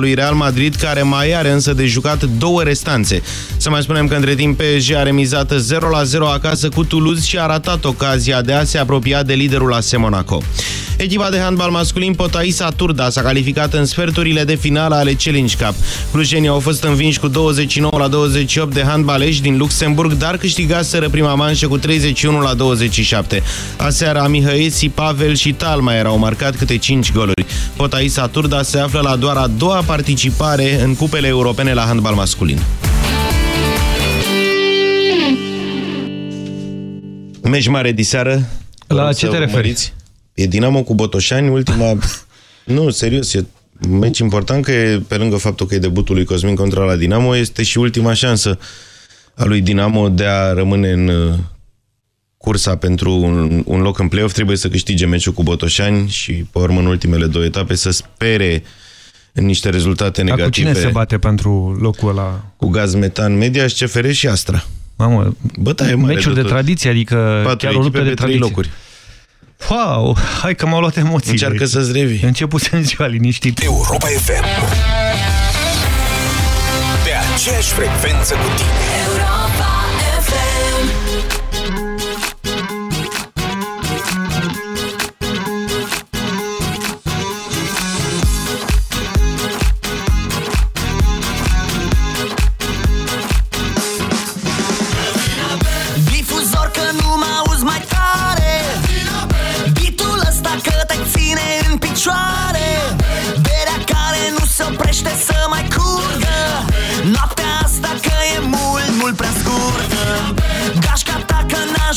lui Real Madrid, care mai are însă de jucat două restanțe. Să mai spunem că între timp PSG a remizat 0-0 acasă cu Toulouse și a ratat ocazia de a se apropia de liderul AS Monaco. Echipa de handbal masculin Potaisa Turda s-a calificat în sferturile de finală ale Challenge Cup. Clujenii au fost învinși cu 29 la 28 de handbalești din Luxemburg, dar câștigaseră prima manșă cu 31 la 27. Aseara Mihăiesi, Pavel și Talma erau marcat câte 5 goluri. Potaisa Turda se află la doar a doua participare în cupele europene la handbal masculin. Meci mare diseară. La ce te referiți? E Dinamo cu Botoșani, ultima... nu, serios, e meci important că e, pe lângă faptul că e debutul lui Cosmin contra la Dinamo, este și ultima șansă a lui Dinamo de a rămâne în uh, cursa pentru un, un loc în play-off. Trebuie să câștige meciul cu Botoșani și, pe urmă, în ultimele două etape, să spere în niște rezultate negative. Dar cu cine se bate pentru locul ăla? Cu Gaz Metan Media, CFR și Astra. Mamă, Bătaie mare meciul de, de tradiție, adică Patru chiar o luptă de tradiție. locuri. Wow, hai că m-au luat emoții. Încearcă să-ți revi. Începusem ziua liniștit. Europa FM. Pe aceeași frecvență cu tine. Europa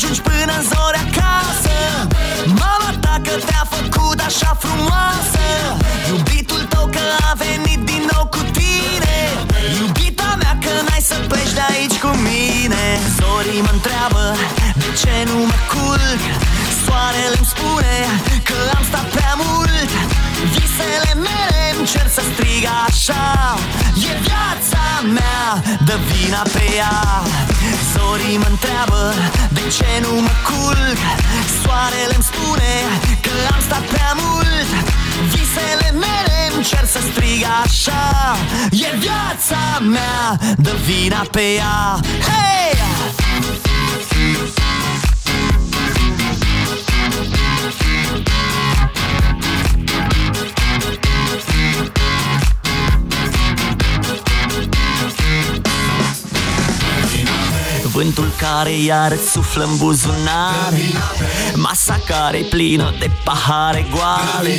că n-ajungi până în zori acasă. Mama ta că te-a făcut așa frumoasă. Iubitul tău că a venit din nou cu tine. Iubita mea că n-ai să pleci de aici cu mine. Zorii mă întreabă de ce nu mă culc? Soarele îmi spune că am stat prea mult. Visele mele îmi cer să strig așa. E viața mea, dă vina pe ea Zorii mă întreabă de ce nu mă culc? Soarele îmi spune că am stat prea mult. Visele mele îmi cer să strig așa. E viața mea, dă vina pe ea Hey! Vântul care iar îți suflă în buzunare Masa care e plină de pahare goale.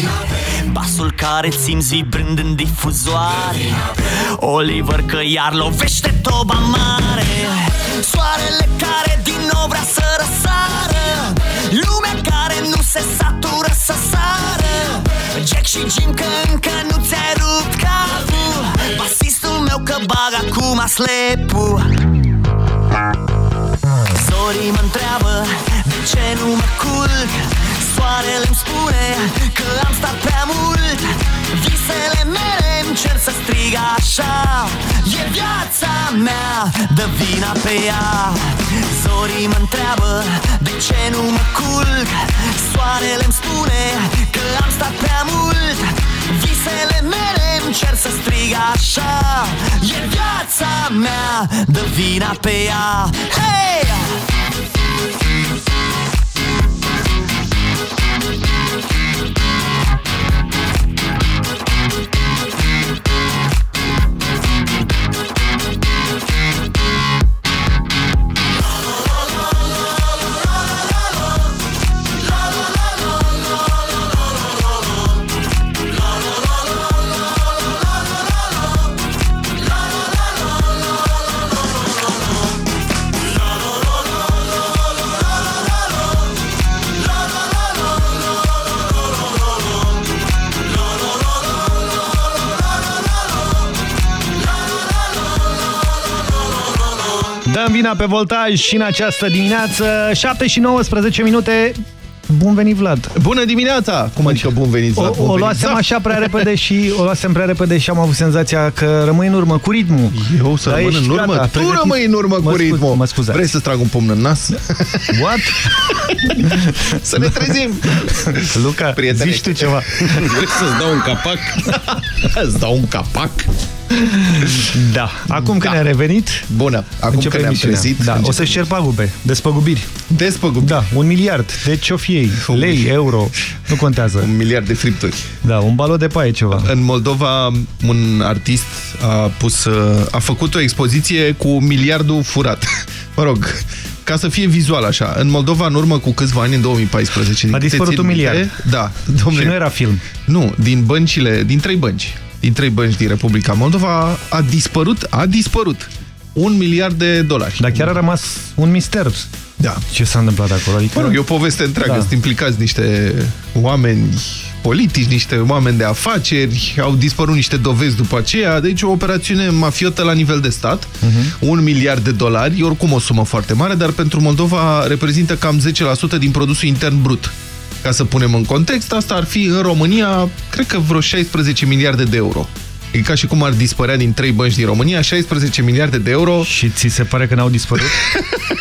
Basul care simți vibrând în difuzoare. Oliver că iar lovește toba mare. Soarele care din nou vrea să răsară. Lumea care nu se satură să sară. Jack și Jim că încă nu ți-ai rupt capul. Basistul meu că bag acum slepul Zorii mă întreabă de ce nu mă culc? Soarele îmi spune că am stat prea mult. Visele mele îmi cer să strig așa. E viața mea, dă vina pe ea. Zorii mă întreabă de ce nu mă culc? Soarele îmi spune că am stat prea mult. Visele mele îmi cer să strig așa. E viața mea, dă vina pe ea. Hey! Dăm vina pe voltaj și în această dimineață 7 și 19 minute Bun venit, Vlad! Bună dimineața! Cum adică bun venit, Vlad? O, bun o venit, luasem Zaf? așa prea repede și o luasem prea repede și am avut senzația că rămâi în urmă cu ritmul. Eu să Dar rămân ești în urmă? gata, tu pregătit? rămâi în urmă Mă cu scuz- ritmul. Mă scuzați. Vrei să-ți trag un pumn în nas? What? să ne trezim! Luca, Prietene. zici tu ceva. Vrei să-ți dau un capac? Îți dau un capac. Da. Acum când Da. ne-a revenit, Bună, acum începe că ne-am emisiunea. trezit... Da, o începe. să-și cer pagube, despăgubiri. Despăgubiri. Da, un miliard. Deci ce-o fie ei? Un Lei, miliard. euro, nu contează. Un miliard de fripturi. Da, un balot de paie ceva. În Moldova, un artist a pus, a făcut o expoziție cu miliardul furat. Mă rog, ca să fie vizual așa. În Moldova, în urmă cu câțiva ani, în 2014... din A câte dispărut țin un minte, miliard. Da, domnule. Și nu era film. Nu, din băncile, din trei bănci, din trei bănci din Republica Moldova a dispărut, a dispărut un miliard de dolari. Dar chiar a rămas un mister. Da. Ce s-a întâmplat acolo? Adică... Mă rog, e o poveste întreagă. Da. Sunt implicați niște oameni politici, niște oameni de afaceri, au dispărut niște dovezi după aceea, deci o operațiune mafiotă la nivel de stat, Mhm. un miliard de dolari, e oricum o sumă foarte mare, dar pentru Moldova reprezintă cam 10% din produsul intern brut. Ca să punem în context, asta ar fi în România, cred că vreo 16 miliarde de euro. E ca și cum ar dispărea din trei bănci din România, 16 miliarde de euro. Și ți se pare că n-au dispărut?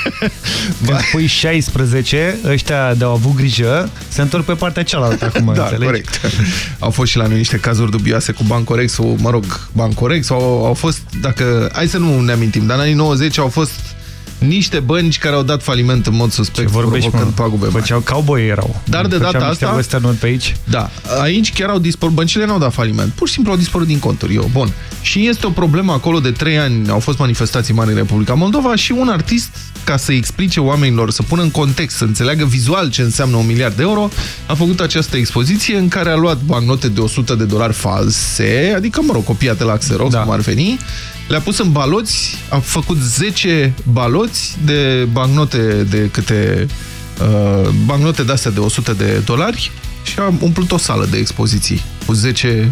Când pui 16, ăștia de-au avut grijă, se întorc pe partea cealaltă acum, Da, înțelegi? corect. Au fost și la noi niște cazuri dubioase cu Bancorex, sau, mă rog, Bancorex, sau au fost, dacă, hai să nu ne amintim, dar în anii 90 au fost niște bănci care au dat faliment în mod Ce suspect, vorbești, mă? provocând pagube mari. Făceau cowboy erau. Dar de Făceau data niște asta- westernuri pe aici. Da, aici chiar au dispărut, băncile n-au dat faliment, pur și simplu au dispărut din conturi, eu, bun. Și este o problemă acolo de trei ani, au fost manifestații mari în Republica Moldova și un artist, ca să explice oamenilor, să pună în context, să înțeleagă vizual ce înseamnă un miliard de euro, a făcut această expoziție în care a luat bancnote de 100 de dolari false, adică, mă rog, copiate la Xerox, Da. cum ar veni, le-a pus în baloți, a făcut 10 baloți de bancnote de câte uh, bancnote de-astea de 100 de dolari și a umplut o sală de expoziții cu 10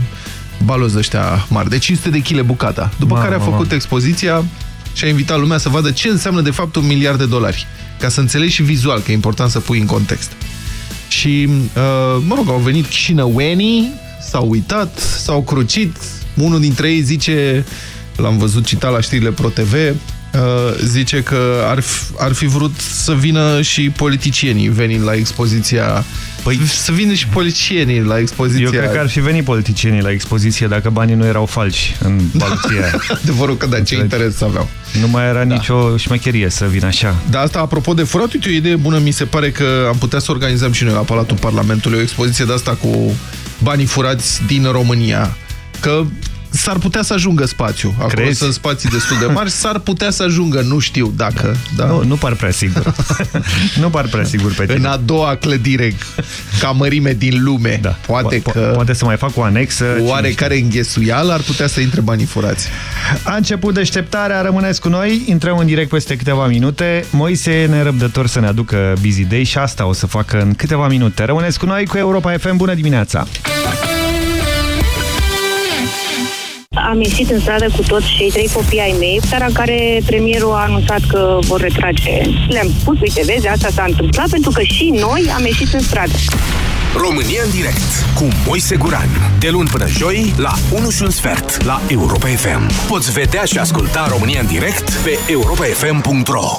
baloți de ăștia mari, de 500 de kg bucata. După Mamă, care a făcut mamă. expoziția și a invitat lumea să vadă ce înseamnă de fapt un miliard de dolari. Ca să înțelegi și vizual, că e important să pui în context. Și, uh, mă rog, au venit șinăuenii, s-au uitat, s-au crucit. Unul dintre ei zice, l-am văzut citat la știrile ProTV, uh, zice că ar fi, ar fi vrut să vină și politicienii venind la expoziția... Păi, să vină și politicienii la expoziția... Eu cred că ar fi venit politicienii la expoziție dacă banii nu erau falși în baloție aia. Adevărul că da, ce interes aveau. Nu mai era nicio șmecherie să vină așa. Dar asta, apropo de furat, uite, o idee bună, mi se pare că am putea să organizăm și noi la Palatul Parlamentului o expoziție de asta cu banii furați din România. Că s-ar putea să ajungă spațiu. Acolo Crezi? sunt spații destul de mari, s-ar putea să ajungă, nu știu dacă. Da. Nu, nu par prea sigur. nu par prea sigur pe În tine. a doua clădire ca mărime din lume. Da. Poate Po- că Poate să mai fac o anexă. cine știe. oarecare înghesuială ar putea să intre banii furați. A început deșteptarea, rămâneți cu noi, intrăm în direct peste câteva minute. Moise e nerăbdător să ne aducă Busy Day și asta o să facă în câteva minute. Rămâneți cu noi cu Europa FM, bună dimineața! Am ieșit în stradă cu toți cei trei copii ai mei, seara în care premierul a anunțat că vor retrage. Le-am spus, uite, vezi, asta s-a întâmplat pentru că și noi am ieșit în stradă. România în direct cu Moise Guran. De luni până joi la 1 și un sfert la Europa FM. Poți vedea și asculta România în direct pe europafm.ro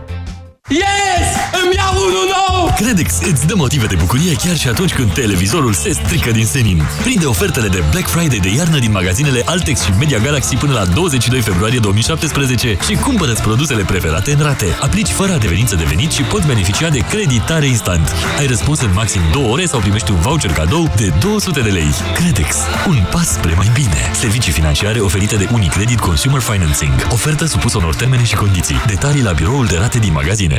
Yes! Îmi iau unul nou! Credex îți dă motive de bucurie chiar și atunci când televizorul se strică din senin. Prinde ofertele de Black Friday de iarnă din magazinele Altex și Media Galaxy până la 22 februarie 2017 și cumpără produsele preferate în rate. Aplici fără adeverință de venit și poți beneficia de creditare instant. Ai răspuns în maxim 2 ore sau primești un voucher cadou de 200 de lei. Credex. Un pas spre mai bine. Servicii financiare oferite de Unicredit Consumer Financing. Ofertă supusă unor termene și condiții. Detalii la biroul de rate din magazine.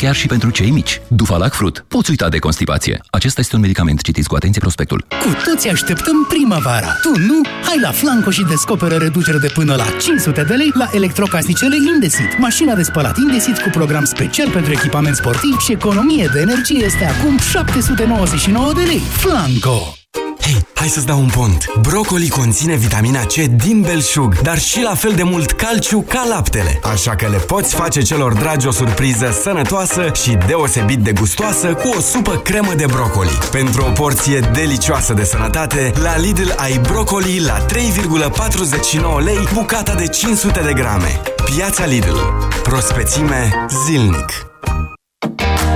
chiar și pentru cei mici. Dufalac Fruit. Poți uita de constipație. Acesta este un medicament. Citiți cu atenție prospectul. Cu toți așteptăm primăvara. Tu nu? Hai la Flanco și descoperă reducere de până la 500 de lei la electrocasnicele Indesit. Mașina de spălat Indesit cu program special pentru echipament sportiv și economie de energie este acum 799 de lei. Flanco! Hei, hai să-ți dau un pont. Brocoli conține vitamina C din belșug, dar și la fel de mult calciu ca laptele. Așa că le poți face celor dragi o surpriză sănătoasă și deosebit de gustoasă cu o supă cremă de brocoli. Pentru o porție delicioasă de sănătate, la Lidl ai brocoli la 3,49 lei bucata de 500 de grame. Piața Lidl. Prospețime zilnic.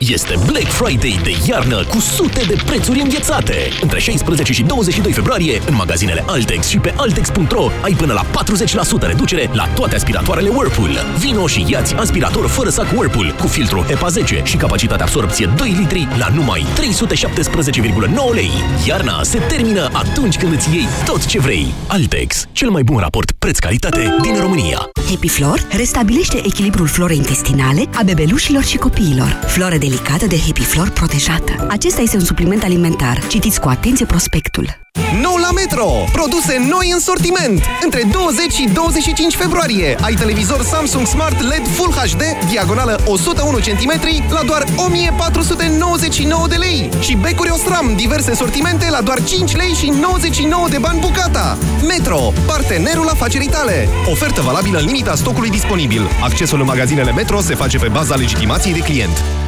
Este Black Friday de iarnă cu sute de prețuri înghețate. Între 16 și 22 februarie, în magazinele Altex și pe Altex.ro ai până la 40% reducere la toate aspiratoarele Whirlpool. Vino și iați aspirator fără sac Whirlpool cu filtru EPA 10 și capacitate absorpție 2 litri la numai 317,9 lei. Iarna se termină atunci când îți iei tot ce vrei. Altex, cel mai bun raport preț-calitate din România. Happy Flor restabilește echilibrul florei intestinale a bebelușilor și copiilor. Floră delicată de Happy Flor protejată. Acesta este un supliment alimentar. Citiți cu atenție prospectul. Nou la Metro! Produse noi în sortiment! Între 20 și 25 februarie ai televizor Samsung Smart LED Full HD, diagonală 101 cm, la doar 1499 de lei. Și becuri Osram, diverse sortimente, la doar 5 lei și 99 de bani bucata. Metro, partenerul afacerii tale. Ofertă valabilă în limita stocului disponibil. Accesul în magazinele Metro se face pe baza legitimației de client.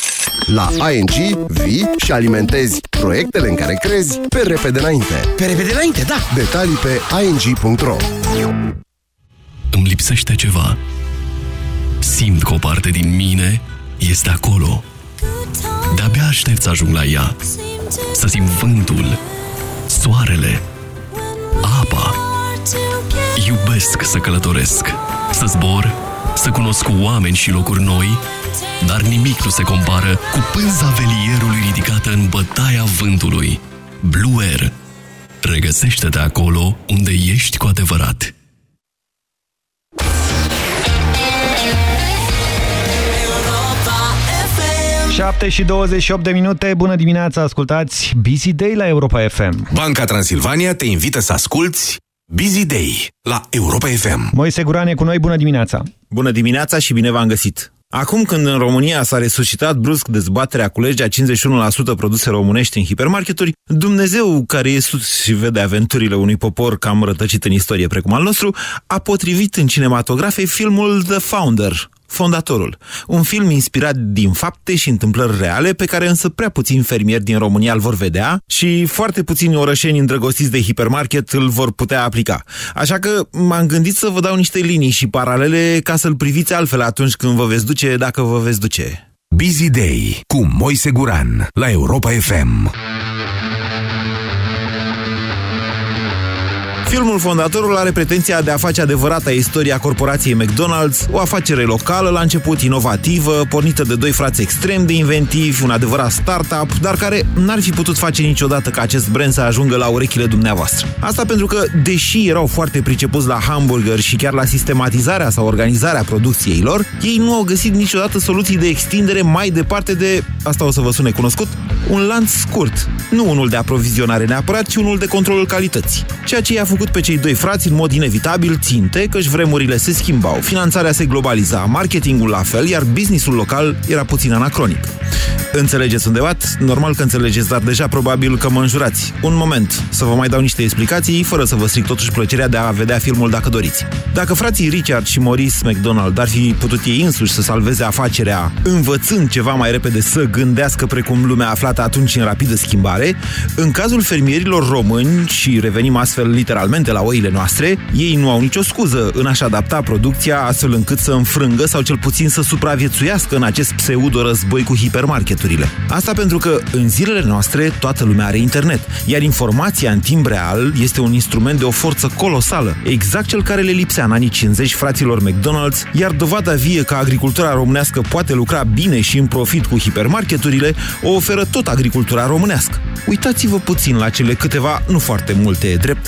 La ING vii și alimentezi proiectele în care crezi pe repede înainte. Pe repede înainte, da! Detalii pe ing.ro Îmi lipsește ceva. Simt că o parte din mine este acolo. De-abia aștept să ajung la ea. Să simt vântul, soarele, apa. Iubesc să călătoresc, să zbor, să cunosc oameni și locuri noi, dar nimic nu se compară cu pânza velierului ridicată în bătaia vântului. Blue Air. Regăsește-te acolo unde ești cu adevărat. 7 și 28 de minute, bună dimineața, ascultați Busy Day la Europa FM. Banca Transilvania te invită să asculti Busy Day la Europa FM. Moise Guran e cu noi, bună dimineața! Bună dimineața și bine v-am găsit! Acum când în România s-a resuscitat brusc dezbaterea cu legea 51% produse românești în hipermarketuri, Dumnezeu care e sus și vede aventurile unui popor cam rătăcit în istorie precum al nostru, a potrivit în cinematografe filmul The Founder, Fondatorul, un film inspirat din fapte și întâmplări reale, pe care însă prea puțini fermieri din România îl vor vedea și foarte puțini orășeni îndrăgostiți de hipermarket îl vor putea aplica. Așa că m-am gândit să vă dau niște linii și paralele ca să-l priviți altfel atunci când vă veți duce, dacă vă veți duce. Busy Day cu Moise Guran la Europa FM. Filmul Fondatorul are pretenția de a face adevărata istoria corporației McDonald's, o afacere locală la început inovativă, pornită de doi frați extrem de inventivi, un adevărat startup, dar care n-ar fi putut face niciodată ca acest brand să ajungă la urechile dumneavoastră. Asta pentru că, deși erau foarte pricepuți la hamburger și chiar la sistematizarea sau organizarea producției lor, ei nu au găsit niciodată soluții de extindere mai departe de, asta o să vă sune cunoscut, un lanț scurt, nu unul de aprovizionare neapărat, ci unul de controlul calității. Ceea ce i-a făcut pe cei doi frați în mod inevitabil ținte, căci vremurile se schimbau, finanțarea se globaliza, marketingul la fel, iar businessul local era puțin anacronic. Înțelegeți undeva? Normal că înțelegeți, dar deja probabil că mă înjurați. Un moment, să vă mai dau niște explicații, fără să vă stric totuși plăcerea de a vedea filmul dacă doriți. Dacă frații Richard și Maurice McDonald ar fi putut ei însuși să salveze afacerea, învățând ceva mai repede să gândească precum lumea aflată atunci în rapidă schimbare, în cazul fermierilor români, și revenim astfel literalmente la oile noastre, ei nu au nicio scuză în a-și adapta producția astfel încât să înfrângă sau cel puțin să supraviețuiască în acest pseudo-război cu hipermarketurile. Asta pentru că în zilele noastre toată lumea are internet, iar informația în timp real este un instrument de o forță colosală, exact cel care le lipsea în anii 50 fraților McDonald's, iar dovada vie că agricultura românească poate lucra bine și în profit cu hipermarketurile o oferă tot agricultura românească. Uitați-vă puțin la cele câteva, nu foarte multe, drept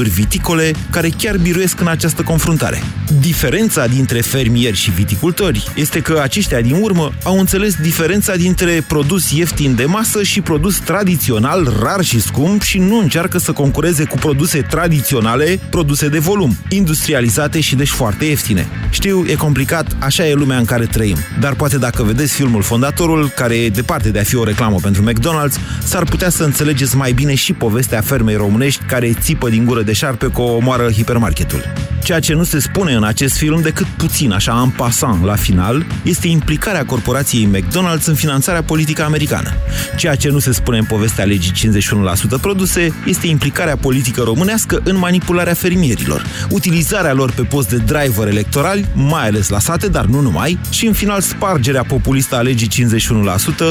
branduri viticole care chiar biruiesc în această confruntare. Diferența dintre fermieri și viticultori este că aceștia din urmă au înțeles diferența dintre produs ieftin de masă și produs tradițional, rar și scump și nu încearcă să concureze cu produse tradiționale, produse de volum, industrializate și deci foarte ieftine. Știu, e complicat, așa e lumea în care trăim. Dar poate dacă vedeți filmul Fondatorul, care e departe de a fi o reclamă pentru McDonald's, s-ar putea să înțelegeți mai bine și povestea fermei românești care țipă din gură de șarpe că o omoară hipermarketul. Ceea ce nu se spune în acest film decât puțin, așa, în passant, la final, este implicarea corporației McDonald's în finanțarea politică americană. Ceea ce nu se spune în povestea legii 51% produse este implicarea politică românească în manipularea fermierilor, utilizarea lor pe post de driver electorali, mai ales la sate, dar nu numai, și în final spargerea populistă a legii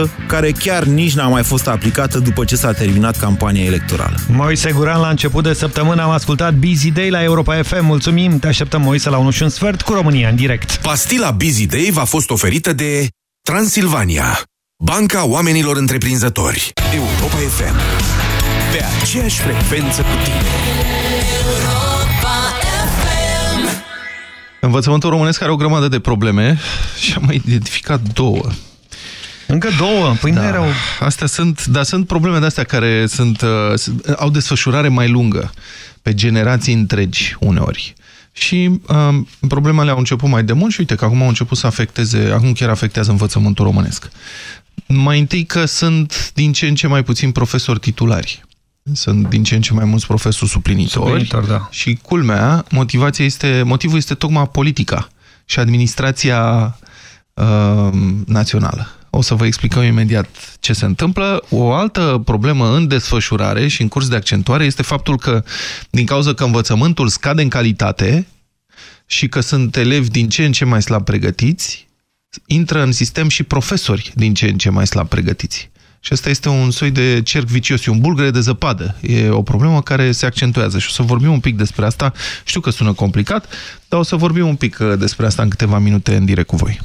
51%, care chiar nici n-a mai fost aplicată după ce s-a terminat campania electorală. Moise Guran, la început de săptămână am ascultat Busy Day la Europa FM. Mulțumim, te așteptăm Moise la 1 și un sfert cu România în direct. Pastila Busy Day v-a fost oferită de Transilvania, Banca Oamenilor Întreprinzători. Europa FM. Pe aceeași frecvență cu tine. Învățământul românesc are o grămadă de probleme și am identificat două. Încă două? Păi da. nu erau... Astea sunt, dar sunt probleme de-astea care sunt, uh, au desfășurare mai lungă, pe generații întregi uneori. Și uh, problemele au început mai de mult și uite că acum au început să afecteze, acum chiar afectează învățământul românesc. Mai întâi că sunt din ce în ce mai puțini profesori titulari. Sunt din ce în ce mai mulți profesori suplinitori. Suplinitor, da. Și culmea, motivația este, motivul este tocmai politica și administrația uh, națională. O să vă explicăm imediat ce se întâmplă. O altă problemă în desfășurare și în curs de accentuare este faptul că, din cauza că învățământul scade în calitate și că sunt elevi din ce în ce mai slab pregătiți, intră în sistem și profesori din ce în ce mai slab pregătiți. Și asta este un soi de cerc vicios, e un bulgăre de zăpadă. E o problemă care se accentuează și o să vorbim un pic despre asta. Știu că sună complicat, dar o să vorbim un pic uh, despre asta în câteva minute în direct cu voi.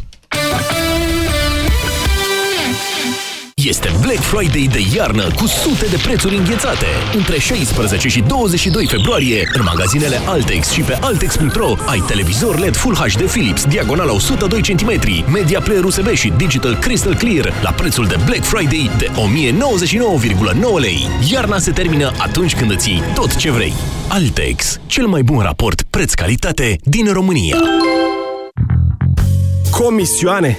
Este Black Friday de iarnă cu sute de prețuri înghețate. Între 16 și 22 februarie, în magazinele Altex și pe Altex.ro ai televizor LED Full HD Philips, diagonala 102 cm, media player USB și digital Crystal Clear la prețul de Black Friday de 1099,9 lei. Iarna se termină atunci când îți iei tot ce vrei. Altex, cel mai bun raport preț-calitate din România. Comisioane?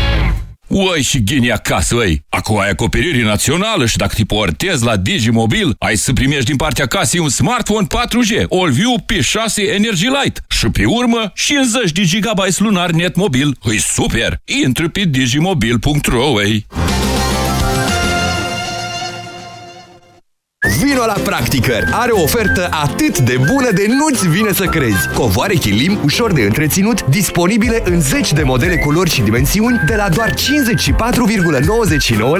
Oi și ghini acasă, oi! Acum ai acoperire națională și dacă te portezi la Digimobil, ai să primești din partea casei un smartphone 4G, AllView P6 Energy Light și pe urmă 50 de GB lunar net mobil. Îi super! Intră pe digimobil.ro, ei! Vino la Practicăr! Are o ofertă atât de bună de nu-ți vine să crezi. Covoare chilim ușor de întreținut, disponibile în 10 de modele, culori și dimensiuni de la doar 54,99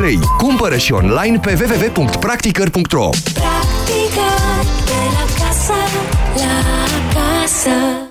lei. Cumpără și online pe www.practicăr.ro Practică de la casă, la casă.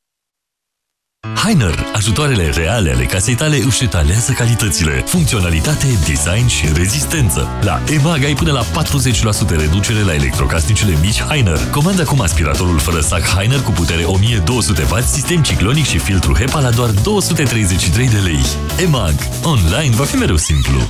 Heiner, ajutoarele reale ale casei tale își etalează calitățile, funcționalitate, design și rezistență. La EMAG ai până la 40% reducere la electrocasnicele mici Heiner. Comanda acum aspiratorul fără sac Heiner cu putere 1200W, sistem ciclonic și filtru HEPA la doar 233 de lei. EMAG. Online va fi mereu simplu.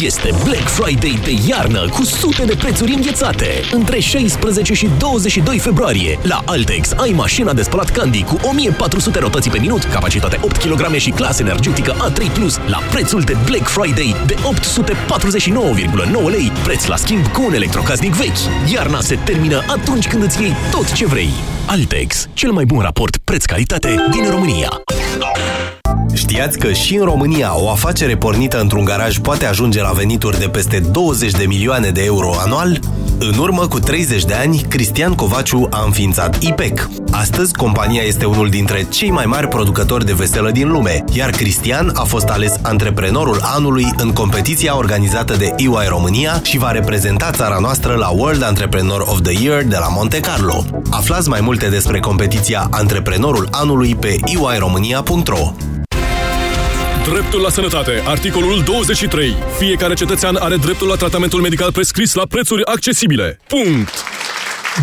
Este Black Friday de iarnă cu sute de prețuri înghețate. Între 16 și 22 februarie, la Altex ai mașina de spălat Candy cu 1400 rotații pe minut, capacitate 8 kg și clasă energetică A3+, la prețul de Black Friday de 849,9 lei, preț la schimb cu un electrocasnic vechi. Iarna se termină atunci când îți iei tot ce vrei. Altex, cel mai bun raport preț-calitate din România. Știați că și în România o afacere pornită într-un garaj poate ajunge la venituri de peste 20 de milioane de euro anual? În urmă cu 30 de ani, Cristian Covaciu a înființat IPEC. Astăzi, compania este unul dintre cei mai mari producători de veselă din lume, iar Cristian a fost ales antreprenorul anului în competiția organizată de EY România și va reprezenta țara noastră la World Entrepreneur of the Year de la Monte Carlo. Aflați mai multe despre competiția Antreprenorul anului pe eyromania.ro Dreptul la sănătate. Articolul 23. Fiecare cetățean are dreptul la tratamentul medical prescris la prețuri accesibile. Punct!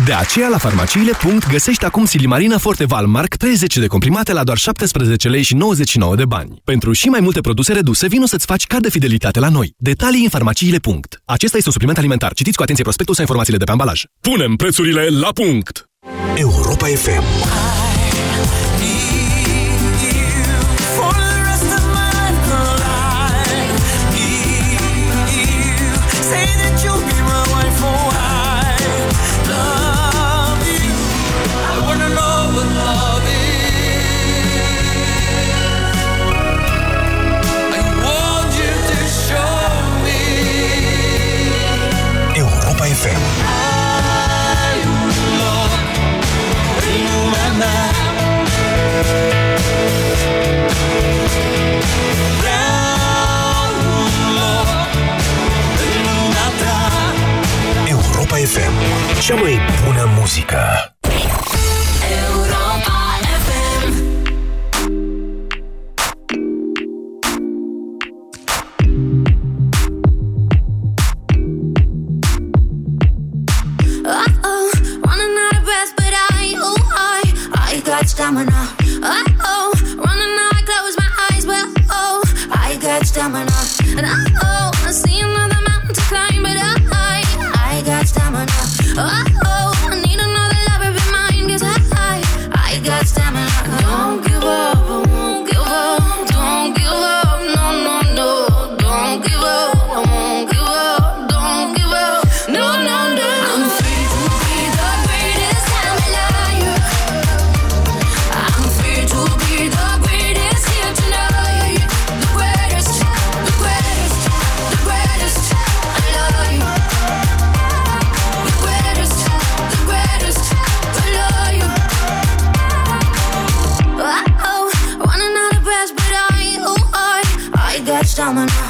De aceea, la farmaciile. găsești acum Silimarina Forte Valmark 30 de comprimate la doar 17 lei și 99 de bani. Pentru și mai multe produse reduse, vino să-ți faci card de fidelitate la noi. Detalii în farmaciile. Acesta este un supliment alimentar. Citiți cu atenție prospectul sau informațiile de pe ambalaj. Punem prețurile la punct! Europa FM FM Cea mai bună muzică Uh-oh, running out of breath, but I, oh, I, I got stamina. Uh-oh, running out, I close my eyes, but oh, I got stamina. And uh-oh, I stamina. Stamina. Oh,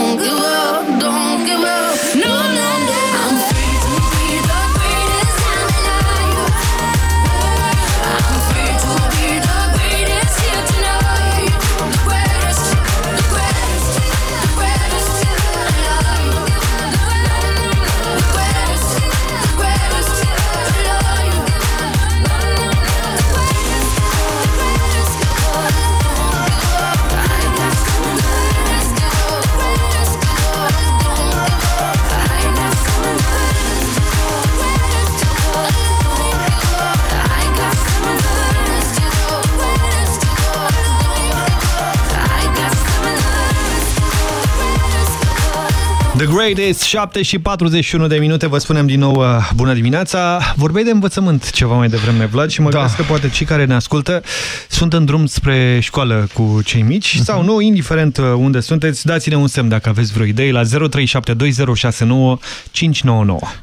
The Greatest, 7 și 41 de minute, vă spunem din nou uh, bună dimineața. Vorbeai de învățământ ceva mai devreme, Vlad, și mă da. gândesc că poate cei care ne ascultă sunt în drum spre școală cu cei mici uh -huh. sau nu, indiferent uh, unde sunteți, dați-ne un semn dacă aveți vreo idee la 0372069599.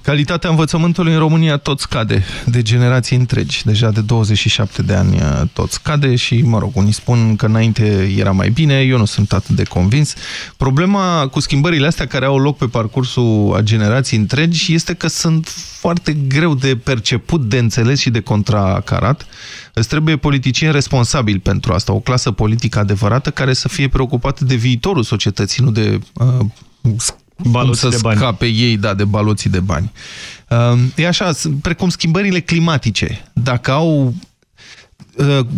Calitatea învățământului în România tot scade de generații întregi. Deja de 27 de ani uh, tot scade și, mă rog, unii spun că înainte era mai bine, eu nu sunt atât de convins. Problema cu schimbările astea care au loc pe parcursul a generații întregi este că sunt foarte greu de perceput, de înțeles și de contracarat. Îți trebuie politicieni responsabili pentru asta, o clasă politică adevărată care să fie preocupată de viitorul societății, nu de uh, Baloții cum să de bani. scape ei da, de baloții de bani. Uh, e așa, sunt precum schimbările climatice. Dacă au Uh,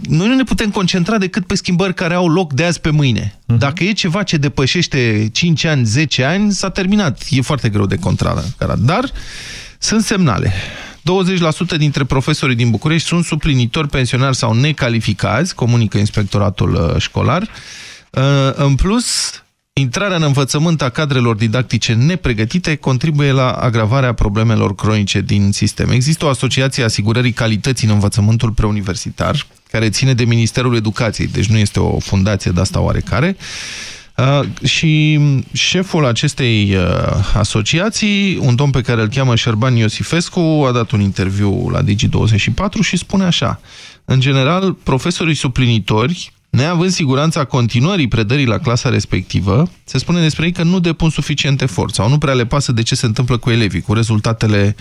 noi nu ne putem concentra decât pe schimbări care au loc de azi pe mâine. Uh -huh. Dacă e ceva ce depășește 5 ani, 10 ani, s-a terminat. E foarte greu de contrarat. Dar sunt semnale. 20% dintre profesorii din București sunt suplinitori, pensionari sau necalificați, comunică inspectoratul uh, școlar. Uh, în plus, intrarea în învățământ a cadrelor didactice nepregătite contribuie la agravarea problemelor cronice din sistem. Există o asociație a asigurării calității în învățământul preuniversitar, care ține de Ministerul Educației, deci nu este o fundație de asta oarecare, Uh, și șeful acestei uh, asociații, un domn pe care îl cheamă Șerban Iosifescu, a dat un interviu la Digi24 și spune așa, în general, profesorii suplinitori Neavând siguranța continuării predării la clasa respectivă, se spune despre ei că nu depun suficient efort sau nu prea le pasă de ce se întâmplă cu elevii, cu rezultatele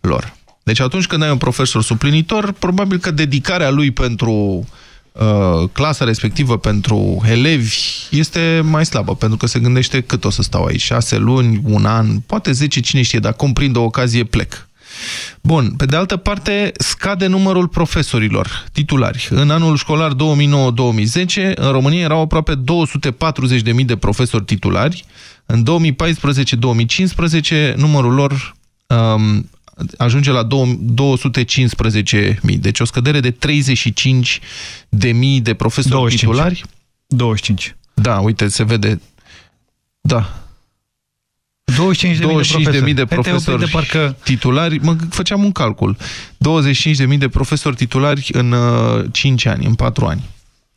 lor. Deci atunci când ai un profesor suplinitor, probabil că dedicarea lui pentru uh, clasa respectivă, pentru elevi, este mai slabă, pentru că se gândește cât o să stau aici, șase luni, un an, poate zece, cine știe, dar cum prind o ocazie, plec. Bun, pe de altă parte, scade numărul profesorilor titulari. În anul școlar 2009-2010, în România erau aproape 240.000 de profesori titulari. În 2014-2015, numărul lor um, ajunge la 215.000. Deci o scădere de 35.000 de profesori 25. titulari. 25. Da, uite, se vede. Da, 25.000 de 25.000 de profesori de parcă... titulari, mă făceam un calcul, 25.000 de profesori titulari în uh, 5 ani, în 4 ani,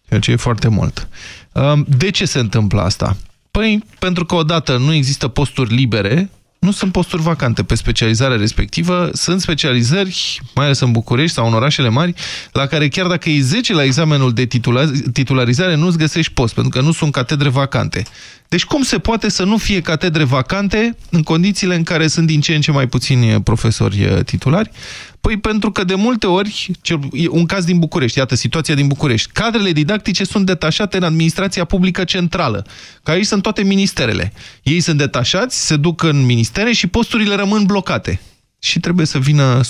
ceea ce e foarte mult. Uh, de ce se întâmplă asta? Păi, pentru că odată nu există posturi libere nu sunt posturi vacante pe specializarea respectivă, sunt specializări, mai ales în București sau în orașele mari, la care chiar dacă e 10 la examenul de titularizare, nu-ți găsești post, pentru că nu sunt catedre vacante. Deci cum se poate să nu fie catedre vacante în condițiile în care sunt din ce în ce mai puțini profesori uh, titulari? Păi pentru că de multe ori, un caz din București, iată situația din București, cadrele didactice sunt detașate în administrația publică centrală, că aici sunt toate ministerele. Ei sunt detașați, se duc în ministere și posturile rămân blocate și trebuie să vină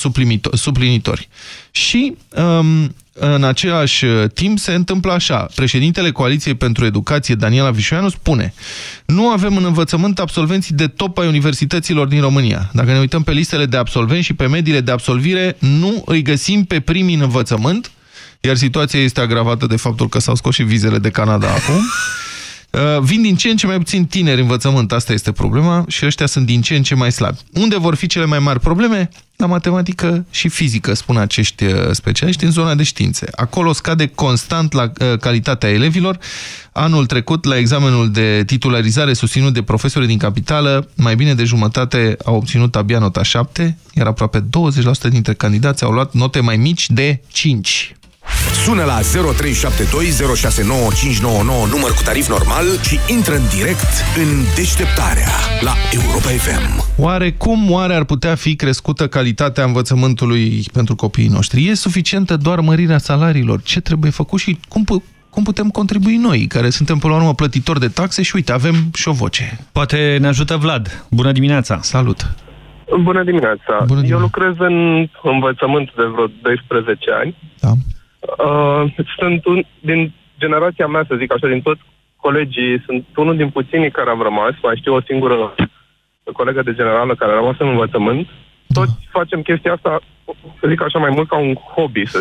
suplinitori. Și um, în același uh, timp se întâmplă așa. Președintele Coaliției pentru Educație, Daniela Vișoianu, spune nu avem în învățământ absolvenții de top ai universităților din România. Dacă ne uităm pe listele de absolvenți și pe mediile de absolvire, nu îi găsim pe primii în învățământ, iar situația este agravată de faptul că s-au scos și vizele de Canada acum. Uh, vin din ce în ce mai puțin tineri învățământ, asta este problema, și ăștia sunt din ce în ce mai slabi. Unde vor fi cele mai mari probleme? La matematică și fizică, spun acești uh, specialiști, în zona de științe. Acolo scade constant la uh, calitatea elevilor. Anul trecut, la examenul de titularizare susținut de profesori din capitală, mai bine de jumătate au obținut abia nota 7, iar aproape 20% dintre candidați au luat note mai mici de 5. Sună la 0372069599 număr cu tarif normal și intră în direct în deșteptarea la Europa FM. Oare cum oare ar putea fi crescută calitatea învățământului pentru copiii noștri? E suficientă doar mărirea salariilor? Ce trebuie făcut și cum, cum putem contribui noi, care suntem până la urmă plătitori de taxe și uite, avem și o voce. Poate ne ajută Vlad. Bună dimineața! Salut! Bună dimineața! Bună dimineața. Eu lucrez în învățământ de vreo 12 ani. Da. Uh, sunt un, din generația mea, să zic așa, din toți colegii, sunt unul din puținii care am rămas, mai știu o singură colegă de generală care a rămas în învățământ. Toți da. facem chestia asta, să zic așa, mai mult ca un hobby, să,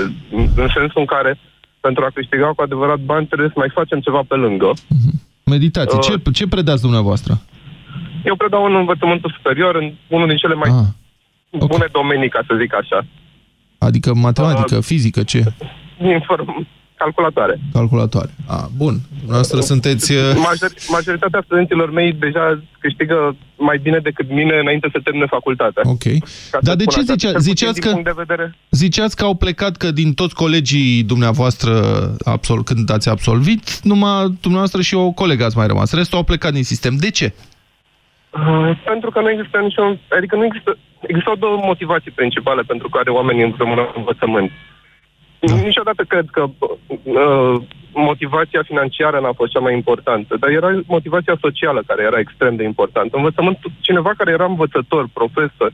în sensul în care pentru a câștiga cu adevărat bani trebuie să mai facem ceva pe lângă. Meditație. Uh, ce, ce predați dumneavoastră? Eu predau în învățământul superior, în unul din cele mai ah, okay. bune domenii, ca să zic așa. Adică matematică, uh, fizică, ce? Inform, calculatoare. Calculatoare. A, bun. Noastră sunteți... Uh, Major, majoritatea studenților mei deja câștigă mai bine decât mine înainte să termine facultatea. Ok. Dar de ce zicea, ziceați că... De vedere... Ziceați că au plecat că din toți colegii dumneavoastră absol, când ați absolvit, numai dumneavoastră și o colegă ați mai rămas. Restul au plecat din sistem. De ce? Uh, pentru că nu există niciun... Adică nu există... Existau două motivații principale pentru care oamenii rămân în învățământ. Da. Niciodată cred că uh, motivația financiară n-a fost cea mai importantă, dar era motivația socială care era extrem de importantă. Învățământul, cineva care era învățător, profesor,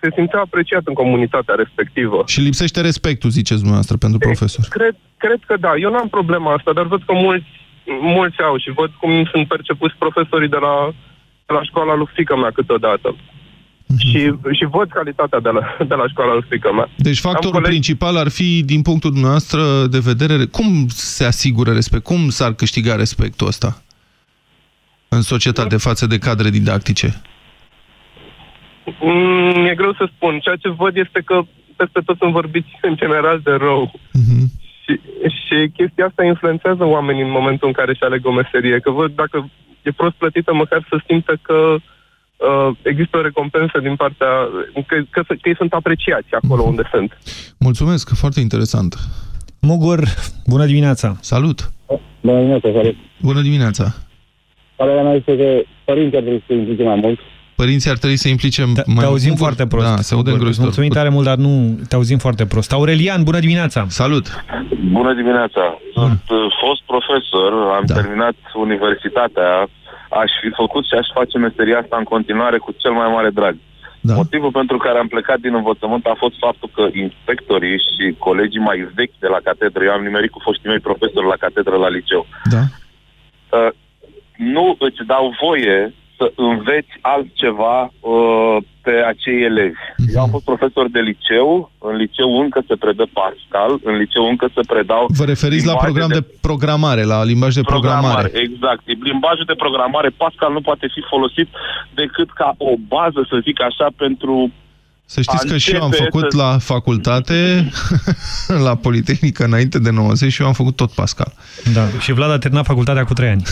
se simțea apreciat în comunitatea respectivă. Și lipsește respectul, ziceți dumneavoastră, pentru profesor. Cred, cred că da. Eu n-am problema asta, dar văd că mulți, mulți au și văd cum sunt percepuți profesorii de la, de la școala lui fică mea câteodată. Mhm. și, și văd calitatea de la, de la școala lui fică mea. Deci factorul colegi... principal ar fi, din punctul dumneavoastră de vedere, cum se asigură respect? Cum s-ar câștiga respectul ăsta în societate față de cadre didactice? Mm, e greu să spun. Ceea ce văd este că peste tot sunt vorbiți în general de rău. Uh mhm. -huh. și, și chestia asta influențează oamenii în momentul în care își aleg o meserie. Că văd dacă e prost plătită, măcar să simtă că uh, uh, există o recompensă din partea... că, că, că ei sunt apreciați acolo unde sunt. Mulțumesc, foarte interesant. Mugur, bună dimineața! Salut! Bună dimineața, salut! Bună dimineața! Părerea mea este că părinții ar trebui să se implice mai mult. Părinții ar trebui să implice te, mai Te auzim foarte prost. Da, se aude îngrozitor. Mulțumim tare mult, dar nu te auzim foarte prost. Aurelian, bună dimineața! Salut! Bună dimineața! Sunt ah. fost profesor, am da. terminat universitatea aș fi făcut și aș face meseria asta în continuare cu cel mai mare drag. Da. Motivul pentru care am plecat din învățământ a fost faptul că inspectorii și colegii mai vechi de la catedră, eu am nimerit cu foștii mei profesori la catedră la liceu, da. uh, nu îți dau voie să înveți altceva uh, pe acei elevi. Mm-hmm. Eu am fost profesor de liceu, în liceu încă se predă Pascal, în liceu încă se predau... Vă referiți la program de... de programare, la limbaj de programare. programare. Exact. Limbajul de programare Pascal nu poate fi folosit decât ca o bază, să zic așa, pentru Să știți că și eu am începe făcut să- la facultate, la Politehnică, înainte de 90 și eu am făcut tot Pascal. Da, și Vlad a terminat facultatea cu 3 ani.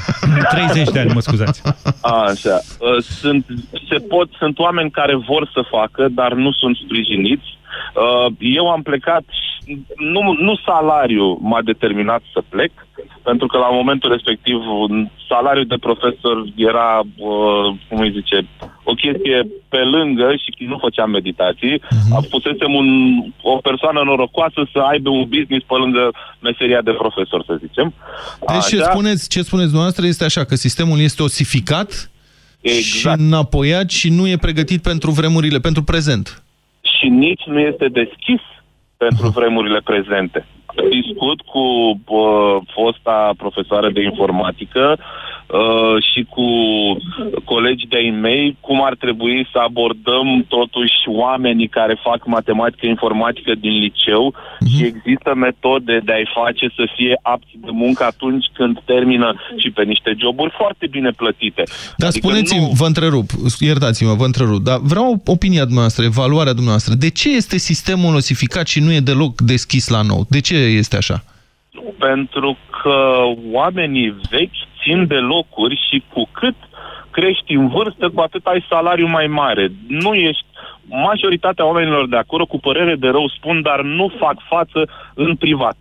30 de ani, mă scuzați. Așa. Uh, Sunt, se pot, sunt oameni care vor să facă, dar nu sunt sprijiniți. Uh, Eu am plecat, și nu, nu salariul m-a determinat să plec, pentru că la momentul respectiv un salariul de profesor era, uh, cum îi zice, o chestie pe lângă și nu făceam meditații. Uh-huh. Pusesem un, o persoană norocoasă să aibă un business pe lângă meseria de profesor, să zicem. Deci ce Așa. spuneți, ce spuneți dumneavoastră este așa, că sistemul este osificat Exact. și înapoiat și nu e pregătit pentru vremurile, pentru prezent. Și nici nu este deschis pentru vremurile prezente. Discut cu uh, fosta profesoară de informatică uh, și cu colegi de-ai mei cum ar trebui să abordăm totuși oamenii care fac matematică informatică din liceu și există metode de a-i face să fie apți de muncă atunci când termină și pe niște joburi foarte bine plătite. Dar Adică spuneți-mi, nu- vă întrerup, iertați-mă, vă întrerup, dar vreau opinia dumneavoastră, evaluarea dumneavoastră. De ce este sistemul osificat și nu e deloc deschis la nou? De ce este așa? Pentru că oamenii vechi țin de locuri și cu cât crești în vârstă, cu atât ai salariu mai mare. Nu ești majoritatea oamenilor de acolo, cu părere de rău spun, dar nu fac față în privat.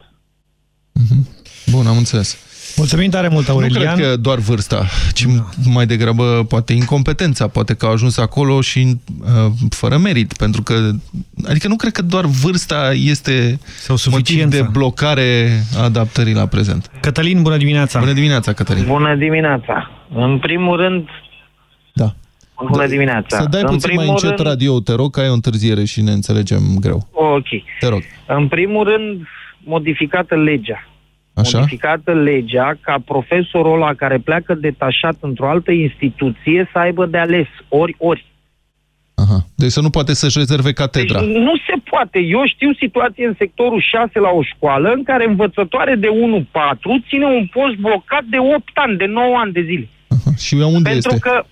Bun, am înțeles. Mulțumim tare mult, Aurelian. Nu cred că doar vârsta, ci mai degrabă poate incompetența, poate că au ajuns acolo și uh, fără merit, pentru că, adică nu cred că doar vârsta este Sau motiv suficiență. de blocare a adaptării la prezent. Cătălin, bună dimineața! Bună dimineața, Cătălin! Bună dimineața! În primul rând... Da. Bună dimineața! Să dai în puțin mai primul încet rând... radio, te rog, că ai o întârziere și ne înțelegem greu. Ok. Te rog. În primul rând, modificată legea. Așa? Modificată legea ca profesorul ăla care pleacă detașat într-o altă instituție să aibă de ales ori, ori. Aha. Deci să nu poate să-și rezerve catedra. Deci nu se poate. Eu știu situație în sectorul 6 la o școală în care învățătoare de 1-4 ține un post blocat de 8 ani, de 9 ani de zile. Și unde Pentru este? că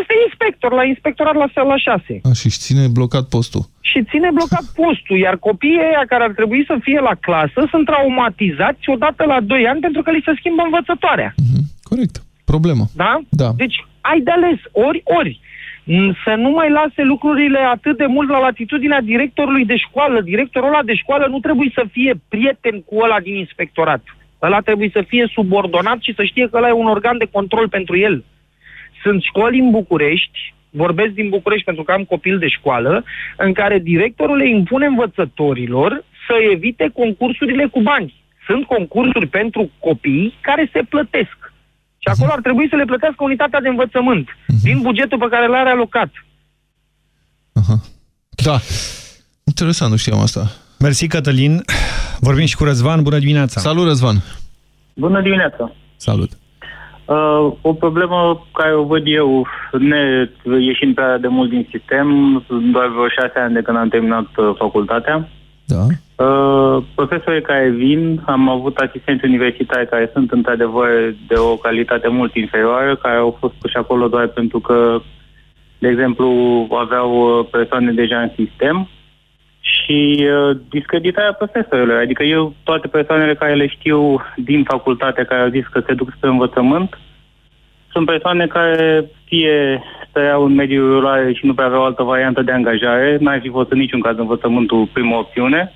este inspector la inspectorat la, la 6. A, și își ține blocat postul. și ține blocat postul, iar copiii ăia care ar trebui să fie la clasă sunt traumatizați odată la 2 ani pentru că li se schimbă învățătoarea. Corect. Problemă. Da? Da. Deci ai de ales, ori, ori. Mm, Să nu mai lase lucrurile atât de mult la latitudinea directorului de școală. Directorul ăla de școală nu trebuie să fie prieten cu ăla din inspectorat. Ăla trebuie să fie subordonat și să știe că ăla e un organ de control pentru el. Sunt școli în București, vorbesc din București pentru că am copil de școală, în care directorul le impune învățătorilor să evite concursurile cu bani. Sunt concursuri pentru copii care se plătesc. Și acolo ar trebui să le plătească unitatea de învățământ din bugetul pe care l-are alocat. Da. Interesant, nu știam asta. Mersi, Cătălin. Vorbim și cu Răzvan. Bună dimineața! Salut, Răzvan! Bună dimineața! Salut! Uh, o problemă care o văd eu, ne ieșind prea de mult din sistem, doar vreo șase ani de când am terminat uh, facultatea. Da. Uh, profesorii care vin, am avut asistenți universitari care sunt într-adevăr de o calitate mult inferioară, care au fost puși acolo doar pentru că, de exemplu, aveau uh, persoane deja în sistem și uh, discreditarea profesorilor. Adică eu, toate persoanele care le știu din facultate, care au zis că se duc spre învățământ, sunt persoane care fie stăiau în mediul rural și nu prea aveau altă variantă de angajare, n-ar fi fost în niciun caz învățământul prima opțiune.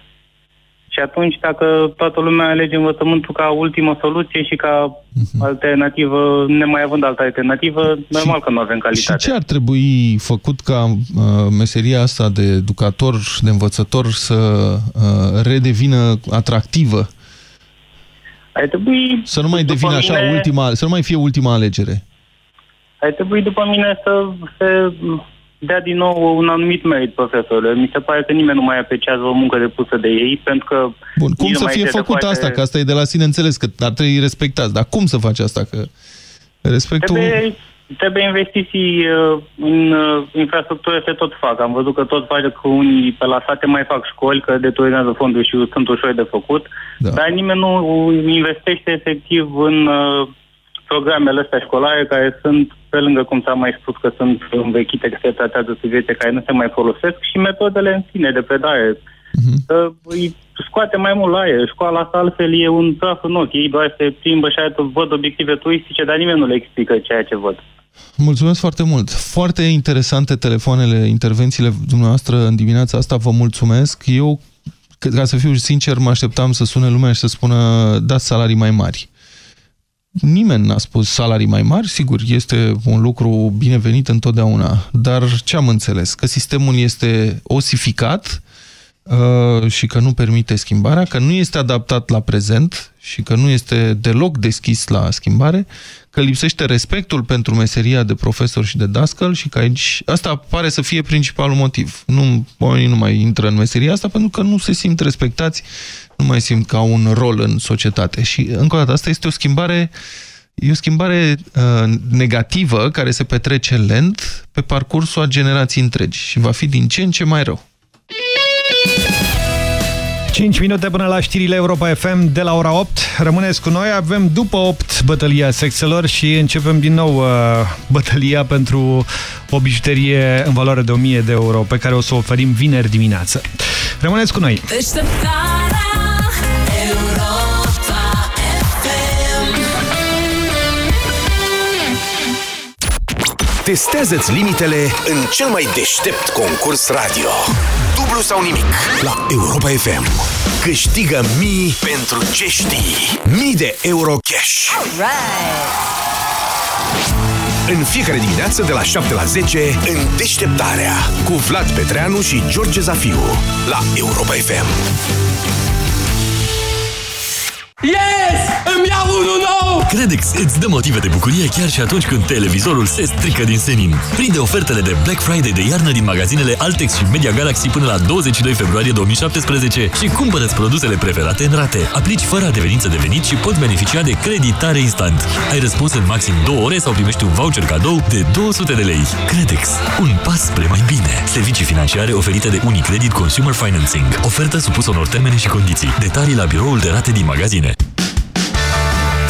Și atunci, dacă toată lumea alege învățământul ca ultimă soluție și ca alternativă, nemai având altă alternativă, normal că nu avem Și calitate. ce ar trebui făcut ca uh, meseria asta de educator, de învățător să uh, redevină atractivă? Ar trebui, Să nu mai după devină așa mine- ultima, să nu mai fie ultima alegere. Ar trebui, după mine, să se dea din nou un anumit merit profesorilor. Mi se pare că nimeni nu mai apreciază o muncă depusă de ei, pentru că... Bun, cum nici nu să mai fie este făcut foarte- asta? Că asta e de la sine înțeles, că ar trebui respectați. Dar cum să faci asta? Că respectul... Trebuie, trebuie investiții uh, în uh, infrastructură, se tot fac. Am văzut că tot face că unii pe la sate mai fac școli, că deturnează fonduri și sunt ușor de făcut, da. dar nimeni nu investește efectiv în uh, programele astea școlare care sunt, pe lângă cum s-a mai spus că sunt învechite, că se tratează subiecte care nu se mai folosesc și metodele în sine de predare. Uh-huh. Îi scoate mai mult la aer. Școala asta altfel e un praf în ochi. Ei doar se plimbă și atât văd obiective turistice, dar nimeni nu le explică ceea ce văd. Mulțumesc foarte mult. Foarte interesante telefoanele, intervențiile dumneavoastră în dimineața asta. Vă mulțumesc. Eu, ca să fiu sincer, mă așteptam să sune lumea și să spună dați salarii mai mari. Nimeni n-a spus salarii mai mari, sigur, este un lucru binevenit întotdeauna, dar ce am înțeles? Că sistemul este osificat uh, și că nu permite schimbarea, că nu este adaptat la prezent și că nu este deloc deschis la schimbare, că lipsește respectul pentru meseria de profesor și de dascăl și că aici asta pare să fie principalul motiv. Nu, oamenii nu mai intră în meseria asta pentru că nu se simt respectați, nu mai simt ca un rol în societate. Și încă o dată, asta este o schimbare E o schimbare uh, negativă care se petrece lent pe parcursul a generații întregi și va fi din ce în ce mai rău. 5 minute până la știrile Europa FM de la ora 8. Rămâneți cu noi, avem după 8 bătălia sexelor și începem din nou uh, bătălia pentru o bijuterie în valoare de 1000 de euro pe care o să o oferim vineri dimineață. Rămâneți cu noi! Testează-ți limitele în cel mai deștept concurs radio. Dublu sau nimic la Europa FM. Câștigă mii pentru ce știi. Mii de euro cash. În fiecare dimineață de la 7 la 10 în Deșteptarea cu Vlad Petreanu și George Zafiu la Europa FM. Yes! Îmi iau unul nou! Credex îți dă motive de bucurie chiar și atunci când televizorul se strică din senin. Prinde ofertele de Black Friday de iarnă din magazinele Altex și Media Galaxy până la 22 februarie 2017 și cumpără produsele preferate în rate. Aplici fără adeverință de venit și poți beneficia de creditare instant. Ai răspuns în maxim 2 ore sau primești un voucher cadou de 200 de lei. Credex. Un pas spre mai bine. Servicii financiare oferite de Unicredit Consumer Financing. Ofertă supusă unor termene și condiții. Detalii la biroul de rate din magazine.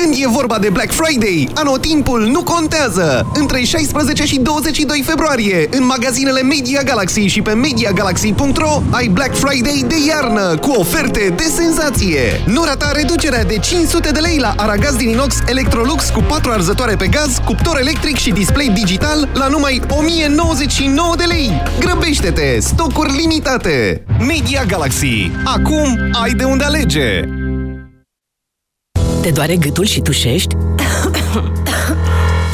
Când e vorba de Black Friday, anotimpul nu contează! Între 16 și 22 februarie, în magazinele Media Galaxy și pe MediaGalaxy.ro ai Black Friday de iarnă cu oferte de senzație! Nu rata reducerea de 500 de lei la aragaz din inox Electrolux cu 4 arzătoare pe gaz, cuptor electric și display digital la numai 1099 de lei! Grăbește-te! Stocuri limitate! Media Galaxy. Acum ai de unde alege! Te doare gâtul și tușești?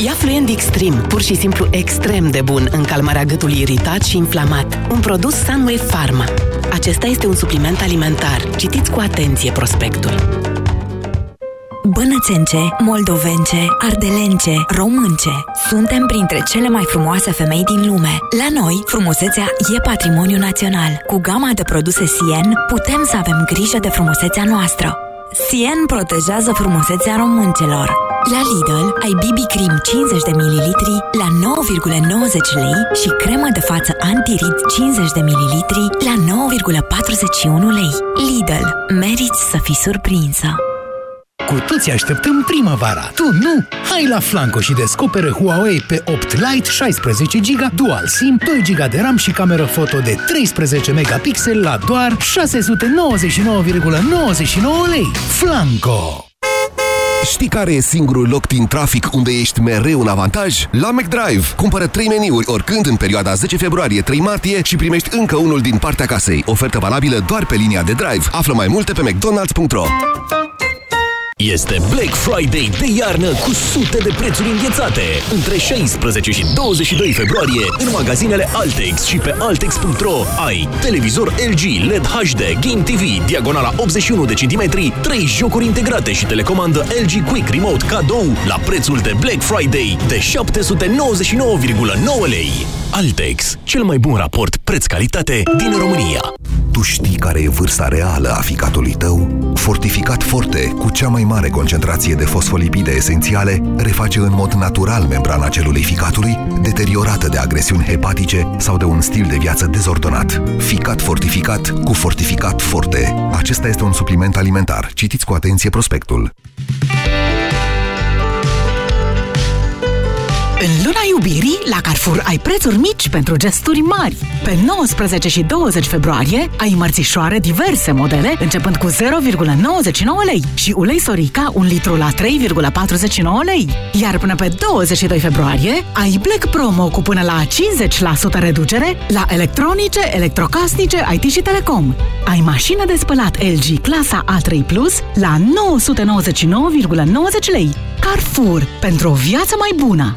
Ia Fluent Extreme, pur și simplu extrem de bun în calmarea gâtului iritat și inflamat. Un produs Sunway Pharma. Acesta este un supliment alimentar. Citiți cu atenție prospectul. Bănățence, moldovence, ardelence, românce. Suntem printre cele mai frumoase femei din lume. La noi, frumusețea e patrimoniu național. Cu gama de produse Sien, putem să avem grijă de frumusețea noastră. Sien protejează frumusețea româncelor. La Lidl ai BB Cream 50 de ml la 9,90 lei și cremă de față antirid 50 de ml la 9,41 lei. Lidl, meriți să fii surprinsă! Cu toții așteptăm primăvara. Tu nu? Hai la Flanco și descoperă Huawei pe 8 Lite 16 GB Dual SIM, 2 GB de RAM și cameră foto de 13 megapixel la doar 699,99 lei. Flanco! Știi care e singurul loc din trafic unde ești mereu în avantaj? La McDrive! Cumpără 3 meniuri oricând în perioada 10 februarie-3 martie și primești încă unul din partea casei. Ofertă valabilă doar pe linia de drive. Află mai multe pe mcdonalds.ro Este Black Friday de iarnă cu sute de prețuri înghețate. Între 16 și 22 februarie în magazinele Altex și pe altex.ro ai televizor LG LED HD Game TV diagonala 81 de centimetri, 3 jocuri integrate și telecomandă LG Quick Remote cadou la prețul de Black Friday de 799,9 lei. Altex, cel mai bun raport preț-calitate din România. Tu știi care e vârsta reală a ficatului tău? Fortificat Forte, cu cea mai mare concentrație de fosfolipide esențiale, reface în mod natural membrana celulei ficatului, deteriorată de agresiuni hepatice sau de un stil de viață dezordonat. Ficat fortificat cu Fortificat Forte. Acesta este un supliment alimentar. Citiți cu atenție prospectul. În luna iubirii, la Carrefour ai prețuri mici pentru gesturi mari. Pe 19 și 20 februarie ai mărțișoare diverse modele, începând cu 0,99 lei și ulei Sorica 1 litru la 3,49 lei. Iar până pe 22 februarie ai Black Promo cu până la 50% reducere la electronice, electrocasnice, IT și telecom. Ai mașină de spălat LG clasa A3 Plus la 999,90 lei. Carrefour, pentru o viață mai bună!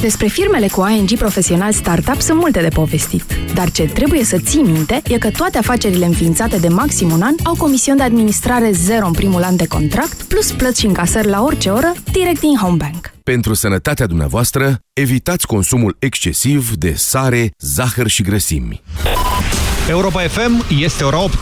Despre firmele cu ING Profesional Startup sunt multe de povestit. Dar ce trebuie să ții minte e că toate afacerile înființate de maxim un an au comision de administrare zero în primul an de contract, plus plăți și încasări la orice oră, direct din Homebank. Pentru sănătatea dumneavoastră, evitați consumul excesiv de sare, zahăr și grăsimi. Europa FM este ora 8.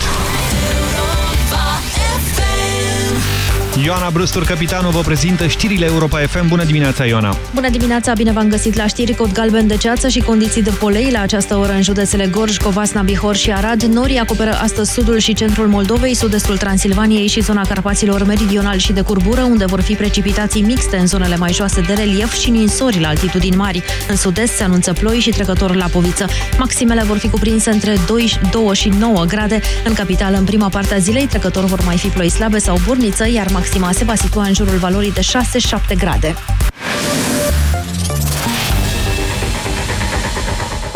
Ioana Brustur, capitanul, vă prezintă știrile Europa FM. Bună dimineața, Ioana! Bună dimineața, bine v-am găsit la știri. Cod galben de ceață și condiții de polei la această oră în județele Gorj, Covasna, Bihor și Arad. Norii acoperă astăzi sudul și centrul Moldovei, sud-estul Transilvaniei și zona Carpaților Meridional și de curbură, unde vor fi precipitații mixte în zonele mai joase de relief și ninsori la altitudini mari. În sud-est se anunță ploi și trecător la poviță. Maximele vor fi cuprinse între 2, 2 și 9 grade. În capitală, în prima parte a zilei, trecător vor mai fi ploi slabe sau burniță, iar maxima se va situa în jurul valorii de 6-7 grade.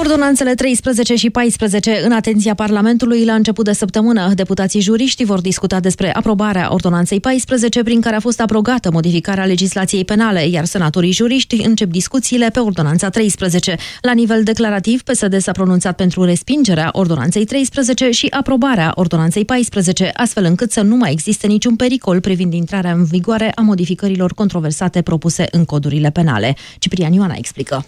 Ordonanțele 13 și 14 în atenția Parlamentului la început de săptămână. Deputații juriști vor discuta despre aprobarea ordonanței 14 prin care a fost abrogată modificarea legislației penale, iar senatorii juriști încep discuțiile pe ordonanța 13. La nivel declarativ, PSD s-a pronunțat pentru respingerea ordonanței 13 și aprobarea ordonanței 14, astfel încât să nu mai existe niciun pericol privind intrarea în vigoare a modificărilor controversate propuse în codurile penale. Ciprian Ioana explică.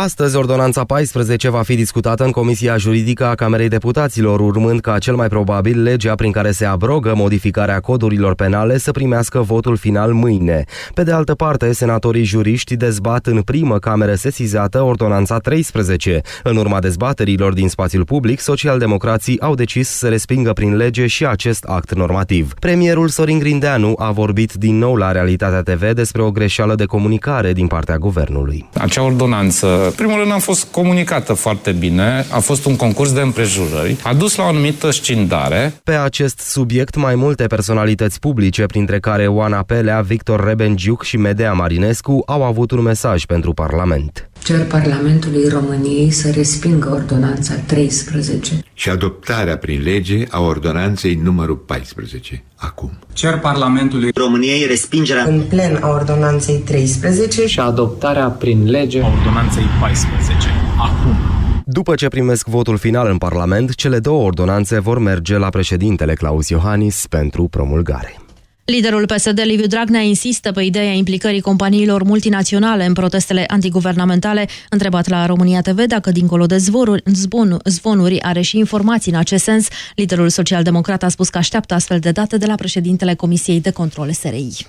Astăzi, ordonanța 14 va fi discutată în Comisia Juridică a Camerei Deputaților, urmând ca cel mai probabil legea prin care se abrogă modificarea codurilor penale să primească votul final mâine. Pe de altă parte, senatorii juriști dezbat în primă cameră sesizată ordonanța 13. În urma dezbaterilor din spațiul public, socialdemocrații au decis să respingă prin lege și acest act normativ. Premierul Sorin Grindeanu a vorbit din nou la Realitatea TV despre o greșeală de comunicare din partea guvernului. Acea ordonanță primul rând am fost comunicată foarte bine, a fost un concurs de împrejurări, a dus la o anumită scindare. Pe acest subiect, mai multe personalități publice, printre care Oana Pelea, Victor Rebengiuc și Medea Marinescu, au avut un mesaj pentru Parlament. Cer Parlamentului României să respingă ordonanța 13 și adoptarea prin lege a ordonanței numărul 14, acum. Cer Parlamentului României respingerea în plen a ordonanței 13 și adoptarea prin lege a ordonanței 14, acum. După ce primesc votul final în Parlament, cele două ordonanțe vor merge la președintele Claus Iohannis pentru promulgare. Liderul PSD, Liviu Dragnea, insistă pe ideea implicării companiilor multinaționale în protestele antiguvernamentale. Întrebat la România TV dacă, dincolo de zvoruri, zvon, zvonuri, are și informații în acest sens, liderul social-democrat a spus că așteaptă astfel de date de la președintele Comisiei de Control SRI.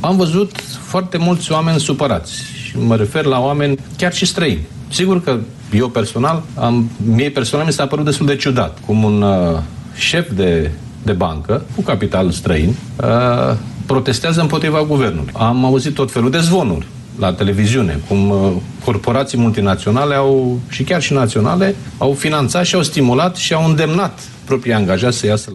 Am văzut foarte mulți oameni supărați și mă refer la oameni chiar și străini. Sigur că eu personal, am, mie personal mi s-a părut destul de ciudat cum un uh, șef de de bancă cu capital străin uh, protestează împotriva guvernului. Am auzit tot felul de zvonuri la televiziune, cum uh, corporații multinaționale au, și chiar și naționale au finanțat și au stimulat și au îndemnat proprii angajați să iasă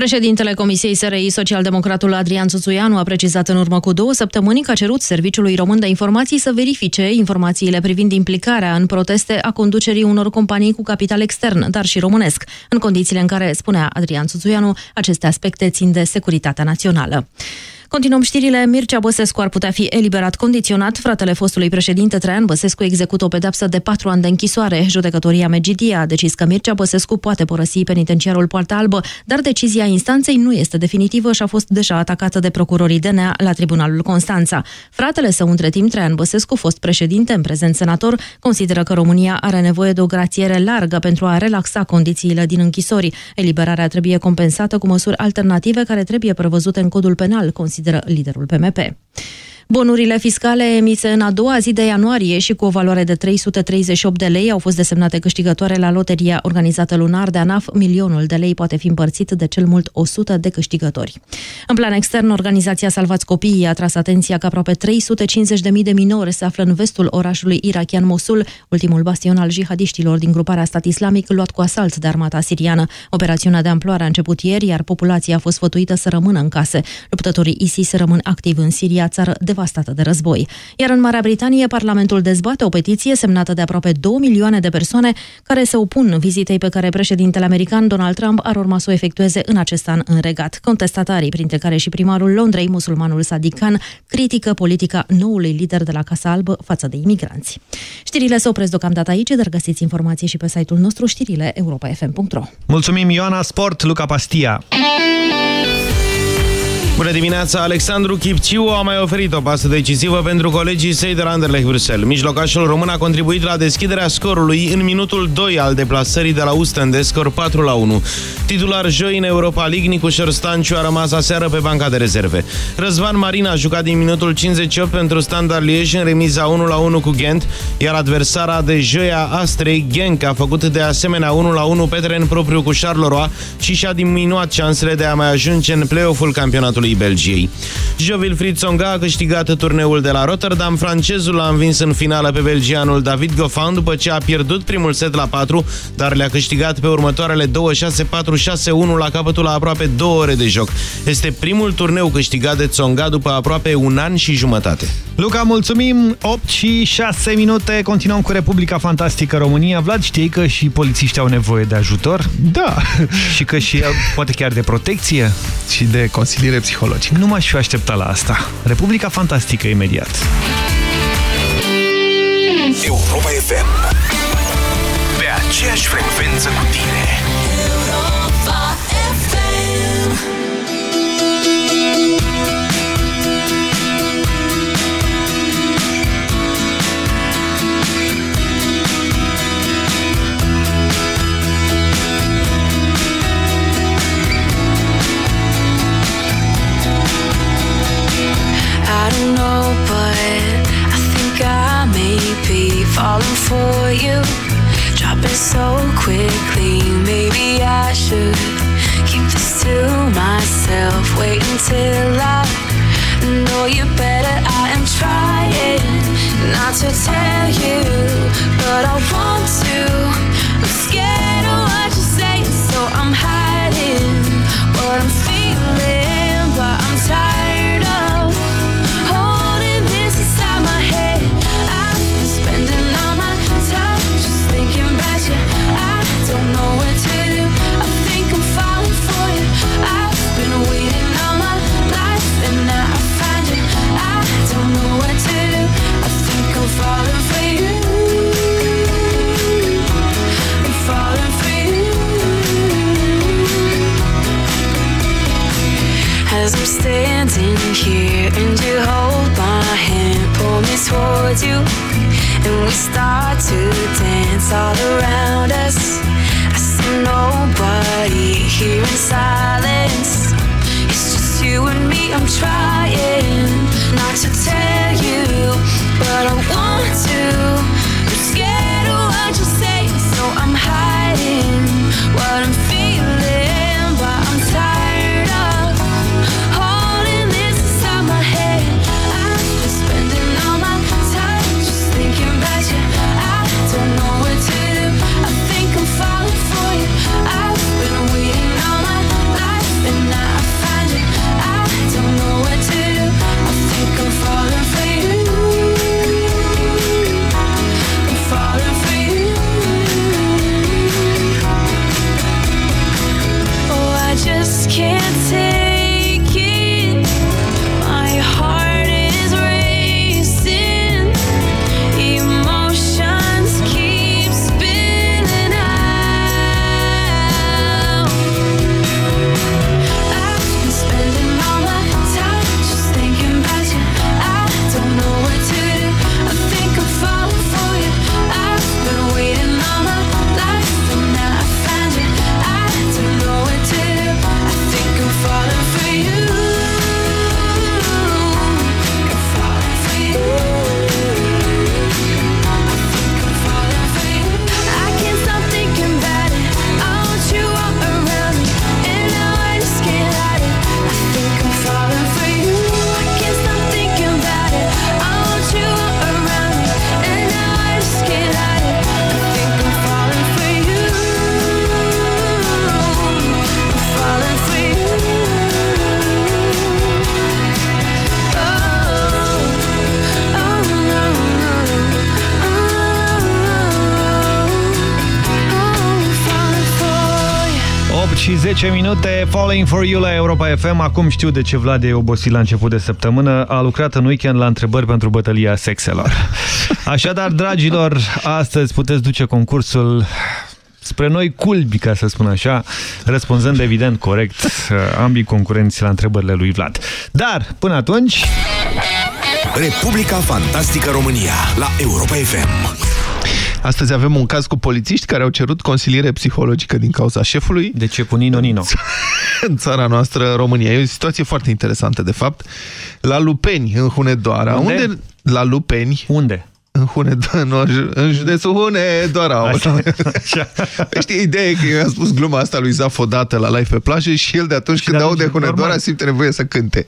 Președintele Comisiei SRI, socialdemocratul Adrian Țuțuianu, a precizat în urmă cu două săptămâni că a cerut Serviciului Român de Informații să verifice informațiile privind implicarea în proteste a conducerii unor companii cu capital extern, dar și românesc, în condițiile în care, spunea Adrian Țuțuianu, aceste aspecte țin de securitatea națională. Continuăm știrile. Mircea Băsescu ar putea fi eliberat condiționat. Fratele fostului președinte Traian Băsescu execută o pedepsă de patru ani de închisoare. Judecătoria Megidia a decis că Mircea Băsescu poate părăsi penitenciarul Poarta Albă, dar decizia instanței nu este definitivă și a fost deja atacată de procurorii DNA la Tribunalul Constanța. Fratele său, între timp, Traian Băsescu, fost președinte, în prezent senator, consideră că România are nevoie de o grațiere largă pentru a relaxa condițiile din închisori. Eliberarea trebuie compensată cu măsuri alternative care trebuie prevăzute în codul penal, consideră consideră liderul PMP. Bonurile fiscale emise în a doua zi de ianuarie și cu o valoare de 338 de lei au fost desemnate câștigătoare la loteria organizată lunar de ANAF. Milionul de lei poate fi împărțit de cel mult 100 de câștigători. În plan extern, organizația Salvați Copiii a tras atenția că aproape 350.000 de minori se află în vestul orașului irachian Mosul, ultimul bastion al jihadiștilor din gruparea stat islamic luat cu asalt de armata siriană. Operațiunea de amploare a început ieri, iar populația a fost fătuită să rămână în case. Luptătorii ISIS rămân activi în Siria, țară de devastată de război. Iar în Marea Britanie, Parlamentul dezbate o petiție semnată de aproape 2 milioane de persoane care se opun vizitei pe care președintele american Donald Trump ar urma să o efectueze în acest an în regat. Contestatarii, printre care și primarul Londrei, musulmanul Sadiq Khan, critică politica noului lider de la Casa Albă față de imigranți. Știrile se opresc deocamdată aici, dar găsiți informații și pe site-ul nostru știrile europa.fm.ro Mulțumim Ioana Sport, Luca Pastia! Bună dimineața! Alexandru Chipciu a mai oferit o pasă decisivă pentru colegii săi de la Anderlecht Bruxelles. Mijlocașul român a contribuit la deschiderea scorului în minutul 2 al deplasării de la Usten de scor 4 la 1. Titular joi în Europa League, Nicușor Stanciu a rămas aseară pe banca de rezerve. Răzvan Marin a jucat din minutul 58 pentru Standard Liege în remiza 1 la 1 cu Ghent, iar adversara de joia Astrei, Genk, a făcut de asemenea 1 la 1 pe teren propriu cu Charleroi și și-a diminuat șansele de a mai ajunge în play-off-ul campionatului campionatului Belgiei. Jo-Wilfried Tsonga a câștigat turneul de la Rotterdam. Francezul a învins în finală pe belgianul David Goffin după ce a pierdut primul set la 4, dar le-a câștigat pe următoarele 2-6-4-6-1 la capătul la aproape două ore de joc. Este primul turneu câștigat de Tsonga după aproape un an și jumătate. Luca, mulțumim! 8 și 6 minute, continuăm cu Republica Fantastică România. Vlad, știi că și polițiștii au nevoie de ajutor? Da! și că și poate chiar de protecție? Și de consiliere psihologică psihologic. Nu m-aș fi așteptat la asta. Republica Fantastică imediat. Europa FM Pe aceeași frecvență cu tine know, but I think I may be falling for you. Dropping so quickly, maybe I should keep this to myself. Wait until I know you better. I am trying not to tell you, but I want to. I'm scared As I'm standing here and you hold my hand, pull me towards you, and we start to dance all around us. I see nobody here in silence. It's just you and me. I'm trying not to tell you, but I want to. I'm scared of what you say, so I'm hiding what I'm feeling, și 10 minute, Falling for You la Europa FM. Acum știu de ce Vlad e obosit la început de săptămână. A lucrat în weekend la întrebări pentru bătălia sexelor. Așadar, dragilor, astăzi puteți duce concursul spre noi culbi, ca să spun așa, răspunzând evident corect uh, ambii concurenți la întrebările lui Vlad. Dar, până atunci... Republica Fantastică România la Europa FM. Astăzi avem un caz cu polițiști care au cerut consiliere psihologică din cauza șefului. De ce cu Nino Nino? în țara noastră, România. E o situație foarte interesantă, de fapt. La Lupeni, în Hunedoara. Unde? unde la Lupeni. Unde? În, Hunedoara, în județul Hunedoara. Așa. Știi, ideea e că eu i-am spus gluma asta lui Zaf odată la live pe plajă și el de atunci și când aude Hunedoara normal. simte nevoie să cânte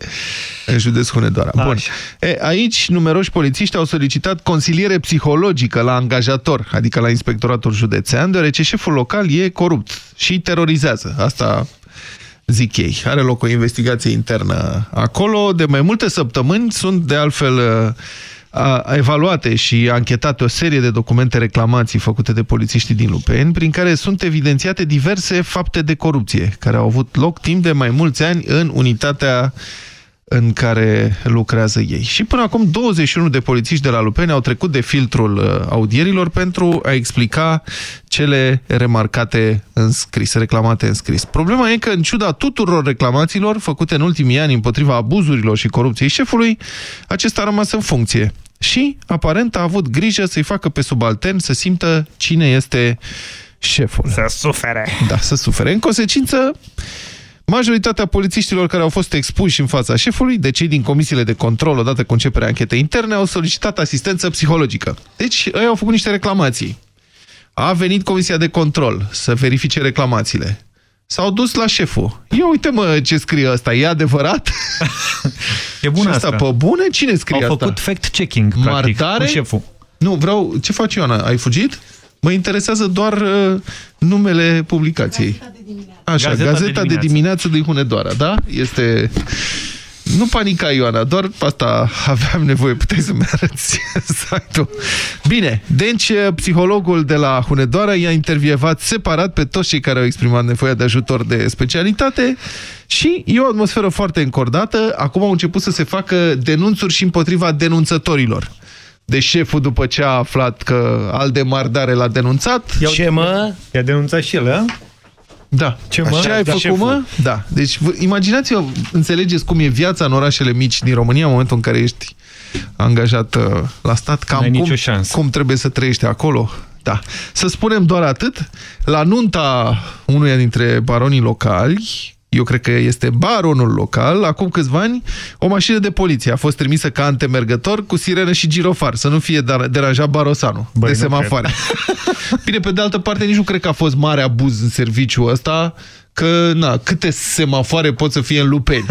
în județul Hunedoara. Bun. E, aici numeroși polițiști au solicitat consiliere psihologică la angajator, adică la inspectoratul județean, deoarece șeful local e corupt și terorizează. Asta zic ei. Are loc o investigație internă acolo. De mai multe săptămâni sunt de altfel a evaluate și anchetate o serie de documente reclamații făcute de polițiștii din Lupeni, prin care sunt evidențiate diverse fapte de corupție, care au avut loc timp de mai mulți ani în unitatea în care lucrează ei. Și până acum 21 de polițiști de la Lupeni au trecut de filtrul uh, audierilor pentru a explica cele remarcate în scris, reclamate în scris. Problema e că, în ciuda tuturor reclamațiilor făcute în ultimii ani împotriva abuzurilor și corupției șefului, acesta a rămas în funcție. Și, aparent, a avut grijă să-i facă pe subaltern să simtă cine este șeful. Să sufere. Da, să sufere. În consecință, Majoritatea polițiștilor care au fost expuși în fața șefului, de cei din comisiile de control odată cu începerea anchetei interne, au solicitat asistență psihologică. Deci, ei au făcut niște reclamații. A venit comisia de control să verifice reclamațiile. S-au dus la șeful. Ia uite mă ce scrie ăsta, e adevărat? E bună asta. asta. pe bune? Cine scrie Au asta? făcut fact-checking, practic, Martare? cu șeful. Nu, vreau... Ce faci, Ioana? Ai fugit? Mă interesează doar uh, numele publicației. Așa, Gazeta Gazeta, de de, dimineață. dimineață din Hunedoara, da? Este... Nu panica, Ioana, doar asta aveam nevoie, puteai să-mi arăți site-ul. Bine, deci psihologul de la Hunedoara i-a intervievat separat pe toți cei care au exprimat nevoia de ajutor de specialitate și e o atmosferă foarte încordată. Acum au început să se facă denunțuri și împotriva denunțătorilor. De șeful, după ce a aflat că Alde Mardare l-a denunțat... Ce mă? I-a denunțat și el, a? Da. Ce mă? Ce ai Da, făcut, șeful. mă? Da. Deci, vă- imaginați-vă, înțelegeți cum e viața în orașele mici din România în momentul în care ești angajat uh, la stat, cam N-ai cum, nicio șansă. cum trebuie să trăiești acolo. Da. Să spunem doar atât, la nunta unuia dintre baronii locali, eu cred că este baronul local, acum câțiva ani, o mașină de poliție a fost trimisă ca antemergător cu sirenă și girofar, să nu fie dar- deranjat barosanu Băi, de nu semafoare. Bine, pe de altă parte, nici nu cred că a fost mare abuz în serviciul ăsta, că, na, câte semafoare pot să fie în lupeni.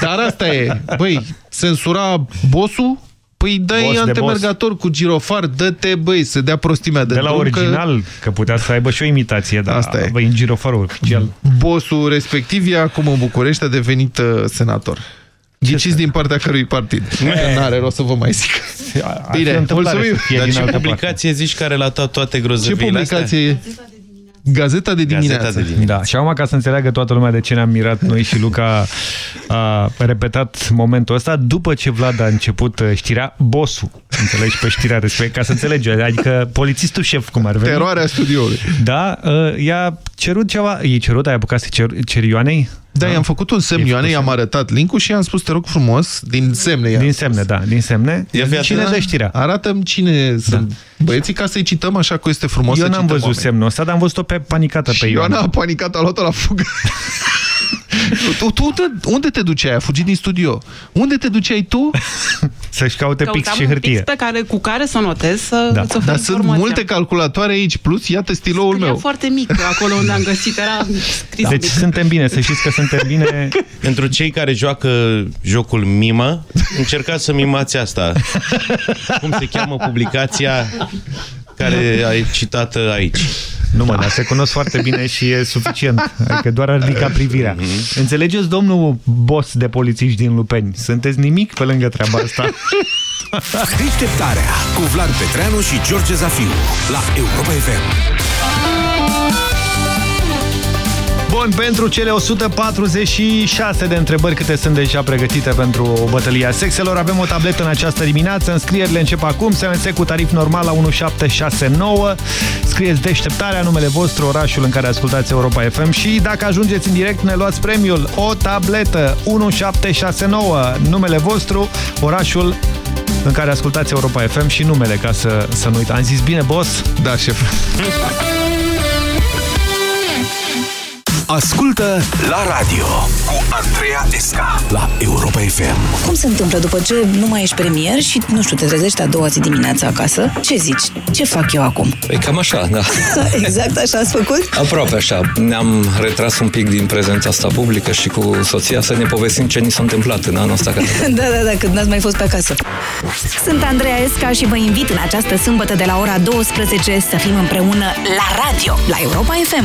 Dar asta e, băi, censura bosul, păi dai Boss de antemergator cu girofar, dă-te, băi, să dea prostimea de, De la drum, că original, că... că putea să aibă și o imitație, dar Asta e. băi, în girofarul oficial. Bossul respectiv e acum în București, a devenit uh, senator. Ghiciți din partea cărui partid. N-are rost să vă mai zic. Ar fi Bine, o întâmplare mulțumim. să fie Dar din ce altă publicație zici că a relatat toate Ce grozăviile publicație e? Gazeta de dimineață. Gazeta de dimineață. Da, și acum ca să înțeleagă toată lumea de ce ne-am mirat noi și Luca a repetat momentul ăsta după ce Vlad a început uh, știrea Bosu, înțelegi, pe știrea respect, ca să înțelegi, adică polițistul șef, cum ar veni. Teroarea studioului. Da, uh, i-a cerut ceva, i-a cerut, ai apucat să cer, ceri Ioanei? Da, i-am făcut un semn, Ioane, i-am arătat link-ul și i-am spus, te rog frumos, din semne. i-am Din spus. semne, da, din semne. Ia fi Cine atent. dă știrea? Arată-mi cine sunt băieții ca să-i cităm așa că este frumos Eu să n-am cităm văzut oameni. semnul ăsta, dar am văzut-o pe panicată pe Și Ioana Ioana. a panicat, a luat-o la fugă. tu, tu, unde, unde te duceai? A fugit din studio. Unde te duceai tu? Să-și caute pix Căutam și un hârtie. pix pe care, cu care să notez să Da. îți ofer Dar sunt informația. multe calculatoare aici, plus iată stiloul Scria meu. foarte mic acolo unde am găsit, era scris Deci mic. suntem bine, să știți că suntem bine. Pentru cei care joacă jocul Mimă, încercați să mimați asta. Cum se cheamă publicația care ai citat aici? Nu mă, dar se cunosc foarte bine și e suficient. Adică doar a ridicat privirea. Înțelegeți, domnul boss de polițiști din Lupeni? Sunteți nimic pe lângă treaba asta. Deșteptarea cu Vlad Petreanu și George Zafiu la Europa FM. Bun, pentru cele 146 de întrebări câte sunt deja pregătite pentru bătălia sexelor, avem o tabletă în această dimineață. Înscrierile încep acum, SMS cu tarif normal la 1769. Scrieți deșteptarea, numele vostru, orașul în care ascultați Europa FM și dacă ajungeți în direct ne luați premiul. O tabletă 1769, numele vostru, orașul în care ascultați Europa FM și numele, ca să, să nu uitați. Am zis bine, boss? Da, șef. Ascultă la radio cu Andreea Esca la Europa FM. Cum se întâmplă după ce nu mai ești premier și, nu știu, te trezești a doua zi dimineața acasă? Ce zici? Ce fac eu acum? E cam așa, da. exact așa ați făcut? Aproape așa. Ne-am retras un pic din prezența asta publică și cu soția să ne povestim ce ni s-a întâmplat în anul ăsta. da, da, da, când n-ați mai fost pe acasă. Sunt Andreea Esca și vă invit în această sâmbătă de la ora 12 să fim împreună la radio, la Europa FM.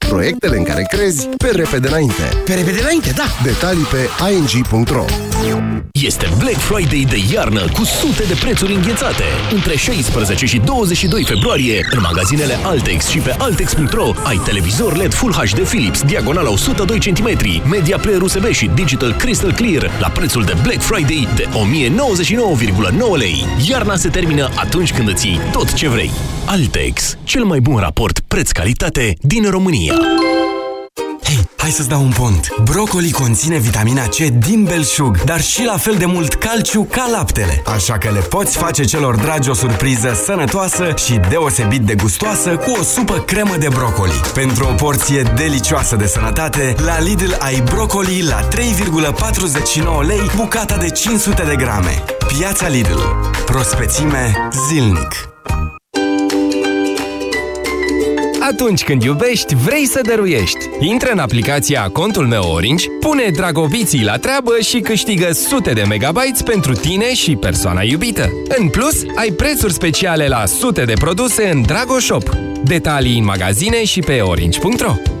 proiectele în care crezi pe repede înainte. Pe repede înainte, da! Detalii pe ing.ro Este Black Friday de iarnă cu sute de prețuri înghețate. Între 16 și 22 februarie, în magazinele Altex și pe Altex.ro ai televizor LED Full HD Philips, diagonala 102 cm, media player USB și digital Crystal Clear la prețul de Black Friday de 1099,9 lei. Iarna se termină atunci când îți iei tot ce vrei. Altex, cel mai bun raport preț-calitate din România. Hei, hai să-ți dau un pont. Brocoli conține vitamina C din belșug, dar și la fel de mult calciu ca laptele. Așa că le poți face celor dragi o surpriză sănătoasă și deosebit de gustoasă cu o supă cremă de brocoli. Pentru o porție delicioasă de sănătate, la Lidl ai brocoli la 3,49 lei bucata de 500 de grame. Piața Lidl. Prospețime zilnic. Atunci când iubești, vrei să dăruiești. Intră în aplicația Contul meu Orange, pune dragobiții la treabă și câștigă sute de megabytes pentru tine și persoana iubită. În plus, ai prețuri speciale la sute de produse în Dragoshop. Detalii în magazine și pe orange.ro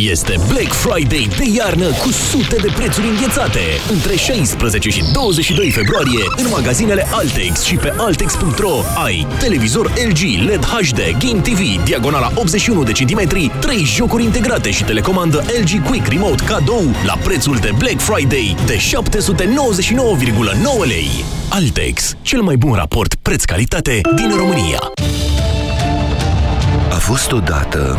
Este Black Friday de iarnă cu sute de prețuri înghețate. Între 16 și 22 februarie, în magazinele Altex și pe Altex.ro ai televizor LG LED HD Game TV, diagonala 81 de centimetri, 3 jocuri integrate și telecomandă LG Quick Remote cadou la prețul de Black Friday de 799,9 lei. Altex, cel mai bun raport preț-calitate din România. A fost odată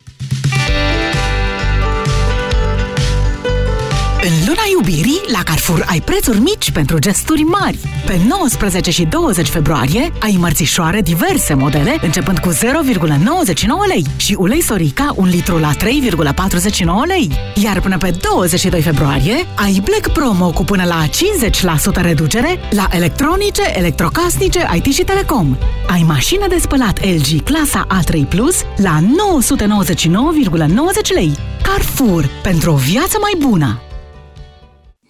În luna iubirii, la Carrefour ai prețuri mici pentru gesturi mari. Pe 19 și 20 februarie ai mărțișoare diverse modele, începând cu 0,99 lei și ulei Sorica un litru la 3,49 lei. Iar până pe 22 februarie ai Black Promo cu până la 50% reducere la electronice, electrocasnice, IT și telecom. Ai mașină de spălat LG clasa A3 Plus la 999,90 lei. Carrefour, pentru o viață mai bună!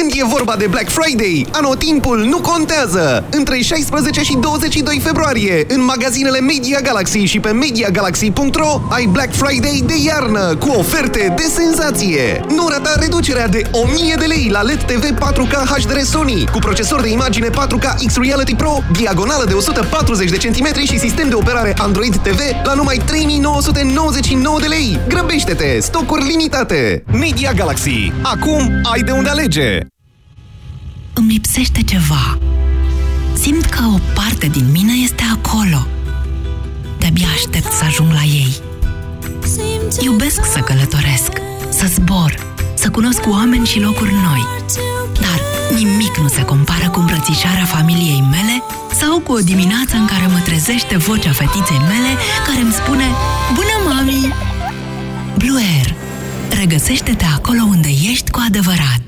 Când e vorba de Black Friday, anotimpul nu contează! Între 16 și 22 februarie, în magazinele Media Galaxy și pe MediaGalaxy.ro ai Black Friday de iarnă, cu oferte de senzație! Nu rata reducerea de 1000 de lei la LED TV 4K HDR Sony, cu procesor de imagine 4K X-Reality Pro, diagonală de 140 de centimetri și sistem de operare Android TV la numai 3999 de lei! Grăbește-te! Stocuri limitate! Media Galaxy. Acum ai de unde alege! Îmi lipsește ceva. Simt că o parte din mine este acolo. De-abia aștept să ajung la ei. Iubesc să călătoresc, să zbor, să cunosc oameni și locuri noi. Dar nimic nu se compară cu îmbrățișarea familiei mele sau cu o dimineață în care mă trezește vocea fetiței mele care îmi spune Bună, mami! Blue Air. Regăsește-te acolo unde ești cu adevărat.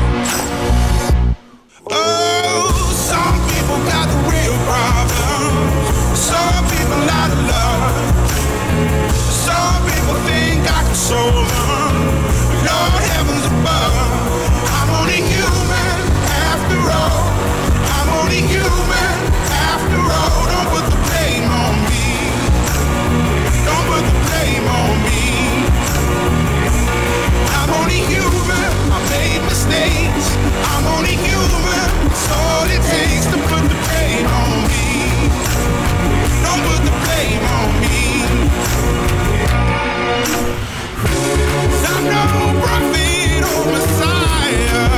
mistakes. I'm only human, so it takes to put the blame on me. Don't put the blame on me. I'm no prophet or messiah.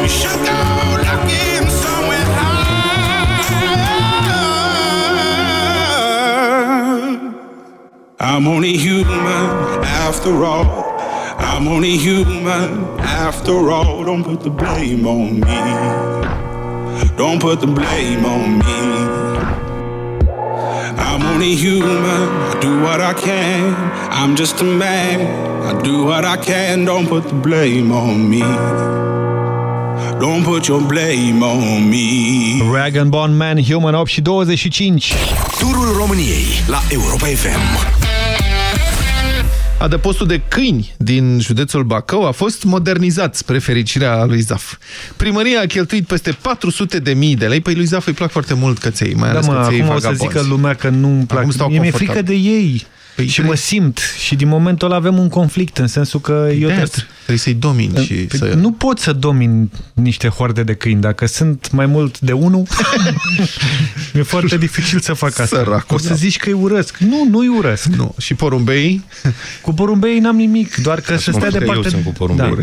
You should go looking somewhere higher. I'm only human after all I'm only human after all. Don't put the blame on me. Don't put the blame on me. I'm only human. I do what I can. I'm just a man. I do what I can. Don't put the blame on me. Don't put your blame on me. Rag and Bone Man, Human 8 și 25. Turul României la Europa FM. Adăpostul de câini din județul Bacău a fost modernizat spre fericirea lui Zaf. Primăria a cheltuit peste 400 de mii de lei. Păi lui Zaf îi plac foarte mult căței, mai Da, ales mă, căței acum o să vagabonzi. zică lumea că nu-mi plac. Acum stau Mie mi-e confortabil. frică de ei. Păi și mă simt. Și din momentul ăla avem un conflict, în sensul că eu De-aia trebuie, trebuie să-i domini și Păi să... Nu pot să domin niște hoarde de câini. Dacă sunt mai mult de unul, mi-e foarte dificil să fac asta. Săracul, o să da. zici că îi urăsc. Nu, nu îi urăsc. Nu. Și porumbei? Cu porumbei n-am nimic, doar că să mă, stea că eu departe. sunt cu porumbei.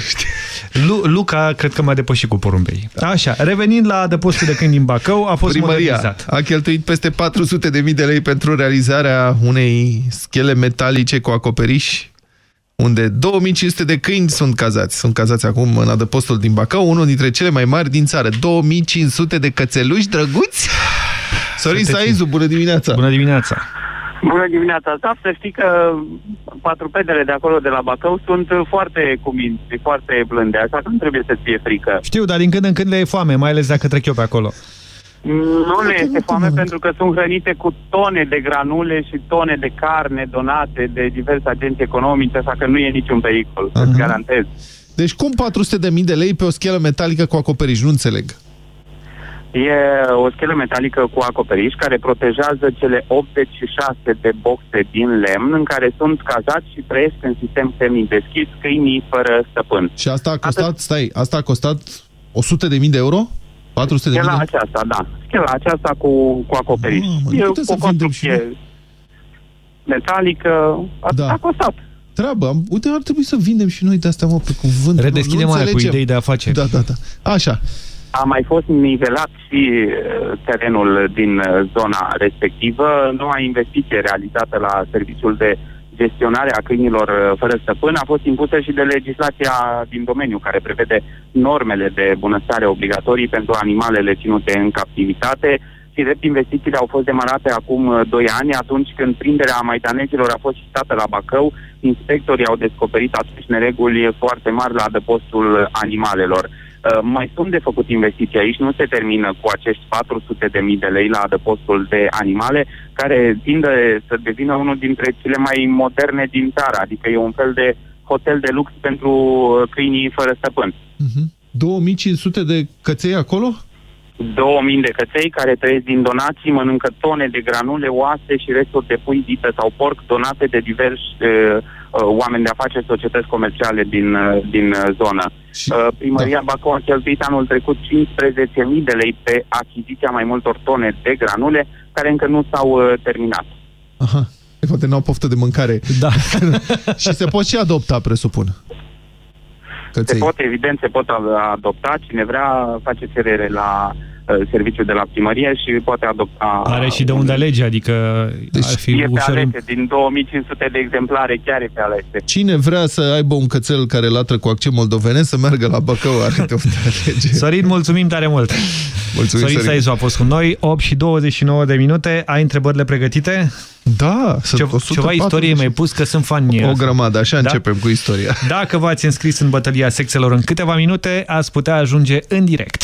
Da. Lu Luca cred că m-a depășit cu porumbei. Așa, revenind la adăpostul de câini din Bacău, a fost Primăria modernizat. a cheltuit peste 400 de mii de lei pentru realizarea unei schele metalice cu acoperiș unde 2500 de câini sunt cazați. Sunt cazați acum în adăpostul din Bacău, unul dintre cele mai mari din țară. 2500 de cățeluși drăguți? Sorin Sunteți- Saizu, bună dimineața! Bună dimineața! Bună dimineața, Zaf, să știi că patrupedele de acolo de la Bacău sunt foarte cuminți, foarte blânde, așa că nu trebuie să fie frică. Știu, dar din când în când le e foame, mai ales dacă trec eu pe acolo. Nu le este foame pentru că sunt hrănite cu tone de granule și tone de carne donate de diverse agenții economice, așa că nu e niciun pericol, îți garantez. Deci cum 400 de mii de lei pe o schelă metalică cu acoperiș? Nu înțeleg. E o schelă metalică cu acoperiș care protejează cele 86 de boxe din lemn în care sunt cazați și trăiesc în sistem semi-deschis câinii fără stăpân. Și asta a costat, stai, asta a costat 100 de mii de euro? 400 de mii de Schela euro? aceasta, da. Schela aceasta cu, cu acoperiș. Mamă, e nu o putem să vindem și construcție metalică. A, Da. a costat. Treabă. Am- Uite, ar trebui să vindem și noi de astea, mă, pe cuvânt. Redeschidem Nu- nu aia cu înțelegem. idei de afaceri. Da, da, da. Așa. A mai fost nivelat și uh, terenul din uh, zona respectivă. Noua investiție realizată la serviciul de gestionare a câinilor uh, fără stăpân a fost impusă și de legislația din domeniu care prevede normele de bunăstare obligatorii pentru animalele ținute în captivitate și drept investițiile au fost demarate acum uh, 2 ani, atunci când prinderea maidanezilor a fost citată la Bacău, inspectorii au descoperit atunci nereguli foarte mari la adăpostul animalelor. Uh, mai sunt de făcut investiții aici, nu se termină cu acești 400 de mii de lei la adăpostul de animale, care tinde să devină unul dintre cele mai moderne din țară, adică e un fel de hotel de lux pentru uh, câinii fără stăpân. 2500 de căței acolo? 2000 de căței care trăiesc din donații, mănâncă tone de granule, oase și resturi de pui, vită sau porc donate de diversi uh, uh, oameni de afaceri, societăți comerciale din, uh, din uh, zonă. Uh, primăria da. Bacău a cheltuit anul trecut 15.000 de lei pe achiziția mai multor tone de granule care încă nu s-au uh, terminat. Aha. E, Poate n-au poftă de mâncare. Da. și se pot și adopta, presupun. Se Căței. pot, evident, se pot a- adopta. Cine vrea face cerere la uh, serviciul de la primărie și poate adopta... Are și de unde alege, adică deci, ar fi E pe ușor... alese, din 2500 de exemplare, chiar e pe alese. Cine vrea să aibă un cățel care latră cu accent moldovenesc, să meargă la Bacău, are de unde alege. Sorin, mulțumim tare mult! Mulțumim, Sorin Sorin. Saizu a fost cu noi, 8 și 29 de minute. Ai întrebările pregătite? Da, sunt Ce, 140. Ceva istorie mi-ai pus că sunt fan. O grămadă, așa Da? începem cu istoria. Dacă v-ați înscris în bătălia sexelor în câteva minute, ați putea ajunge în direct.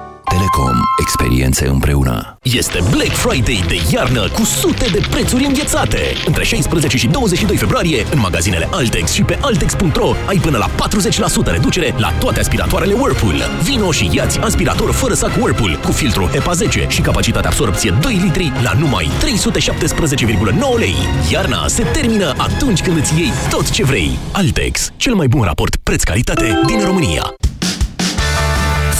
Telecom. Experiențe împreună. Este Black Friday de iarnă cu sute de prețuri înghețate. Între 16 și 22 februarie, în magazinele Altex și pe Altex.ro ai până la 40% reducere la toate aspiratoarele Whirlpool. Vino și iați aspirator fără sac Whirlpool cu filtru EPA 10 și capacitate absorpție 2 litri la numai 317,9 lei. Iarna se termină atunci când îți iei tot ce vrei. Altex, cel mai bun raport preț-calitate din România.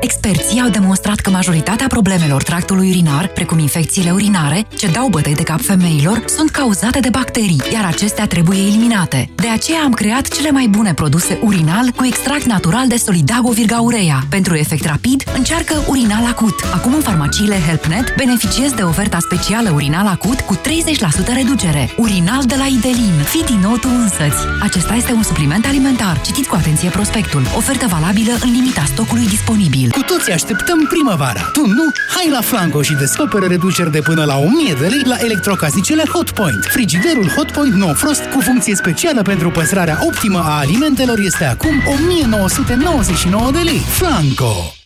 Experții au demonstrat că majoritatea problemelor tractului urinar, precum infecțiile urinare, ce dau bătăi de cap femeilor, sunt cauzate de bacterii, iar acestea trebuie eliminate. De aceea am creat cele mai bune produse urinal cu extract natural de Solidago Virgaurea. Pentru efect rapid, încearcă urinal acut. Acum în farmaciile HelpNet beneficiezi de oferta specială urinal acut cu 30% reducere. Urinal de la Idelin. Fii din nou tu însăți. Acesta este un supliment alimentar. Citiți cu atenție prospectul. Ofertă valabilă în limita stocului disponibil. Cu toții așteptăm primăvara. Tu nu? Hai la Flanco și descoperă reduceri de până la 1000 de lei la electrocasnicele Hotpoint. Frigiderul Hotpoint No Frost cu funcție specială pentru păstrarea optimă a alimentelor este acum 1999 de lei. Flanco!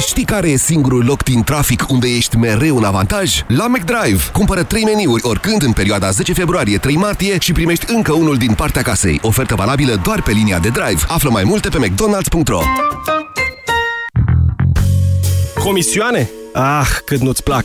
Știi care e singurul loc din trafic unde ești mereu în avantaj? La McDrive! Cumpără 3 meniuri oricând în perioada 10 februarie-3 martie și primești încă unul din partea casei. Ofertă valabilă doar pe linia de drive. Află mai multe pe mcdonalds.ro Comisioane? Ah, cât nu-ți plac!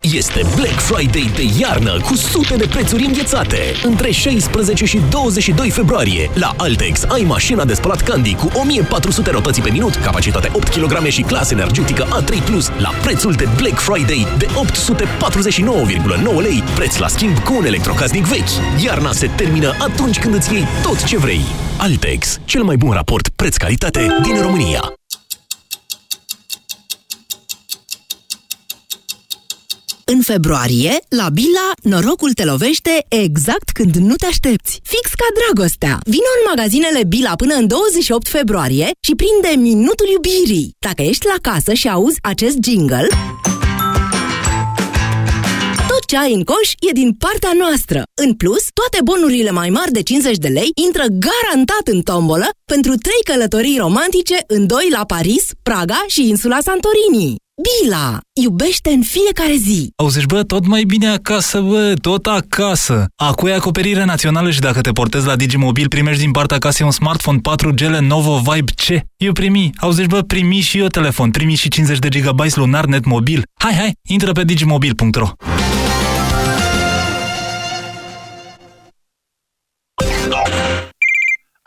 Este Black Friday de iarnă cu sute de prețuri înghețate. Între 16 și 22 februarie, la Altex ai mașina de spălat Candy cu 1400 rotații pe minut, capacitate 8 kg și clasă energetică A3+, la prețul de Black Friday de 849,9 lei, preț la schimb cu un electrocasnic vechi. Iarna se termină atunci când îți iei tot ce vrei. Altex, cel mai bun raport preț-calitate din România. În februarie, la Bila, norocul te lovește exact când nu te aștepți. Fix ca dragostea. Vino în magazinele Bila până în 28 februarie și prinde Minutul Iubirii. Dacă ești la casă și auzi acest jingle... Tot ce ai în coș e din partea noastră. În plus, toate bonurile mai mari de 50 de lei intră garantat în tombolă pentru trei călătorii romantice în doi la Paris, Praga și insula Santorini. Bila! Iubește în fiecare zi! Auzi, bă, tot mai bine acasă, bă, tot acasă. Acu e acoperire națională și dacă te portezi la Digimobil, primești din partea casei un smartphone 4G Lenovo Vibe C. Eu primi. Auzi, bă, primi și eu telefon, primi și 50 de GB lunar net mobil. Hai, hai, intră pe digimobil.ro.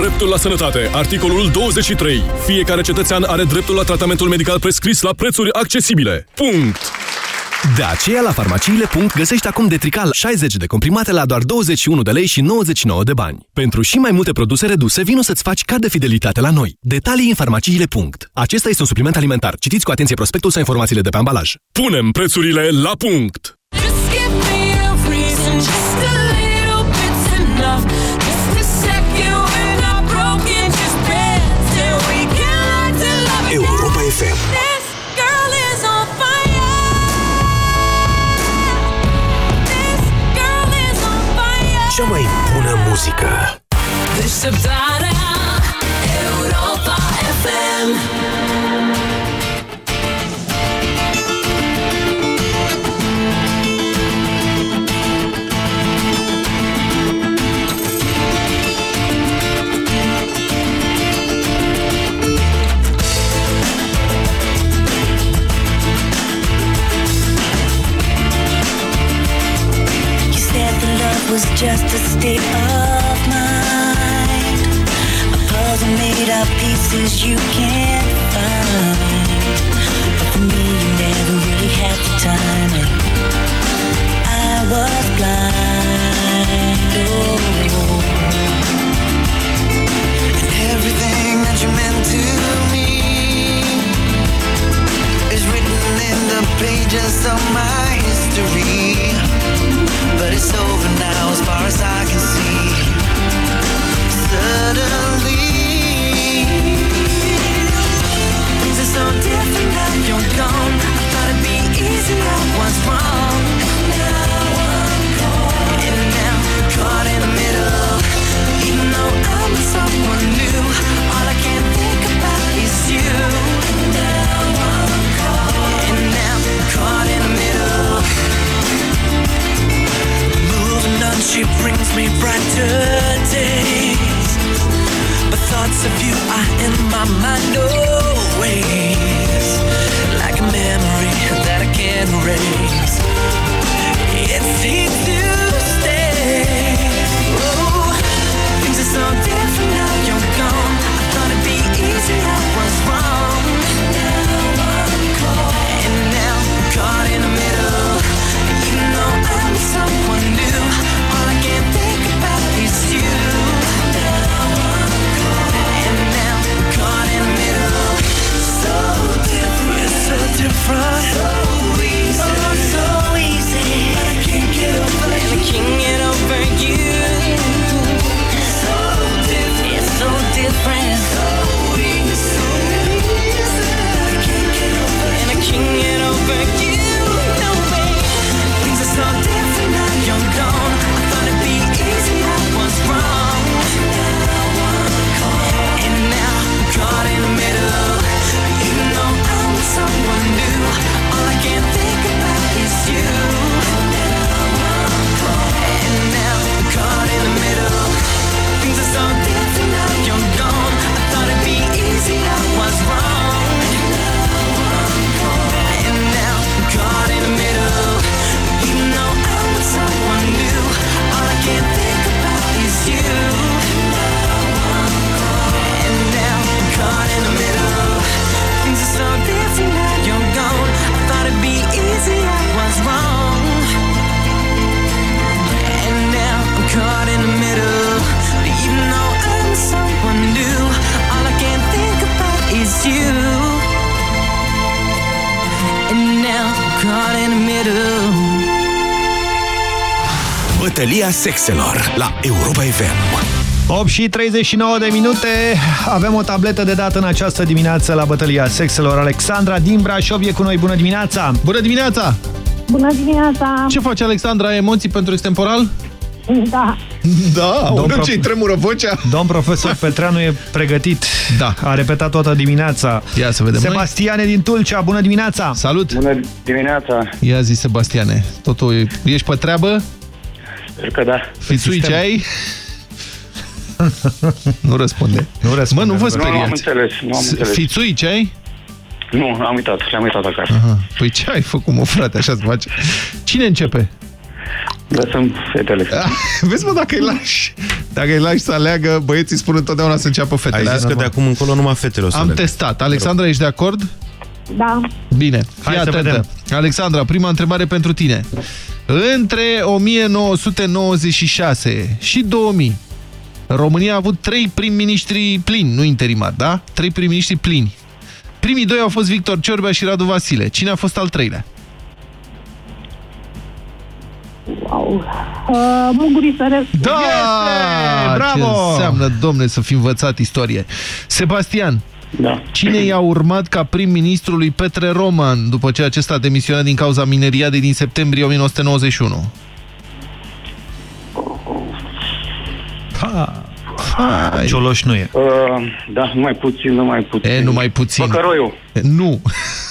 Dreptul la sănătate. Articolul 23. Fiecare cetățean are dreptul la tratamentul medical prescris la prețuri accesibile. Punct! De aceea, la farmaciile. găsești acum Detrical 60 de comprimate la doar 21 de lei și 99 de bani. Pentru și mai multe produse reduse, vino să-ți faci card de fidelitate la noi. Detalii în farmaciile. Acesta este un supliment alimentar. Citiți cu atenție prospectul sau informațiile de pe ambalaj. Punem prețurile la punct! Europa FM. Cea mai bună muzică. Deșteptarea Europa FM was just a state of mind. A puzzle made of pieces you can't find. But for me, you never really had the time. I was blind. Oh. And everything that you meant to me is written in the pages of my history. But it's over now as far as I can see. Suddenly, things are so different now you're gone. I thought it'd be easy, I was wrong. On, she brings me brighter days. But thoughts of you are in my mind always. Like a memory that I can't erase. It's here over and caught in the middle. Bătălia sexelor la Europa FM. 8 și 39 de minute, avem o tabletă de dat în această dimineață la bătălia sexelor. Alexandra din Brașov e cu noi. Bună dimineața! Bună dimineața! Bună dimineața! Ce face Alexandra? Ai emoții pentru extemporal? Da. Da, Domn unul prof- ce-i tremură vocea. Domn profesor Petreanu e pregătit. Da. A repetat toată dimineața. Ia să vedem. Sebastiane din Tulcea, bună dimineața! Salut! Bună dimineața! Ia zi, Sebastiane, totul, ești pe treabă? Sper că da. Fițui ce ai? nu răspunde. Nu răspunde. Mă, nu vă Nu am speriați. înțeles, nu am înțeles. Fițui ce ai? Nu, am uitat, le-am uitat acasă. Aha. Păi ce ai făcut, mă, frate, așa se face? Cine începe? Lăsăm fetele. Vezi, mă, dacă îi lași, dacă îi lași să aleagă, băieții spun întotdeauna să înceapă fetele. Ai zis Asta că de mă- acum încolo numai fetele o să Am aleg. testat. Alexandra, ești de acord? Da. Bine, Hai fii să atentă. vedem. Alexandra, prima întrebare pentru tine. Între 1996 și 2000, România a avut trei prim-ministri plini, nu interimar, da? Trei prim-ministri plini. Primii doi au fost Victor Ciorbea și Radu Vasile. Cine a fost al treilea? Wow. Uh, Muguri Sărescu. Da! Bravo! Ce înseamnă, domne, să fi învățat istorie. Sebastian, Da. cine i-a urmat ca prim-ministru lui Petre Roman după ce acesta a demisionat din cauza mineriadei din septembrie 1991? Ha. Hai. Cioloș nu e. Uh, da, numai puțin, numai puțin. E, numai puțin. Păcăroiu. Nu.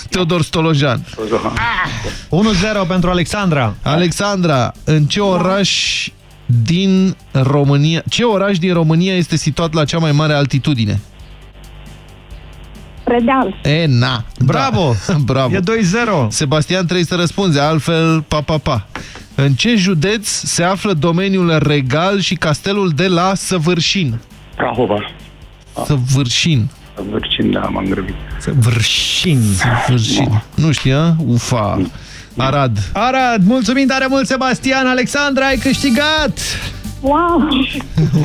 Teodor Stolojan. 1-0 pentru Alexandra. Alexandra, în ce oraș din România, ce oraș din România este situat la cea mai mare altitudine? Predeal. E, na. Bravo! Da. Bravo. E 2-0. Sebastian trebuie să răspunzi, altfel pa, pa, pa. În ce județ se află domeniul regal și castelul de la Săvârșin? Prahova. Săvârșin. Vârcin, da, m-am grăbit. Săvârșin. Săvârșin. Nu știa? Ufa. Arad. Arad, mulțumim tare mult, Sebastian. Alexandra, ai câștigat! Wow.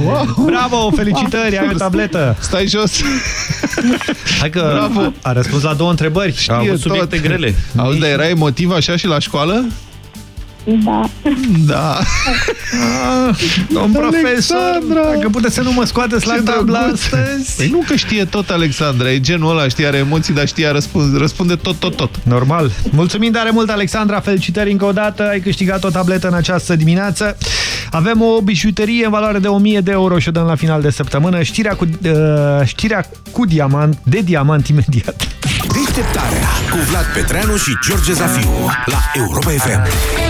Wow. Bravo, felicitări, ai o tabletă. Stai jos. Hai că Bravo. a răspuns la două întrebări. Știe a avut tot. subiecte grele. Auzi, dar era emotiv așa și la școală? Da. Da. Ah, domn profesor, dacă puteți să nu mă scoateți la Ce tabla drăguț. astăzi. Păi nu că știe tot, Alexandra, e genul ăla, știe, are emoții, dar știe, răspunde, răspunde tot, tot, tot. Normal. Mulțumim tare mult, Alexandra. Felicitări încă o dată. Ai câștigat o tabletă în această dimineață. Avem o bijuterie în valoare de 1000 de euro și o dăm la final de săptămână. Știrea cu, uh, știrea cu diamant, de diamant imediat. Deșteptarea cu Vlad Petreanu și George Zafiu la Europa FM.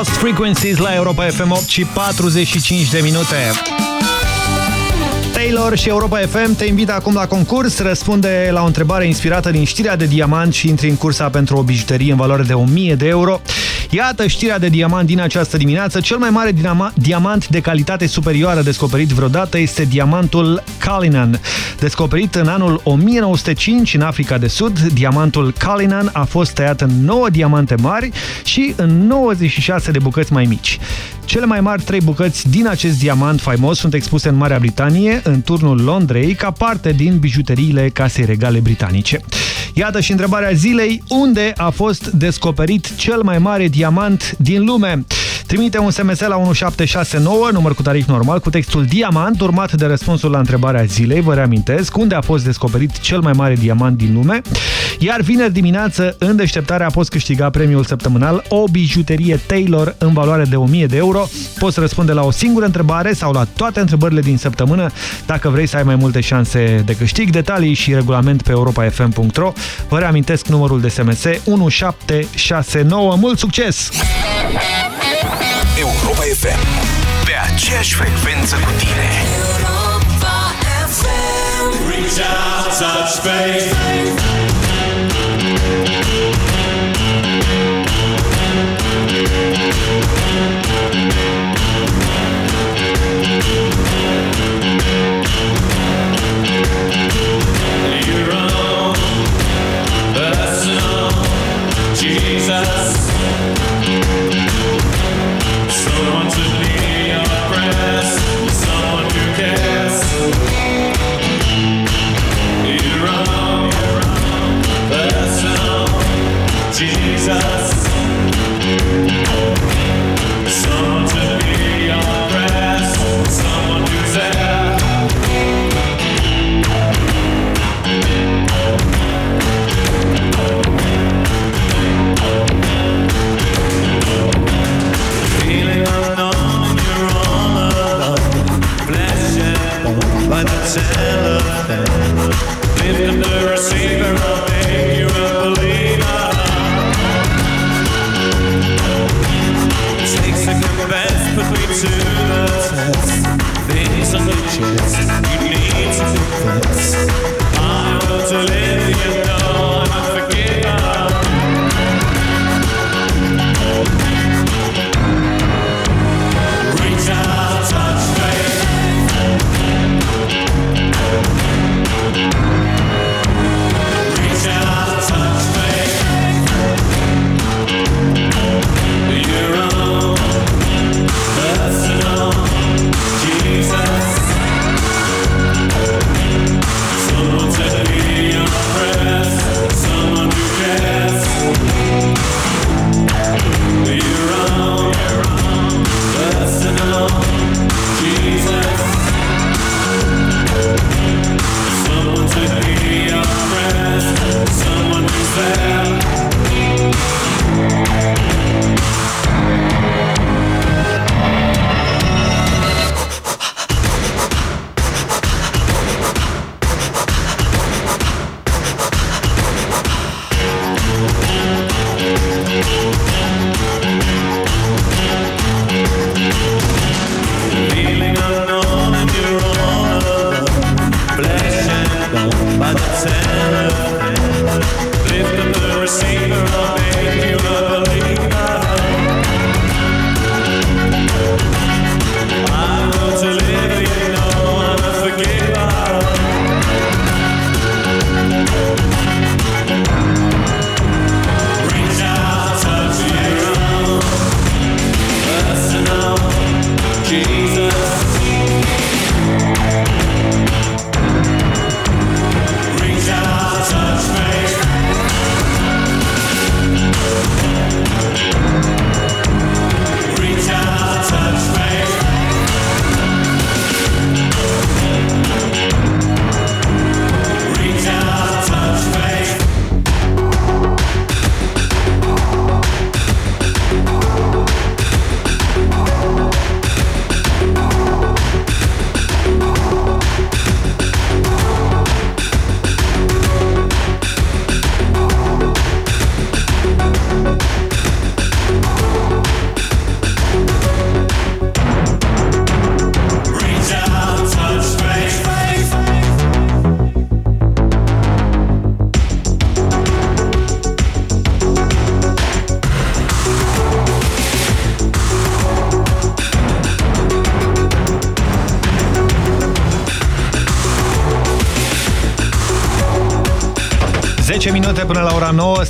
Lost Frequencies la Europa FM 8 și 45 de minute. Taylor și Europa FM te invită acum la concurs. Răspunde la o întrebare inspirată din știrea de diamant și intri în cursa pentru o bijuterie în valoare de 1000 de euro. Iată știrea de diamant din această dimineață. Cel mai mare diamant de calitate superioară descoperit vreodată este diamantul Cullinan. Descoperit în anul 1905 în Africa de Sud, diamantul Cullinan a fost tăiat în 9 diamante mari și în 96 de bucăți mai mici. Cele mai mari trei bucăți din acest diamant faimos sunt expuse în Marea Britanie, în turnul Londrei, ca parte din bijuteriile casei regale britanice. Iată și întrebarea zilei, unde a fost descoperit cel mai mare diamant din lume? Trimite un SMS la 1769, număr cu tarif normal, cu textul diamant, urmat de răspunsul la întrebarea zilei. Vă reamintesc unde a fost descoperit cel mai mare diamant din lume. Iar vineri dimineață, în deșteptarea, poți câștiga premiul săptămânal, o bijuterie Taylor în valoare de 1000 de euro. Poți răspunde la o singură întrebare sau la toate întrebările din săptămână, dacă vrei să ai mai multe șanse de câștig. Detalii și regulament pe europafm.ro. Vă reamintesc numărul de SMS 1769. Mult succes! Europa FM. Pe aceeași frecvență cu tine. Reach out, touch faith.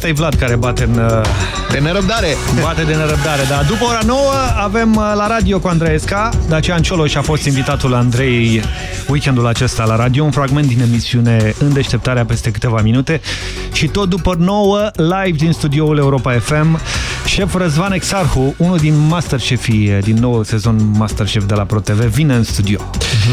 La ora 9. Ăsta e Vlad care bate în... uh, De nerăbdare. Bate de nerăbdare, da. După ora 9 avem uh, la radio cu Andreesca. Dacian Cioloș a fost invitatul Andrei weekendul acesta la radio. Un fragment din emisiune în deșteptarea peste câteva minute. Și tot după 9, live din studioul Europa FM, șef Răzvan Exarhu, unul din Masterchefii din noul sezon Masterchef de la ProTV, vine în studio.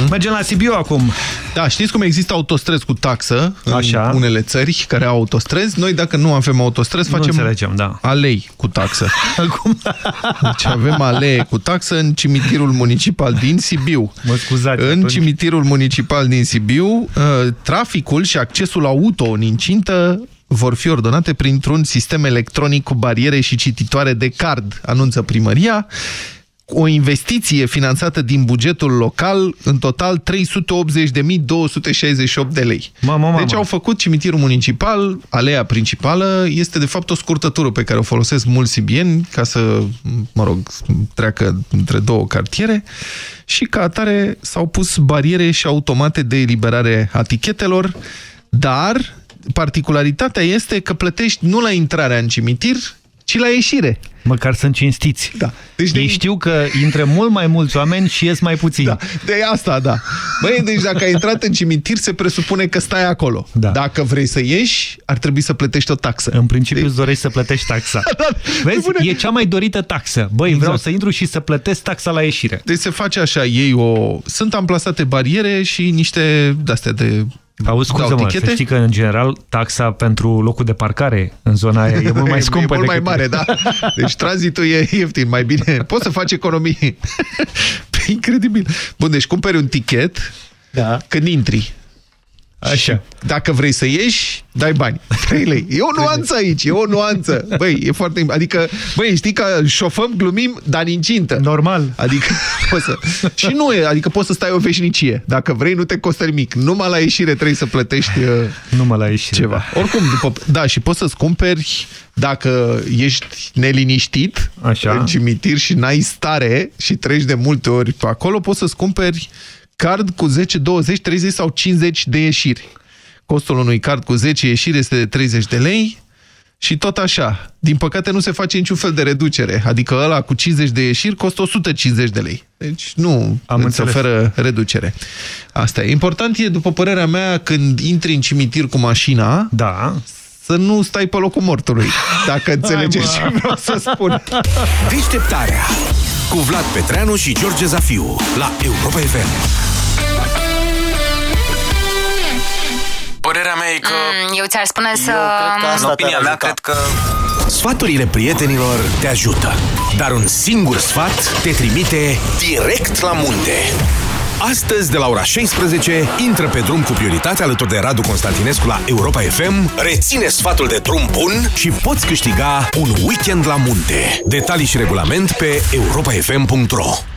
Mergem la Sibiu acum. Da, știți cum există autostrăzi cu taxă în Așa. unele țări care au autostrăzi? Noi, dacă nu avem autostrăzi, Nu facem înțelegem, da. alei cu taxă. Deci avem alee cu taxă în cimitirul municipal din Sibiu. Mă scuzați. În atunci. cimitirul municipal din Sibiu, uh, traficul și accesul auto în incintă vor fi ordonate printr-un sistem electronic cu bariere și cititoare de card, anunță primăria. O investiție finanțată din bugetul local, în total 380.268 de lei. Mamă, mamă. Deci au făcut cimitirul municipal, alea principală, este de fapt o scurtătură pe care o folosesc mulți sibieni ca să, mă rog, treacă între două cartiere și ca atare s-au pus bariere și automate de eliberare a tichetelor, dar particularitatea este că plătești nu la intrarea în cimitir, ci la ieșire. Măcar sunt cinstiți. Da. Deci Ei știu că intră mult mai mulți oameni și ies mai puțini. Da. De asta, da. Băi, deci dacă ai intrat în cimitir, se presupune că stai acolo. Da. Dacă vrei să ieși, ar trebui să plătești o taxă. În principiu îți dorești să plătești taxa. Vezi? E cea mai dorită taxă. Băi, vreau Exact. să intru și să plătesc taxa la ieșire. Deci se face așa, ei o... Sunt amplasate bariere și niște de-astea de... Auzi, dau scuză-mă, tichete. să știi că, în general, taxa pentru locul de parcare în zona aia e mult mai scumpă. E mult mai decât- mare, da. Deci tranzitul e ieftin, mai bine. Poți să faci economii. Incredibil. Bun, deci cumperi un tichet da. când intri. Așa. Dacă vrei să ieși, dai bani. 3 lei. E o nuanță aici, e o nuanță. Băi, e foarte... Adică, băi, știi că șofăm, glumim, dar în incintă. Normal. Adică poți să... Și nu e, adică poți să stai o veșnicie. Dacă vrei, nu te costă nimic. Numai la ieșire trebuie să plătești uh, Numai la ieșire. ceva. Oricum, după... Da, și poți să-ți cumperi dacă ești neliniștit Așa. în cimitir și n-ai stare și treci de multe ori pe acolo, poți să-ți cumperi card cu 10, 20, 30 sau 50 de ieșiri. Costul unui card cu 10 ieșiri este de 30 de lei și tot așa. Din păcate nu se face niciun fel de reducere. Adică ăla cu 50 de ieșiri costă 150 de lei. Deci nu Am îți înțeles. oferă reducere. Asta e. Important e, după părerea mea, când intri în cimitir cu mașina, da. să nu stai pe locul mortului. Dacă înțelegeți ce vreau să spun. Deșteptarea cu Vlad Petreanu și George Zafiu la Europa FM. Părerea mea e că... Mm, eu ți-ar spune să... În opinia mea, cred că... Sfaturile prietenilor te ajută, dar un singur sfat te trimite direct la munte. Astăzi, de la ora 16, intră pe drum cu prioritate alături de Radu Constantinescu la Europa FM, reține sfatul de drum bun și poți câștiga un weekend la munte. Detalii și regulament pe europafm.ro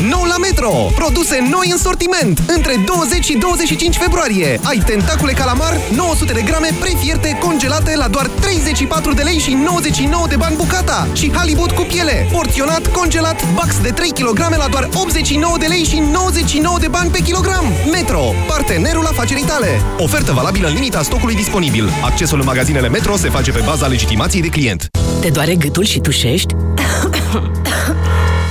Nou la Metro! Produse noi în sortiment! Între 20 și 25 februarie ai tentacule calamar 900 de grame prefierte congelate la doar 34 de lei și 99 de bani bucata și halibut cu piele, porționat congelat bax de 3 kg la doar 89 de lei și 99 de bani pe kilogram. Metro, partenerul afacerii tale. Ofertă valabilă în limita stocului disponibil. Accesul în magazinele Metro se face pe baza legitimației de client. Te doare gâtul și tușești?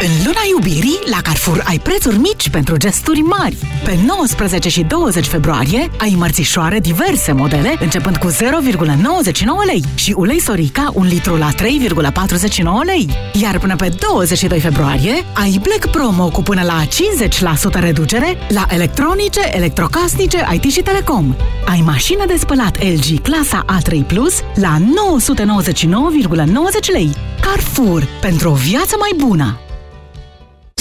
În luna iubirii, la Carrefour ai prețuri mici pentru gesturi mari. Pe 19 și 20 februarie ai mărțișoare diverse modele, începând cu 0,99 lei și ulei Sorica, un litru la 3,49 lei. Iar până pe 22 februarie ai Black Promo cu până la 50% reducere la electronice, electrocasnice, IT și telecom. Ai mașină de spălat LG clasa A3 Plus la 999,90 lei. Carrefour, pentru o viață mai bună!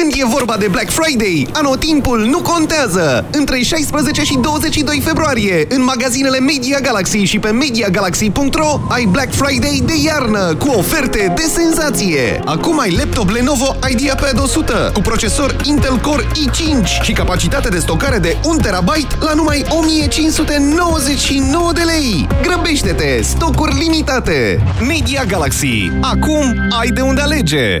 Când e vorba de Black Friday, anotimpul nu contează! Între 16 și 22 februarie, în magazinele Media Galaxy și pe MediaGalaxy.ro ai Black Friday de iarnă, cu oferte de senzație! Acum ai laptop Lenovo IdeaPad 100, cu procesor Intel Core i5 și capacitate de stocare de 1 TB la numai 1599 de lei! Grăbește-te! Stocuri limitate! Media Galaxy. Acum ai de unde alege!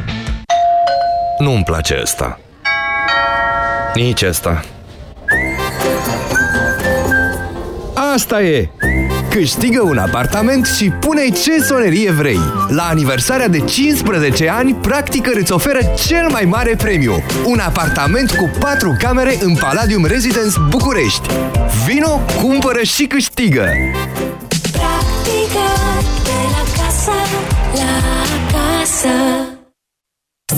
Nu-mi place ăsta. Nici ăsta. Asta e! Câștigă un apartament și pune ce sonerie vrei. La aniversarea de 15 ani, Practicăr îți oferă cel mai mare premiu. Un apartament cu 4 camere în Palladium Residence București. Vino, cumpără și câștigă! Practică de la casă la casă.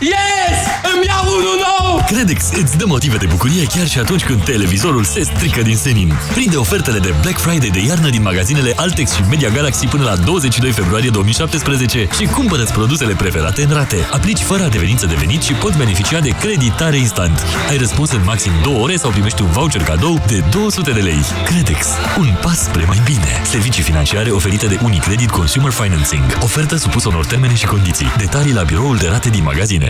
Yes! Îmi iau unul nou! Credex îți dă motive de bucurie chiar și atunci când televizorul se strică din senin. Prinde ofertele de Black Friday de iarnă din magazinele Altex și Media Galaxy până la 22 februarie 2017 și cumpără produsele preferate în rate. Aplici fără adeverință de venit și poți beneficia de creditare instant. Ai răspuns în maxim 2 ore sau primești un voucher cadou de 200 de lei. Credex. Un pas spre mai bine. Servicii financiare oferite de Unicredit Consumer Financing. Ofertă supusă unor termene și condiții. Detalii la biroul de rate din magazine.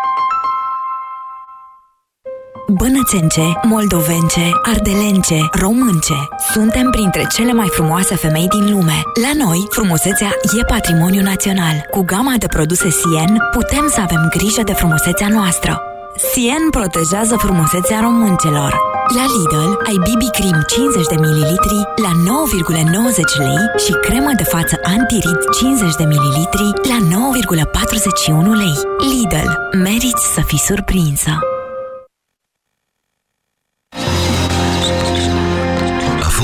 Bănățence, moldovence, ardelence, românce. Suntem printre cele mai frumoase femei din lume. La noi, frumusețea e patrimoniu național. Cu gama de produse Sien, putem să avem grijă de frumusețea noastră. Sien protejează frumusețea româncelor. La Lidl ai BB Cream 50 de ml la 9,90 lei și cremă de față anti-rid 50 de ml la 9,41 lei. Lidl. Meriți să fii surprinsă!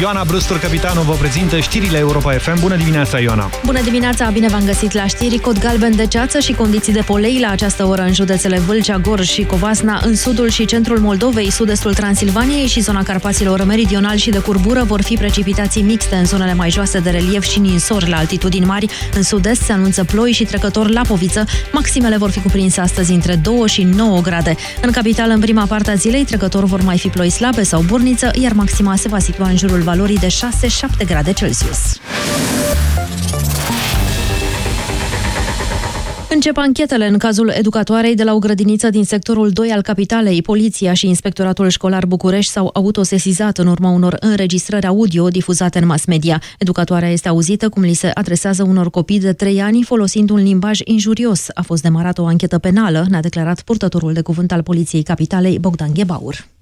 Ioana Brustur, capitanul, vă prezintă știrile Europa FM. Bună dimineața, Ioana! Bună dimineața, bine v-am găsit la știri. Cod galben de ceață și condiții de polei la această oră în județele Vâlcea, Gorj și Covasna, în sudul și centrul Moldovei, sud-estul Transilvaniei și zona Carpaților meridional și de curbură vor fi precipitații mixte în zonele mai joase de relief și ninsori la altitudini mari. În sud-est se anunță ploi și trecători la poviță. Maximele vor fi cuprinse astăzi între 2 și 9 grade. În capitală, în prima parte a zilei, trecători vor mai fi ploi slabe sau burniță, iar maxima se va situa în jurul valorii de 6-7 grade Celsius. Încep anchetele în cazul educatoarei de la o grădiniță din sectorul 2 al capitalei. Poliția și Inspectoratul Școlar București s-au autosesizat în urma unor înregistrări audio difuzate în mass media. Educatoarea este auzită cum li se adresează unor copii de 3 ani folosind un limbaj injurios. A fost demarată o anchetă penală, ne-a declarat purtătorul de cuvânt al Poliției Capitalei, Bogdan Ghebaur.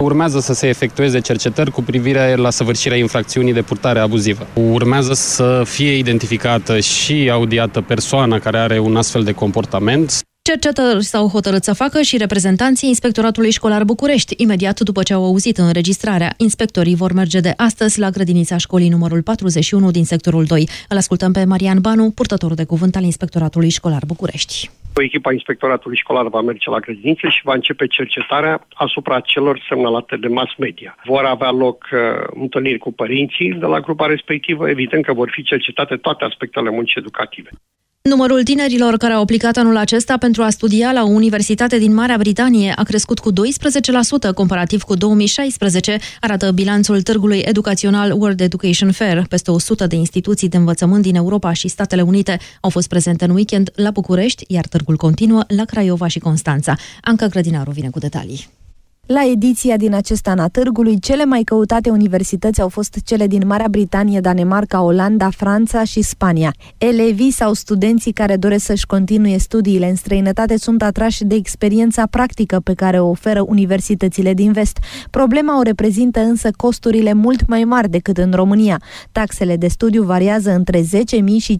Urmează să se efectueze cercetări cu privire la săvârșirea infracțiunii de purtare abuzivă. Urmează să fie identificată și audiată persoana care are un astfel de comportament. Cercetări s-au hotărât să facă și reprezentanții Inspectoratului Școlar București. Imediat după ce au auzit înregistrarea, inspectorii vor merge de astăzi la grădinița școlii numărul 41 din sectorul 2. Îl ascultăm pe Marian Banu, purtător de cuvânt al Inspectoratului Școlar București. O echipă a inspectoratului școlar va merge la grădiniță și va începe cercetarea asupra celor semnalate de mass media. Vor avea loc uh, întâlniri cu părinții de la grupa respectivă, evident că vor fi cercetate toate aspectele muncii educative. Numărul tinerilor care au aplicat anul acesta pentru a studia la o universitate din Marea Britanie a crescut cu 12% comparativ cu 2016, arată bilanțul târgului educațional World Education Fair. Peste 100 de instituții de învățământ din Europa și Statele Unite au fost prezente în weekend la București, iar târgul continuă la Craiova și Constanța. Anca Grădinaru vine cu detalii. La ediția din acest an a târgului, cele mai căutate universități au fost cele din Marea Britanie, Danemarca, Olanda, Franța și Spania. Elevii sau studenții care doresc să-și continue studiile în străinătate sunt atrași de experiența practică pe care o oferă universitățile din vest. Problema o reprezintă însă costurile mult mai mari decât în România. Taxele de studiu variază între 10.000 și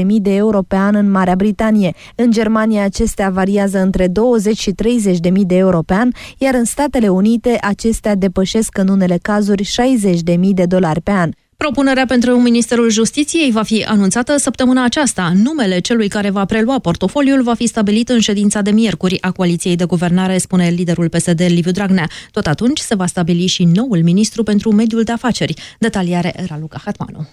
50.000 de euro pe an în Marea Britanie. În Germania acestea variază între 20 și 30.000 de euro pe an, iar în Statele Unite acestea depășesc în unele cazuri 60.000 de dolari pe an. Propunerea pentru Ministerul Justiției va fi anunțată săptămâna aceasta. Numele celui care va prelua portofoliul va fi stabilit în ședința de miercuri a coaliției de guvernare, spune liderul PSD Liviu Dragnea. Tot atunci se va stabili și noul ministru pentru mediul de afaceri. Detaliare Raluca Hatmanu.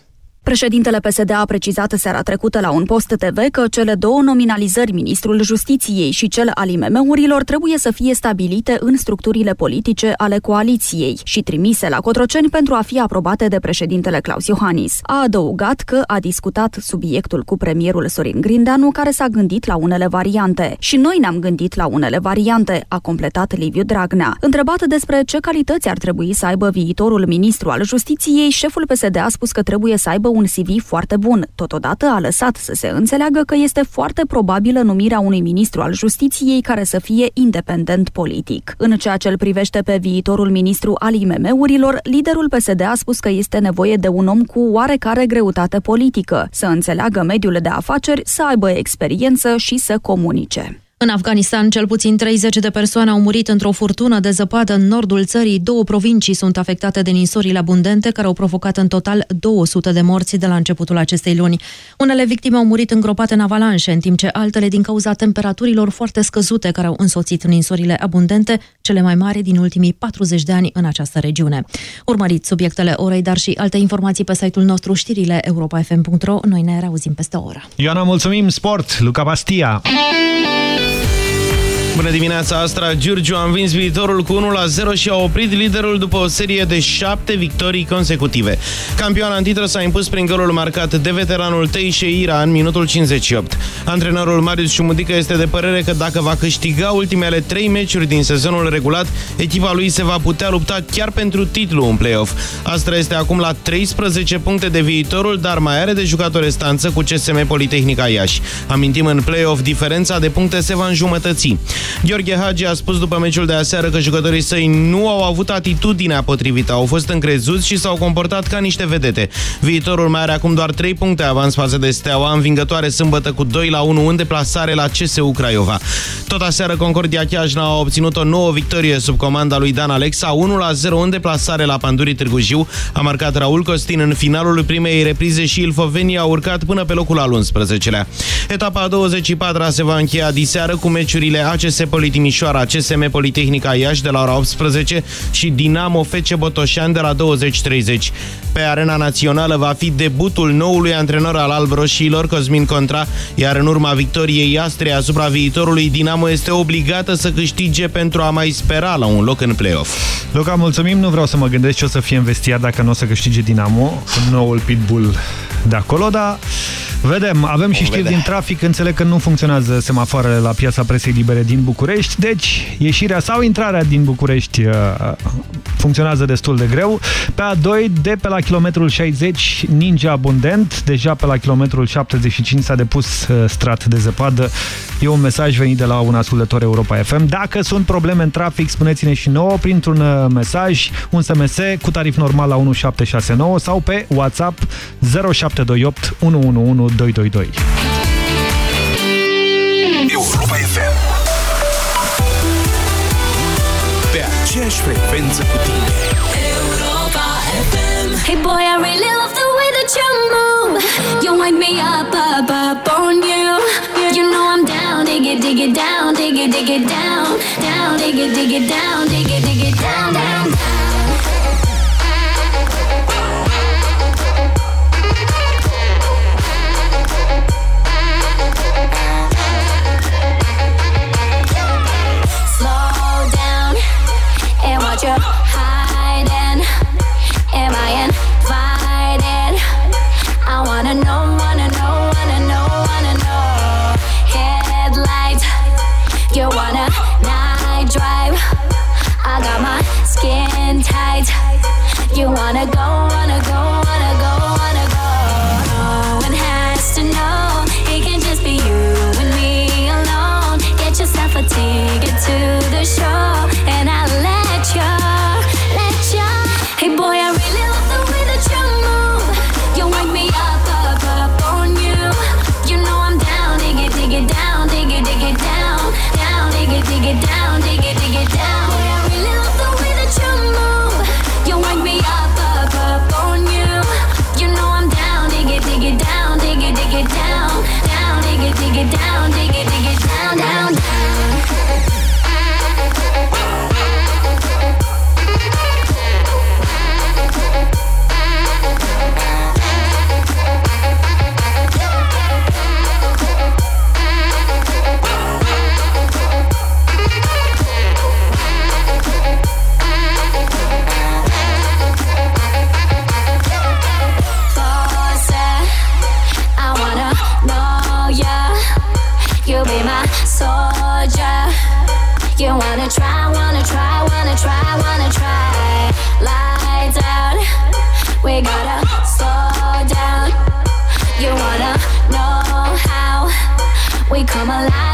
Președintele PSD a precizat seara trecută la un post TV că cele două nominalizări, ministrul Justiției și cel al IMM-urilor, trebuie să fie stabilite în structurile politice ale coaliției și trimise la Cotroceni pentru a fi aprobate de președintele Claus Iohannis. A adăugat că a discutat subiectul cu premierul Sorin Grindeanu, care s-a gândit la unele variante. Și noi ne-am gândit la unele variante, a completat Liviu Dragnea. Întrebat despre ce calități ar trebui să aibă viitorul ministru al Justiției, șeful PSD a spus că trebuie să aibă un CV foarte bun. Totodată a lăsat să se înțeleagă că este foarte probabilă numirea unui ministru al justiției care să fie independent politic. În ceea ce îl privește pe viitorul ministru al IMM-urilor, liderul PSD a spus că este nevoie de un om cu oarecare greutate politică, să înțeleagă mediul de afaceri, să aibă experiență și să comunice. În Afganistan, cel puțin 30 de persoane au murit într-o furtună de zăpadă în nordul țării. Două provincii sunt afectate de ninsorile abundente, care au provocat în total 200 de morți de la începutul acestei luni. Unele victime au murit îngropate în avalanșe, în timp ce altele din cauza temperaturilor foarte scăzute care au însoțit ninsorile abundente, cele mai mari din ultimii 40 de ani în această regiune. Urmăriți subiectele orei, dar și alte informații pe site-ul nostru știrile europa.fm.ro. Noi ne reauzim peste o oră. Ioana, mulțumim! Sport, Luca Bastia! Bună dimineața, Astra Giurgiu a învins viitorul cu 1-0 și a oprit liderul după o serie de șapte victorii consecutive. Campioana în titlă s-a impus prin golul marcat de veteranul Teixeira în minutul 58. Antrenorul Marius Șumudică este de părere că dacă va câștiga ultimele trei meciuri din sezonul regulat, echipa lui se va putea lupta chiar pentru titlu în play-off. Astra este acum la 13 puncte de viitorul, dar mai are de jucat o restanță cu CSM Politehnica Iași. Amintim, în play-off diferența de puncte se va înjumătăți. Gheorghe Hagi a spus după meciul de aseară că jucătorii săi nu au avut atitudinea potrivită, au fost încrezuți și s-au comportat ca niște vedete. Viitorul mai are acum doar 3 puncte avans față de Steaua, învingătoare sâmbătă cu 2 la 1 în deplasare la CSU Craiova. Tot aseară Concordia Chiajna a obținut o nouă victorie sub comanda lui Dan Alexa, 1 la 0 în deplasare la Pandurii Târgu Jiu. A marcat Raul Costin în finalul primei reprize și Ilfovenii a urcat până pe locul al 11-lea. Etapa a 24-a se va încheia diseară cu meciurile ACS Politimișoara, CSM Politehnica Iași de la ora 18 și Dinamo FC Botoșan de la 20.30. Pe arena națională va fi debutul noului antrenor al albroșiilor, Cosmin Contra, iar în urma victoriei Astrei asupra viitorului, Dinamo este obligată să câștige pentru a mai spera la un loc în play-off. Luca, mulțumim, nu vreau să mă gândesc ce o să fie în vestiar dacă nu o să câștige Dinamo, noul pitbull de acolo, dar vedem. Avem și știri din trafic, înțeleg că nu funcționează semafoarele la piața presei libere din București, deci ieșirea sau intrarea din București uh, funcționează destul de greu. Pe A2, de pe la kilometrul 60, ninge abundent, deja pe la kilometrul 75 s-a depus uh, strat de zăpadă. E un mesaj venit de la un ascultător Europa FM. Dacă sunt probleme în trafic, spuneți-ne și nouă printr-un uh, mesaj, un SMS cu tarif normal la 1769 sau pe WhatsApp 0728 111222. Europa FM Aceeași frecvență cu tine Europa FM. Hey boy, I really love the way that you move. You wake me up, up, up on you. You know I'm down, dig it, dig it down, dig it, dig it down, down, dig it, dig it down, dig it, dig it you're hiding. Am I invited? I wanna know, wanna know, wanna know, wanna know. Headlights, you wanna night drive? I got my skin tight. You wanna go, wanna go, My life.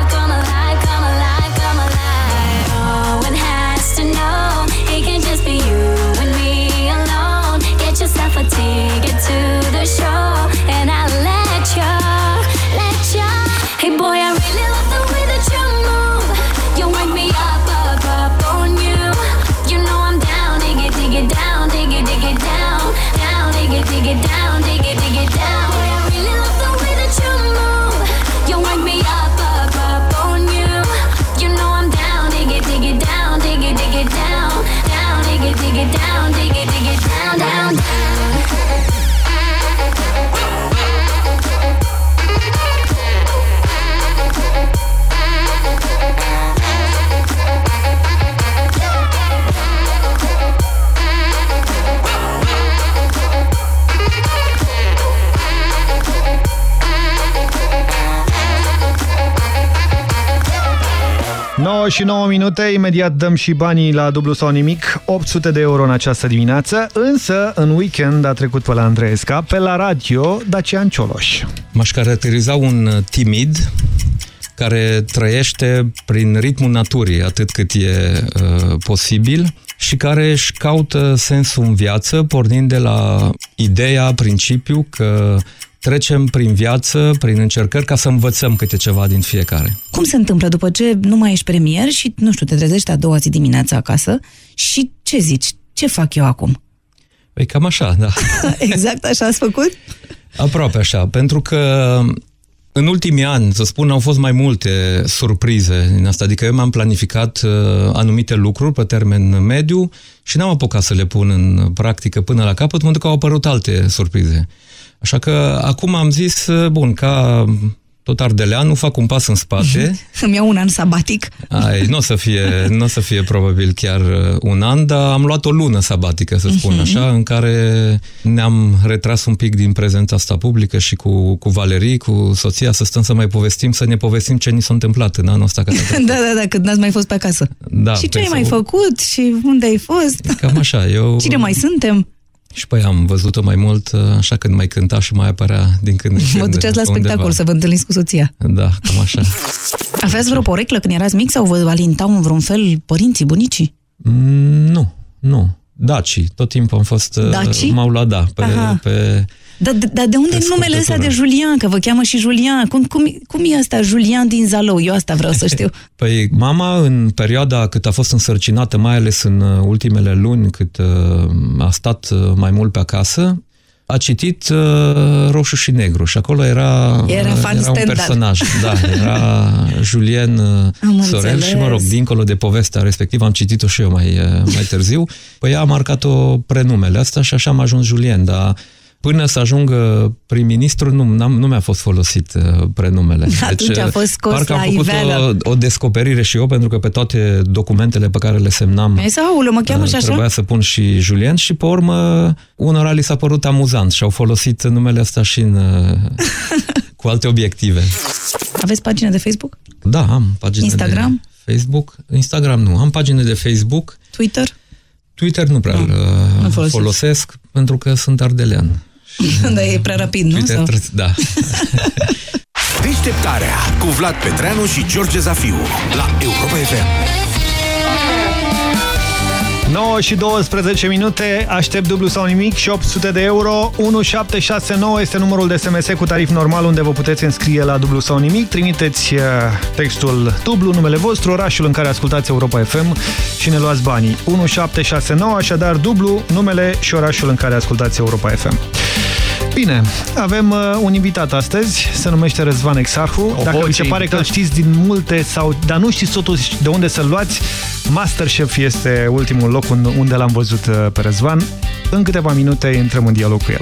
Și 9 minute, imediat dăm și banii la dublu sau nimic, 800 de euro în această dimineață, însă în weekend a trecut pe la Andreesca, pe la radio Dacian Cioloș. M-aș caracteriza un uh, timid care trăiește prin ritmul naturii atât cât e uh, posibil și care își caută sensul în viață pornind de la ideea, principiu că trecem prin viață, prin încercări ca să învățăm câte ceva din fiecare. Cum se întâmplă după ce nu mai ești premier și, nu știu, te trezești a doua zi dimineața acasă și ce zici? Ce fac eu acum? Păi cam așa, da. exact așa ați făcut? Aproape așa, pentru că în ultimii ani, să spun, au fost mai multe surprize din asta. Adică eu mi-am planificat uh, anumite lucruri pe termen mediu și n-am apucat să le pun în practică până la capăt, pentru că au apărut alte surprize. Așa că acum am zis, uh, bun, ca tot ardeleanul, fac un pas în spate. Îmi iau un an sabatic. Ai, nu o să fie, nu o să fie probabil chiar uh, un an, dar am luat o lună sabatică, să spun Mhm. așa, în care ne-am retras un pic din prezența asta publică și cu, cu Valerii, cu soția, să stăm să mai povestim, să ne povestim ce ni s-a întâmplat în anul ăsta. Că da, da, da, când n-ați mai fost pe acasă. da, și ce păi ai mai să- făcut și unde ai fost? Cam așa, eu... Cine mai suntem? Și pe ea am văzut-o mai mult, uh, așa când mai cânta și mai apărea din când în când. Vă duceați la undeva. spectacol să vă întâlniți cu soția. Da, cam așa. Aveați vreo poreclă când erați mic sau vă alintau în vreun fel părinții, bunicii? Mm, nu, nu. Daci, tot timpul am fost... uh, Daci? M-au luat, da, pe, Aha. pe Dar de, da, de unde Pe numele ăsta scurtătură. de Julian? Că vă cheamă și Julian. Cum, cum, cum e asta, Julian din Zalău? Eu asta vreau să știu. Păi mama, în perioada cât a fost însărcinată, mai ales în uh, ultimele luni, cât uh, a stat uh, mai mult pe acasă, a citit uh, Roșu și Negru și acolo era, Era fan era un standard. personaj. Da, era Julien uh, Am Sorel și, mă rog, înțeles. dincolo de povestea respectivă, am citit-o și eu mai, uh, mai târziu, păi ea a marcat-o prenumele asta și așa am ajuns Julien, dar Până să ajungă prim-ministru, nu, n-am, nu mi-a fost folosit uh, prenumele. Atunci a uh, fost scos parcă am la făcut iveală. o, o descoperire și eu, pentru că pe toate documentele pe care le semnam Mi-ai zis, aoleu, mă cheamă uh, și așa? trebuia să pun și Julien și pe urmă unora li s-a părut amuzant și au folosit numele ăsta și în, uh, cu alte obiective. Aveți pagină de Facebook? Da, am pagine Instagram? de Facebook. Instagram nu. Am pagine de Facebook. Twitter? Twitter nu prea Nu, îl nu uh, folosesc. folosesc pentru că sunt ardelean. Dar e prea rapid, nu? Twitter, Sau? trebuie- da. Deșteptarea cu Vlad Petreanu și George Zafiu la Europa FM. 9 și 12 minute, aștept dublu sau nimic și 800 de euro. 1769 este numărul de SMS cu tarif normal unde vă puteți înscrie la dublu sau nimic. Trimiteți uh, textul dublu, numele vostru, orașul în care ascultați Europa FM și ne luați banii. 1769, așadar dublu, numele și orașul în care ascultați Europa FM. Bine, avem uh, un invitat astăzi, se numește Răzvan Exarhu. Oho, Dacă vi ce se pare că îl invitat. știți din multe, sau, dar nu știți totuși de unde să-l luați, Masterchef este ultimul loc un- unde l-am văzut uh, pe Răzvan. În câteva minute intrăm în dialog cu el.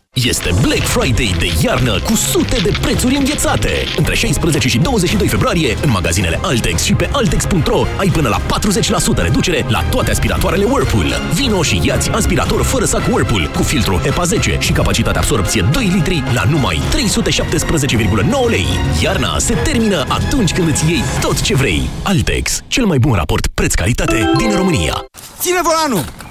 Este Black Friday de iarnă cu sute de prețuri înghețate. Între 16 și 22 februarie, în magazinele Altex și pe Altex.ro ai până la 40% reducere la toate aspiratoarele Whirlpool. Vino și iați aspirator fără sac Whirlpool cu filtru EPA 10 și capacitate absorpție 2 litri la numai 317,9 lei. Iarna se termină atunci când îți iei tot ce vrei. Altex, cel mai bun raport preț-calitate din România. Ține volanul!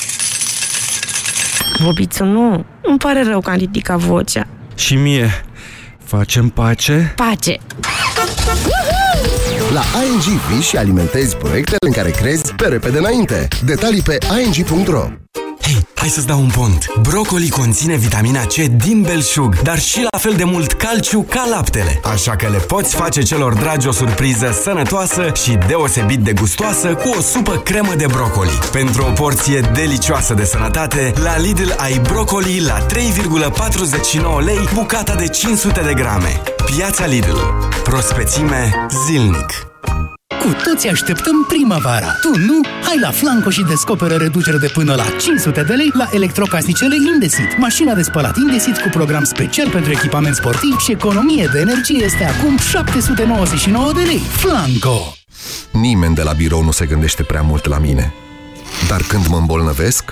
Bobițu, nu. Îmi pare rău că am ridicat vocea. Și mie. Facem pace? Pace! La ING vii și alimentezi proiectele în care crezi pe repede înainte. Detalii pe ing.ro Hei, hai să-ți dau un pont. Brocoli conține vitamina C din belșug, dar și la fel de mult calciu ca laptele. Așa că le poți face celor dragi o surpriză sănătoasă și deosebit de gustoasă cu o supă cremă de brocoli. Pentru o porție delicioasă de sănătate, la Lidl ai brocoli la 3,49 lei bucata de 500 de grame. Piața Lidl. Prospețime zilnic. Cu toți așteptăm primăvara. Tu nu? Hai la Flanco și descoperă reducere de până la 500 de lei la electrocasnicele Indesit. Mașina de spălat Indesit cu program special pentru echipament sportiv și economie de energie este acum 799 de lei. Flanco! Nimeni de la birou nu se gândește prea mult la mine. Dar când mă îmbolnăvesc,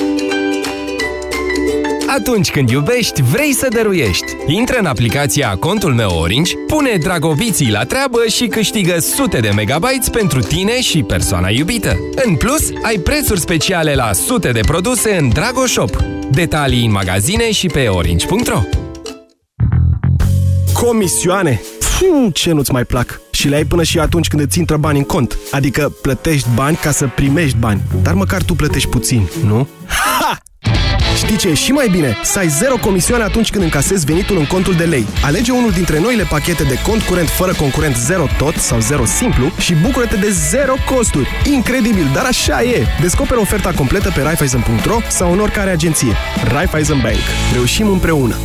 Atunci când iubești, vrei să dăruiești. Intră în aplicația Contul meu Orange, pune dragobiții la treabă și câștigă sute de megabytes pentru tine și persoana iubită. În plus, ai prețuri speciale la sute de produse în Dragoshop. Detalii în magazine și pe orange.ro Comisioane? Fiu, ce nu-ți mai plac. Și le ai până și atunci când îți intră bani în cont. Adică plătești bani ca să primești bani. Dar măcar tu plătești puțin, nu? Ha! Știi ce e și mai bine? Să ai zero comisioane atunci când încasezi venitul în contul de lei. Alege unul dintre noile pachete de cont curent fără concurent zero tot sau zero simplu și bucură-te de zero costuri. Incredibil, dar așa e! Descoperă oferta completă pe Raiffeisen.ro sau în oricare agenție. Raiffeisen Bank. Reușim împreună!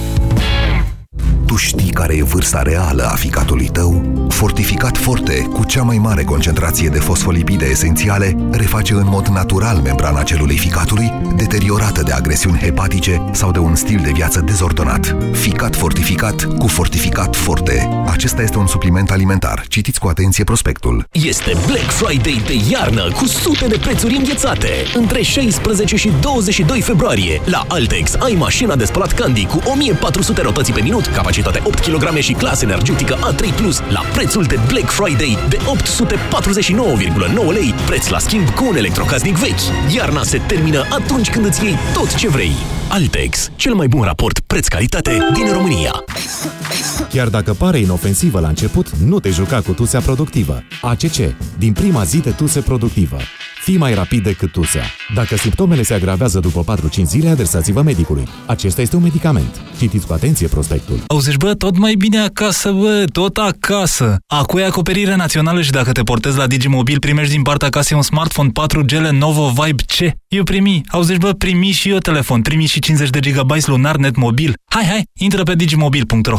Tu știi care e vârsta reală a ficatului tău? Fortificat Forte, cu cea mai mare concentrație de fosfolipide esențiale, reface în mod natural membrana celulei ficatului, deteriorată de agresiuni hepatice sau de un stil de viață dezordonat. Ficat fortificat cu Fortificat Forte. Acesta este un supliment alimentar. Citiți cu atenție prospectul. Este Black Friday de iarnă cu sute de prețuri înghețate. Între 16 și 22 februarie la Altex ai mașina de spălat Candy cu 1400 rotații pe minut, capacitate 8 kg și clasă energetică A3+, la prețul de Black Friday de 849,9 lei, preț la schimb cu un electrocasnic vechi. Iarna se termină atunci când îți iei tot ce vrei. Altex, cel mai bun raport preț-calitate din România. Chiar dacă pare inofensivă la început, nu te juca cu tusea productivă. ACC. Din prima zi de tuse productivă. Fii mai rapid decât tusea. Dacă simptomele se agravează după 4-5 zile, adresați-vă medicului. Acesta este un medicament. Citiți cu atenție prospectul. Auzi, bă, tot mai bine acasă, bă, tot acasă. Acu e acoperire națională și dacă te portezi la Digimobil, primești din partea casei un smartphone 4G Lenovo Vibe C. Eu primi. Auzi, bă, primi și eu telefon. Primi și 50 de GB lunar net mobil. Hai, hai, intră pe digimobil.ro.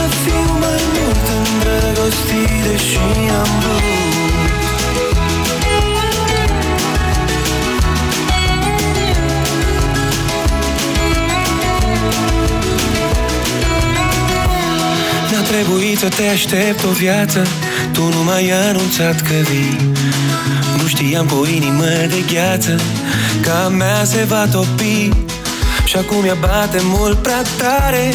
să fiu mai mult îndrăgostit Deși am vrut. N-a trebuit să te aștept o viață Tu nu m-ai anunțat că vii. Nu știam cu o inimă de gheață Că mea se va topi. Și acum ea bate mult prea tare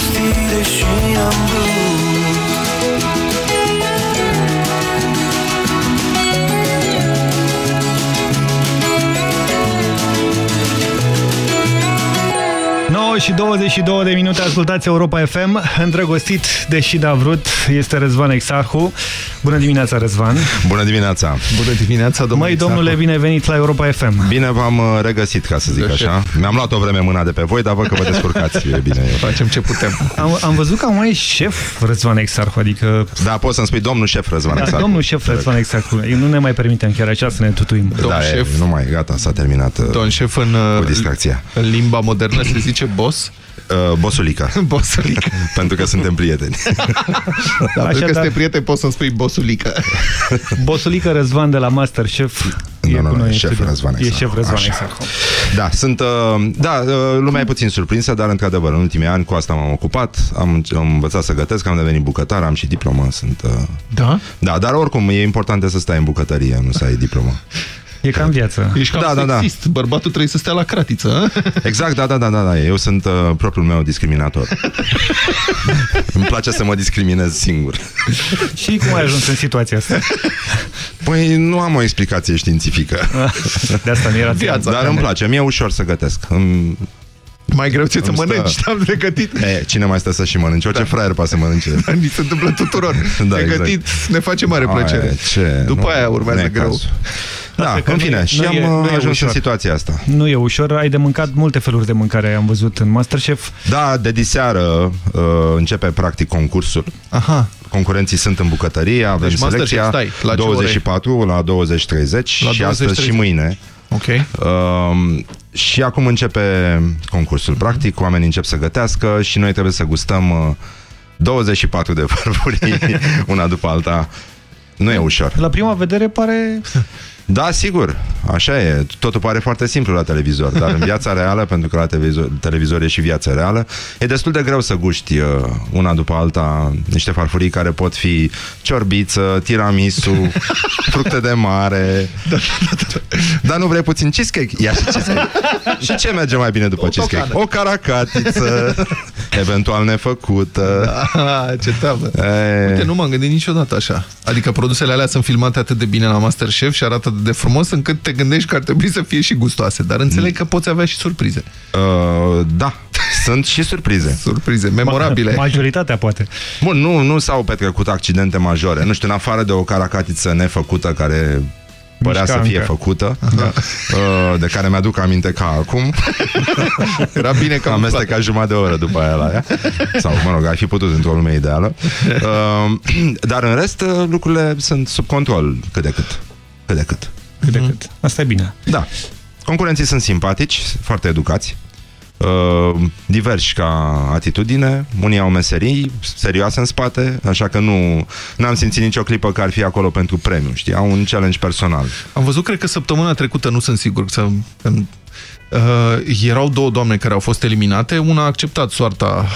îndrăgostire și am vrut 9 și 22 de minute ascultați Europa FM. Îndrăgostit, deși n-a vrut, este Răzvan Exarhu. Bună dimineața, Răzvan. Bună dimineața! Bună dimineața, domnule Măi, domnule, bine venit la Europa FM. Bine v-am uh, regăsit, ca să zic așa. Mi-am luat o vreme mâna de pe voi, dar văd că vă descurcați e bine. Facem ce putem. Am, am văzut că mai e șef Răzvan Exarhu, adică... Da, poți să-mi spui domnul șef Răzvan Da, Exarhu. domnul șef Răzvan Exarhu. Eu nu ne mai permitem chiar așa să ne tutuim. Da, e, nu mai, gata, s-a terminat uh, Don șef în, cu distracția. în limba modernă se zice boss. Uh, bosulica. Bosulica. Pentru că suntem prieteni. Da, pentru că dar- suntem prieteni, poți să-mi spui bosulica. Bosulică Răzvan de la Masterchef e Nu, nu, cu nu, noi e în șef studio. Răzvan E Exarhu. șef Răzvan Așa. Exarhu. Da, sunt, uh, da, uh, lumea e puțin surprinsă, dar într-adevăr, în ultimii ani cu asta m-am ocupat, am, am învățat să gătesc, am devenit bucătar, am și diplomă, sunt... Uh, Da? da, dar oricum e important să stai în bucătărie, nu să ai diplomă. E ca în viață. Ești cam Da, da, da. sexist. Bărbatul trebuie să stea la cratiță. a? Exact, da, da, da, da, da. Eu sunt uh, propriul meu discriminator. Îmi place să mă discriminez singur. Și cum ai ajuns în situația asta? Păi nu am o explicație științifică. De asta mi-era Viața. Dar îmi place, mie e ușor să gătesc. Îmi... Mai greu ți să Îmi stă- mănânci, am pregătit. E, cine mai stă să și mănânce? Orice fraier poate să mănânce. Ni se întâmplă tuturor. Da, Ne exact. gătit, ne face mare plăcere. Aia, ce? După Nu, aia urmează nu e greu. cazul. Da, Asta că în nu fine, e- și nu am e- nu uh, e ajuns în ușor. situația asta. Nu e ușor, ai de mâncat multe feluri de mâncare, am văzut în Masterchef. Da, de diseară uh, începe practic concursul. Aha. Concurenții sunt în bucătărie, avem Deci Masterchef, selecția stai, la ce ore? 24 la 20.30 La și astăzi 20.30. și mâine. Ok. Um, și acum începe concursul. Practic, oamenii încep să gătească și noi trebuie să gustăm uh, 24 de farfurii, una după alta. Nu e ușor. La prima vedere pare... Da, sigur, așa e. Totul pare foarte simplu la televizor, dar în viața reală, pentru că la televizor, televizor e și viața reală, e destul de greu să guști uh, una după alta niște farfurii care pot fi ciorbiță, tiramisu, fructe de mare. Dar nu vrei puțin cheesecake? Ia și cheesecake. Și ce merge mai bine după O cheesecake? tocană. O caracatiță, eventual nefăcută. Ah, ce teamă. E... Uite, nu m-am gândit niciodată așa. Adică produsele alea sunt filmate atât de bine la Masterchef și arată atât de frumos încât te gândești că ar trebui să fie și gustoase. Dar înțeleg că poți avea și surprize. Uh, da, sunt și surprize. Surprize memorabile. Majoritatea poate. Bun, nu, nu s-au petrecut accidente majore. Nu știu, în afară de o caracatiță nefăcută care părea Mișca să fie încă. făcută, uh, de care mi-aduc aminte ca acum. Era bine că am amestecat jumătate de oră după aia la ea. Sau, mă rog, ai fi putut într-o lume ideală. Uh, dar în rest, uh, lucrurile sunt sub control cât de cât. Cât de cât. Cât de cât. Asta e bine. Da. Concurenții sunt simpatici, foarte educați, uh, diversi ca atitudine, unii au meserii serioase în spate, așa că nu n-am simțit nicio clipă că ar fi acolo pentru premiu, știi? Au un challenge personal. Am văzut, cred că săptămâna trecută, nu sunt sigur, să, uh, erau două doamne care au fost eliminate, una a acceptat soarta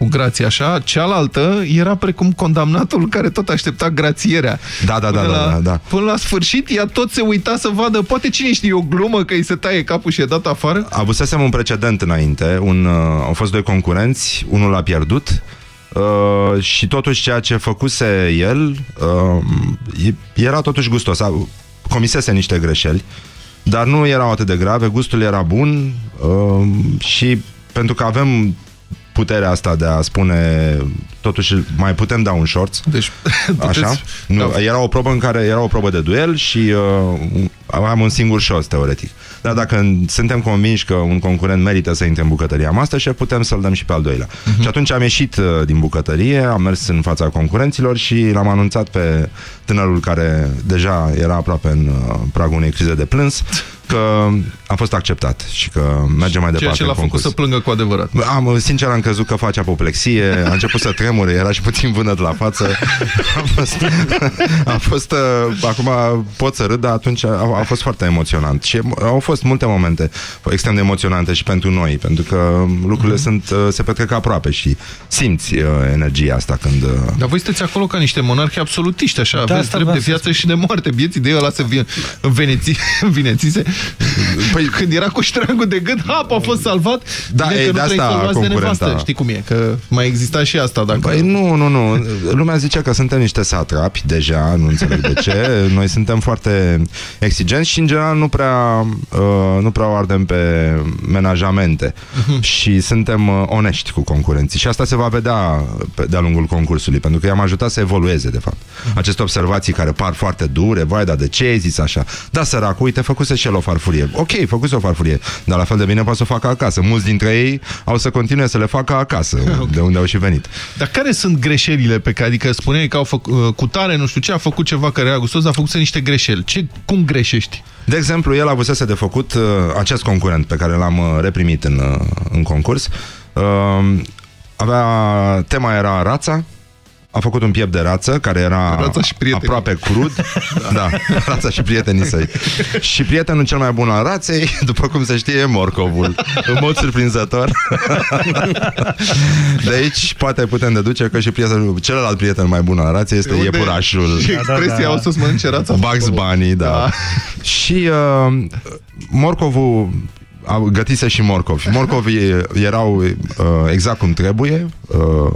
cu grație așa, cealaltă era precum condamnatul care tot aștepta grațierea. Da, da, da, Până da, la, da, da. Până la sfârșit, ea tot se uita să vadă, poate cine știe, o glumă că îi se taie capul și e dat afară? Avusesem un precedent înainte, un, uh, au fost doi concurenți, unul a pierdut uh, și totuși ceea ce făcuse el uh, e- era totuși gustos. A- Comisese niște greșeli, dar nu erau atât de grave, gustul era bun uh, și pentru că avem puterea asta de a spune totuși mai putem da un shorts. Deci, Așa? Nu, Da. era o probă în care era o probă de duel și uh, aveam un singur șos, teoretic. Dar dacă suntem convinși că un concurent merită să intre în bucătăria Masterchef, putem să-l dăm și pe al doilea. Mhm. Și atunci am ieșit uh, din bucătărie, am mers în fața concurenților și l-am anunțat pe tânărul care deja era aproape în uh, pragul unei crize de plâns că a fost acceptat și că merge mai Ceea departe ce l-a în făcut concurs. să plângă cu adevărat. Am, sincer, am crezut că face apoplexie, a început să tremure, era și puțin vânăt la față. A fost, a fost uh, acum pot să râd, dar atunci a, a fost foarte emoționant. Și au fost multe momente extrem de emoționante și pentru noi, pentru că lucrurile Mhm. sunt, uh, se petrec aproape și simți uh, energia asta când... Uh, Dar voi sunteți acolo ca niște monarhi absolutiști, așa, Da, aveți asta drept de vreau viață și de moarte. Vieții de el ăla să vină în Veneții, în Venețise. Păi când era cu ștrangul de gât, hap, a fost salvat. Da, Bine e, că de nu asta trăiți de concurenta. nevastă. Știi cum e? Că mai exista și asta. Dacă... Păi nu, nu, nu. Lumea zice că suntem niște satrapi deja, nu înțeleg de ce. Noi suntem foarte exigenți și în general nu prea, uh, nu prea o ardem pe menajamente și suntem uh, onești cu concurenții. Și asta se va vedea pe- de-a lungul concursului, pentru că i-am ajutat să evolueze, de fapt. Aceste observații care par foarte dure, vai, dar de ce ai zis așa? Da, săracu, uite, făcuse și el o farfurie. Ok, făcuse o farfurie, dar la fel de bine poate să o facă acasă. Mulți dintre ei au să continue să le facă acasă, de unde au și venit. Dar care sunt greșelile pe care, adică spuneai că au făcut, cu tare, nu știu ce, a făcut ceva care era gustos, dar a făcut niște greșeli. Ce, cum greșești? De exemplu, el avusese de făcut uh, acest concurent pe care l-am uh, reprimit în, uh, în concurs. Uh, avea, tema era rața, a făcut un piept de rață care era Rața și prietenii. aproape crud. da, rața și prietenii săi. și prietenul cel mai bun al raței, după cum se știe, e morcovul. În mod surprinzător. de aici poate putem deduce că și prietenul, celălalt prieten mai bun al raței este De unde- iepurașul. Și expresia o să-ți mănânce rața. Bugs Bunny, da. da. Și uh, morcovul a gătise și morcovi. Morcovii erau uh, exact cum trebuie. Uh,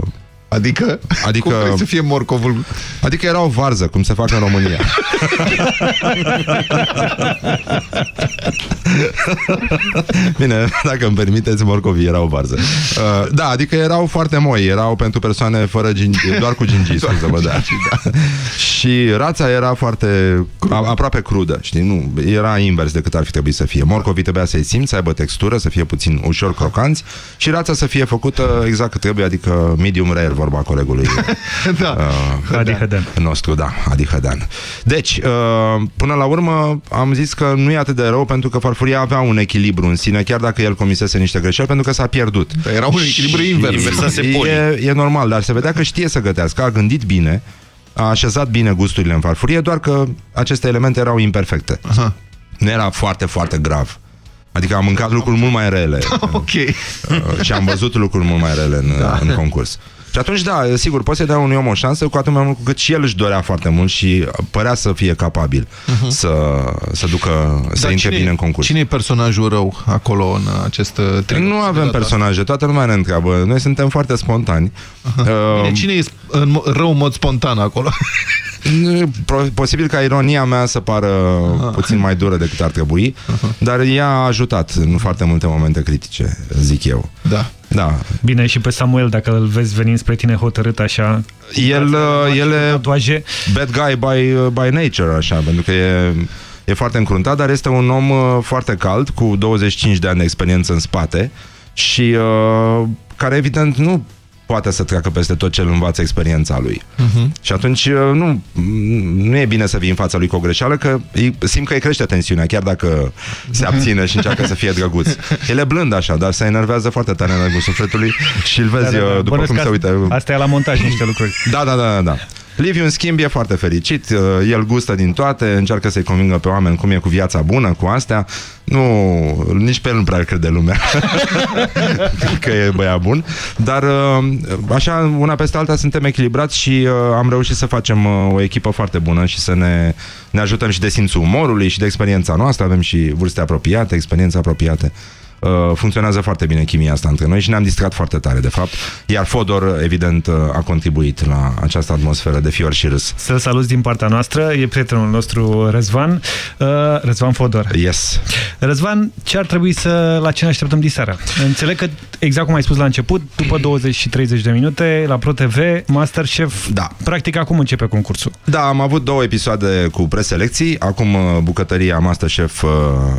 adică? Adică... Cum trebuie să fie morcovul? Adică erau varză, cum se fac în România. Bine, dacă îmi permiteți, morcovii erau varză. Uh, da, adică erau foarte moi, erau pentru persoane fără gingi, doar cu gingii, scuză-mă, da. da. Și rața era foarte, a, aproape crudă, știi, nu, era invers decât ar fi trebuit să fie. Morcovii trebuia să-i simți, să aibă textură, să fie puțin ușor crocanți și rața să fie făcută exact cât trebuie, adică medium rare, vorba colegului. da. Uh, Adi Hădean. nostru, da, Adi Hădean. Deci, uh, până la urmă, am zis că nu e atât de rău pentru că farfuria avea un echilibru în sine, chiar dacă el comisese niște greșeli, pentru că s-a pierdut. Dar era un echilibru invers. Inversase polii. E, e normal, dar se vedea că știe să gătească, a gândit bine, a așezat bine gusturile în farfurie, doar că aceste elemente erau imperfecte. Aha. Nu era foarte, foarte grav. Adică am mâncat lucruri mult mai rele. ok. Uh, și am văzut lucruri mult mai rele în, da. în concurs. Și atunci, da, sigur, poți să-i dai unui om o șansă, cu atât mai mult cu cât și el își dorea foarte mult și părea să fie capabil Mhm. să, să ducă, să Dar intre cine- bine în concurs. Cine e personajul rău acolo în acest uh, trio? Nu avem personaje, toată lumea ne întreabă. Noi suntem foarte spontani. Bine, Uh, cine e sp- în mo- rău în mod spontan acolo? pro- posibil ca ironia mea să pară puțin mai dură decât ar trebui, dar ea a ajutat în foarte multe momente critice, zic eu. Da. Da. Bine, și pe Samuel, dacă îl vezi venind spre tine hotărât așa... El, uh, el e tatuaje. bad guy by, uh, by nature, așa, pentru că e, E foarte încruntat, dar este un om uh, foarte cald, cu 25 de ani de experiență în spate și uh, care evident nu poate să treacă peste tot ce îl învață experiența lui. Mhm. Și atunci uh, nu, nu e bine să vii în fața lui cu o greșeală, că îi- simt că îi crește tensiunea, chiar dacă se abține și încearcă să fie drăguț. El e blând așa, dar se enervează foarte tare în rândul sufletului și îl vezi Da, da, da. uh, după Bănuiesc cum că se asta- uită. Asta e la montaj niște lucruri. Da, da, da, da, da. Liviu, în schimb, e foarte fericit, uh, el gustă din toate, încearcă să-i convingă pe oameni cum e cu viața bună, cu astea. Nu, nici pe el nu prea crede lumea că e băiat bun, dar uh, așa, una peste alta, suntem echilibrați și uh, am reușit să facem uh, o echipă foarte bună și să ne, ne ajutăm și de simțul umorului și de experiența noastră, avem și vârste apropiate, experiențe apropiate. Uh, funcționează foarte bine chimia asta între noi și ne-am distrat foarte tare, de fapt. Iar Fodor, evident, uh, a contribuit la această atmosferă de fior și râs. Să-l salut din partea noastră, e prietenul nostru Răzvan, uh, Răzvan Fodor. Yes. Răzvan, ce ar trebui să, la ce ne așteptăm diseară? Înțeleg că, exact cum ai spus la început, după 20 și 30 de minute, la ProTV, Masterchef, da. practic acum începe concursul. Da, am avut două episoade cu preselecții. Acum uh, bucătăria Masterchef uh,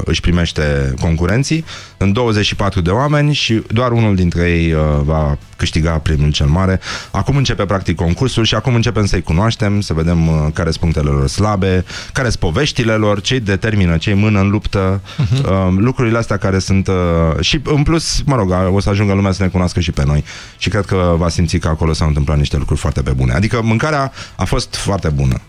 își primește concurenții în 24 de oameni și doar unul dintre ei uh, va câștiga primul cel mare. Acum începe practic concursul și acum începem să-i cunoaștem, să vedem uh, care sunt punctele lor slabe, care sunt poveștile lor, ce determină, ce mână în luptă, uh, lucrurile astea care sunt... Uh, și în plus, mă rog, o să ajungă lumea să ne cunoască și pe noi. Și cred că va simți că acolo s-au întâmplat niște lucruri foarte pe bune. Adică mâncarea a fost foarte bună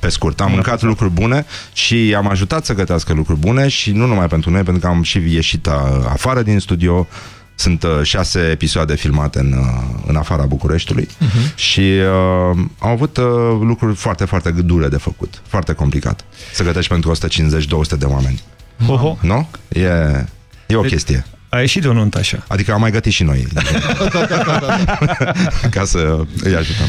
pe scurt. Am mâncat lucruri bune și am ajutat să gătească lucruri bune și nu numai pentru noi, pentru că am și ieșit a, afară din studio. Sunt uh, șase episoade filmate în, uh, în afara Bucureștiului uh-huh. și uh, am avut uh, lucruri foarte, foarte dure de făcut. Foarte complicat. Să gătești pentru 150-200 de oameni. Oho. Nu? E, e o chestie. A ieșit de o nuntă așa. Adică am mai gătit și noi. ca să îi ajutăm.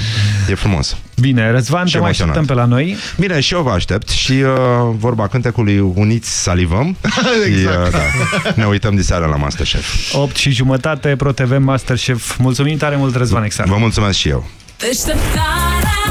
E frumos. Bine, Răzvan, Și te mai emoționat. așteptăm pe la noi. Bine, și eu vă aștept și uh, vorba cântecului Uniți salivăm. Exact. Și, uh, da, ne uităm diseară la Masterchef. 8 și jumătate, ProTV, Masterchef. Mulțumim tare mult, Răzvan Exar. Vă mulțumesc și eu. Deșteptarea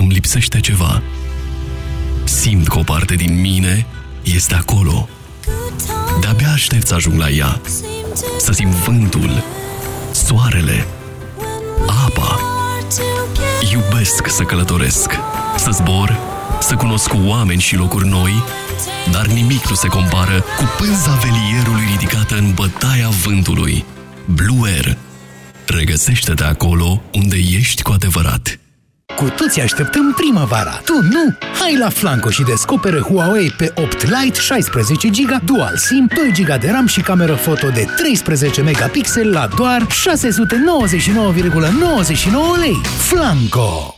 Îmi lipsește ceva. Simt că o parte din mine este acolo. De-abia aștept să ajung la ea. Să simt vântul, soarele, apa. Iubesc să călătoresc, să zbor, să cunosc oameni și locuri noi, dar nimic nu se compară cu pânza velierului ridicată în bătaia vântului. Blue Air. Regăsește-te acolo unde ești cu adevărat. Cu toții așteptăm primăvara. Tu nu? Hai la Flanco și descoperă Huawei pe 8 Lite 16 GB Dual SIM, 2 GB de RAM și cameră foto de 13 megapixel la doar 699,99 lei. Flanco!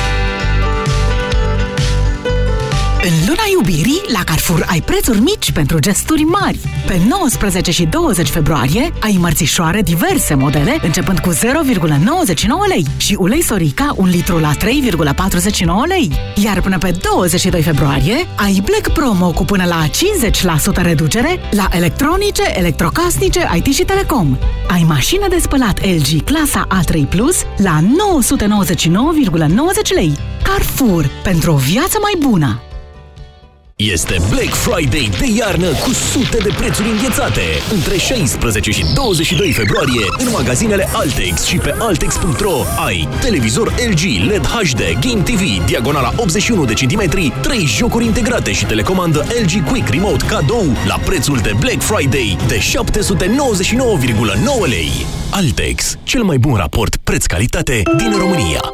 În luna iubirii, la Carrefour ai prețuri mici pentru gesturi mari. Pe 19 și 20 februarie ai mărțișoare diverse modele, începând cu 0,99 lei și ulei Sorica, un litru la 3,49 lei. Iar până pe 22 februarie ai Black Promo cu până la 50% reducere la electronice, electrocasnice, IT și telecom. Ai mașină de spălat LG clasa A3 Plus la 999,90 lei. Carrefour, pentru o viață mai bună! Este Black Friday de iarnă cu sute de prețuri înghețate. Între 16 și 22 februarie, în magazinele Altex și pe Altex.ro ai televizor LG LED HD Game TV, diagonala 81 de centimetri, 3 jocuri integrate și telecomandă LG Quick Remote cadou la prețul de Black Friday de 799,9 lei. Altex, cel mai bun raport preț-calitate din România.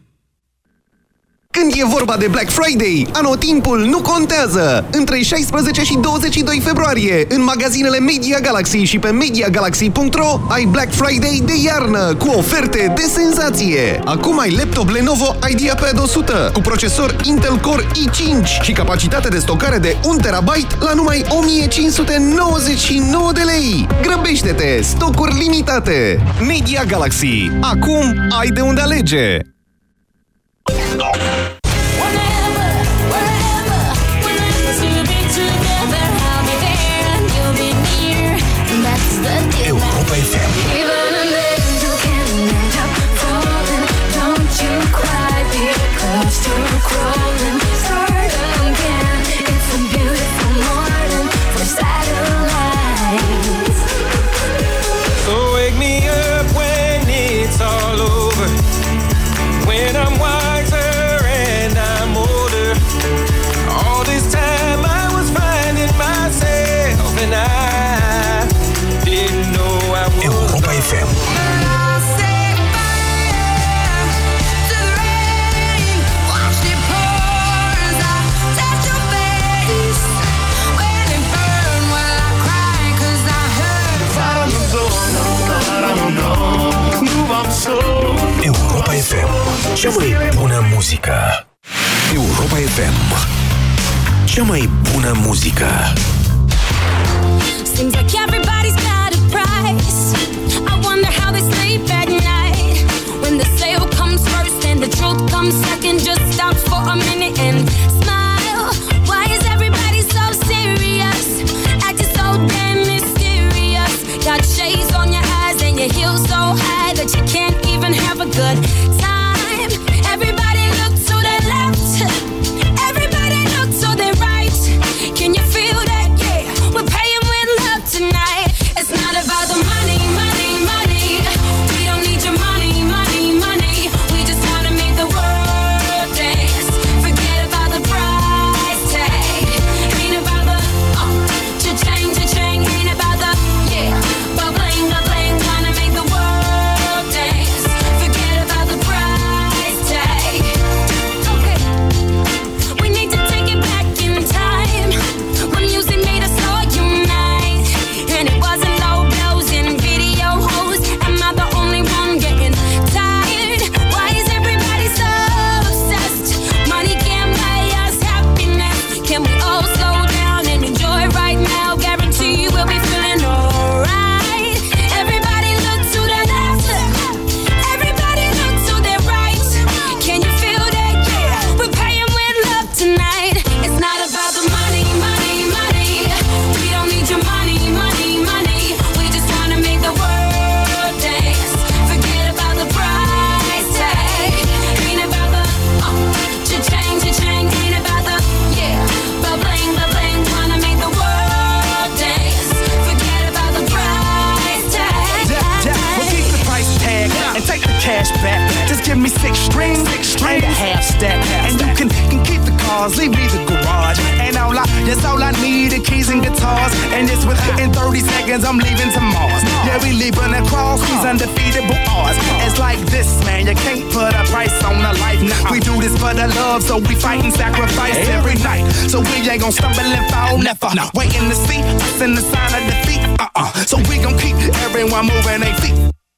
Când e vorba de Black Friday, anotimpul nu contează! Între 16 și 22 februarie, în magazinele Media Galaxy și pe MediaGalaxy.ro ai Black Friday de iarnă, cu oferte de senzație! Acum ai laptop Lenovo IdeaPad 100, cu procesor Intel Core i5 și capacitate de stocare de 1 TB la numai 1599 de lei! Grăbește-te! Stocuri limitate! Media Galaxy. Acum ai de unde alege! Cea mai bună muzică. Europa FM. Cea mai bună muzică. Seems like everybody's got a price. I wonder how they sleep at night. When the sale comes first and the truth comes second, just stop for a minute and smile. Why is everybody so serious? Acting so damn mysterious. Got shades on your eyes and your heels so high that you can't even have a good me six strings, and a half step. And you can, can keep the cars, leave me the garage. And all I, that's all I need, the keys and guitars. And it's within 30 seconds, I'm leaving to Mars. Yeah, we leaving across these undefeatable odds. It's like this, man, you can't put a price on a life. Nah, we do this for the love, so we fight and sacrifice every night. So we ain't gonna stumble and fall, never. Waiting to see us in the sign of defeat. Uh-uh. So we gon' keep everyone moving their feet.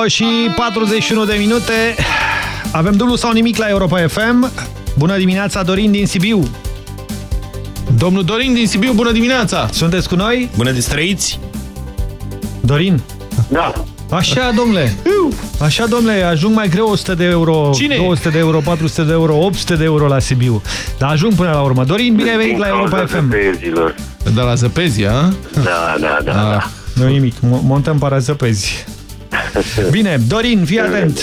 9 și 41 de minute. Avem dublu sau nimic la Europa FM. Bună dimineața, Dorin din Sibiu. Domnul Dorin din Sibiu, bună dimineața! Sunteți cu noi? Bună distrăiți! Dorin? Da. Așa, domnule. Așa, domnule, ajung mai greu 100 de euro, Cine? 200 de euro, 400 de euro, 800 de euro la Sibiu. Dar ajung până la urmă. Dorin, bine ai venit la Europa FM. Zăpezilor. De la Zăpezia, a? Da, da, da. da. Nu nimic, mo- montăm parazăpezi. Bine, Dorin, fii atent.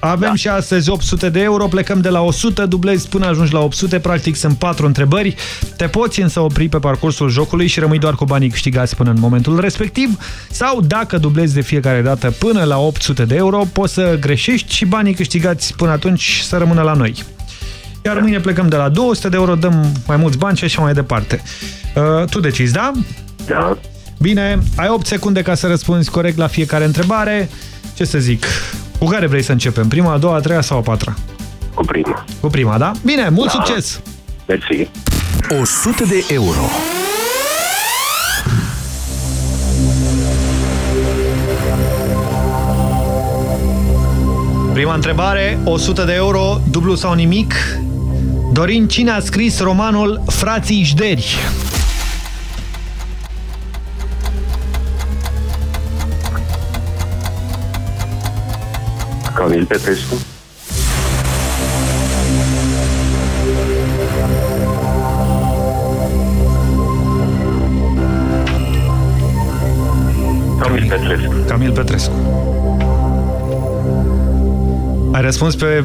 Avem da. și astăzi 800 de euro, plecăm de la 100, dublezi până ajungi la 800, practic sunt 4 întrebări. Te poți însă opri pe parcursul jocului și rămâi doar cu banii câștigați până în momentul respectiv, sau dacă dublezi de fiecare dată până la 800 de euro, poți să greșești și banii câștigați până atunci să rămână la noi. Iar mâine plecăm de la 200 de euro, dăm mai mulți bani și așa mai departe. Uh, tu decizi, da? Da. Bine, ai 8 secunde ca să răspunzi corect la fiecare întrebare. Ce să zic? Cu care vrei să începem? Prima, a doua, a treia sau a patra? Cu prima. Cu prima, da? Bine, mult Da. succes! Mersi. 100 de euro. Prima întrebare, 100 de euro, dublu sau nimic. Dorin, cine a scris romanul Frații Ișderi? Camil Petrescu. Camil Petrescu. Camil Petrescu. Ai răspuns pe...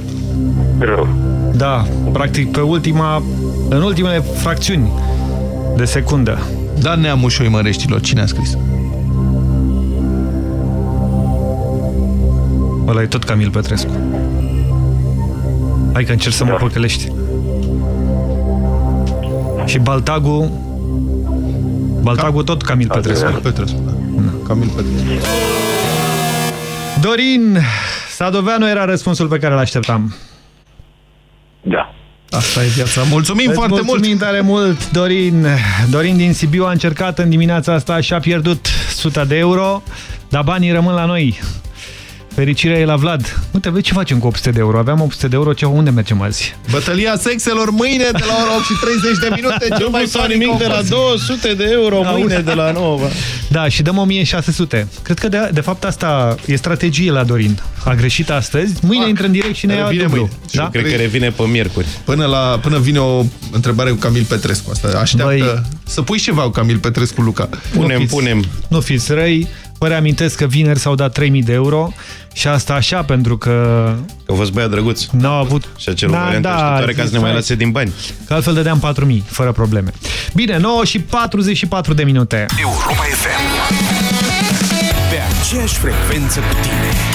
Rău. Da, practic pe ultima... În ultimele fracțiuni de secundă. Da, neamușoi măreștilor, cine a scris? Ăla e tot Camil Petrescu. Hai că încerc să mă păcălești. Și Baltagu... Baltagu tot Camil Petrescu. Petrescu, da. Camil Petrescu. Dorin Sadoveanu era răspunsul pe care îl așteptam. Da. Asta e viața. Mulțumim Îți foarte mult! mulțumim tare mult, Dorin. Dorin din Sibiu a încercat în dimineața asta și a pierdut 100 de euro, dar banii rămân la noi. Fericirea e la Vlad. Uite, vezi ce facem cu 800 de euro? Aveam 800 de euro, ce, unde mergem azi? Bătălia sexelor mâine de la ora 8 și 30 de minute. Cel mai sau tare nimic de la concurs. 200 de euro Da, mâine uite. de la 9. Da, și dăm 1600. Cred că de, de fapt asta e strategie la Dorin. A greșit astăzi, mâine intră în direct și ne ia Revine dublu. mâine. Da? Cred că revine pe miercuri. Până, la, până vine o întrebare cu Camil Petrescu. Asta așteaptă Băi. să pui ceva cu Camil Petrescu, Luca. Punem, Nu fiți- punem. Nu fiți răi. Vă reamintesc că vineri s-au dat 3000 de euro și asta așa pentru că Că a fost băiat drăguț. n-au avut... Și acel Da, variantă da, așteptare ca să ne mai stai. lase din bani. Că altfel dădeam 4000, fără probleme. Bine, 9 și 44 de minute. Europa FM. Pe aceeași frecvență cu tine.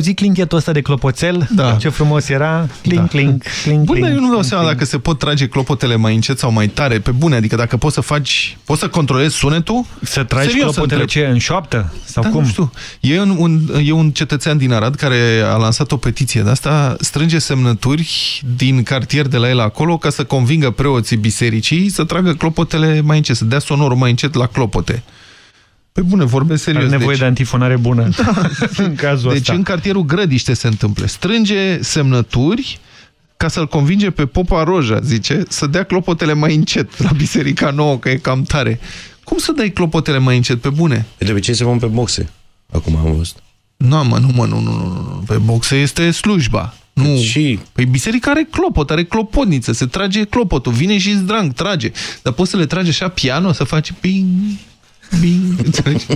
Auzit clinchetul ăsta de clopoțel? Da. Ce frumos era? Clink, Da. clink, clink, Bun, dar clink. eu nu dau seama dacă se pot trage clopotele mai încet sau mai tare, pe bune, adică dacă poți să faci, poți să controlezi sunetul? Să tragi Serios clopotele întreb. ce, în șoaptă? Sau Da, cum? Nu știu. E un, un, e un cetățean din Arad care a lansat o petiție de asta, strânge semnături din cartier de la el acolo ca să convingă preoții bisericii să tragă clopotele mai încet, să dea sonorul mai încet la clopote. Pe bune, vorbesc serios. Are nevoie deci, de antifonare bună în cazul deci ăsta. în cartierul Grădiște se întâmplă. Strânge semnături ca să-l convinge pe Popa Roja, zice, să dea clopotele mai încet la Biserica Nouă, că e cam tare. Cum să dai clopotele mai încet, pe bune? De obicei se vom pe boxe. Acum am văzut. Nu, mă, nu, mă, nu, nu, nu, nu. Pe boxe este slujba. Nu. Și... Păi biserica are clopot, are clopotniță, se trage clopotul, vine și zdrang, trage. Dar poți să le tragi așa piano, să faci ping, bing, înțelegi?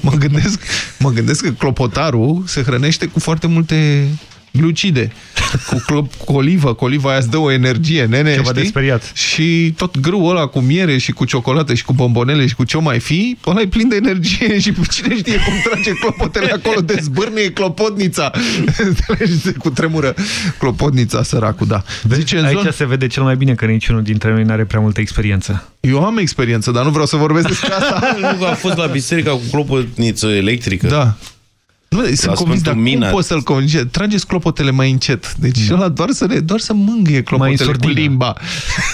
Mă gândesc, mă gândesc că clopotarul se hrănește cu foarte multe glucide. Cu, clop, cu olivă, cu oliva aia îți dă o energie, nene, Ceva știi? de speriat. Și tot grâul ăla cu miere și cu ciocolată și cu bombonele și cu ce mai fi, ăla e plin de energie și cine știe cum trage clopotele acolo, dezbârnie clopotnița. Înțelegi? Se cutremură clopotnița, săracul, da. Zice, în Aici zon... se vede cel mai bine că niciunul dintre noi nu are prea multă experiență. Eu am experiență, dar nu vreau să vorbesc despre asta. nu a fost la biserica cu clopotniță electrică. Da. Nu, sunt convins, dar cum Minat. poți să-l convingi? Trageți clopotele mai încet. Deci ăla doar să, le, doar să mângâie clopotele cu surdină. limba.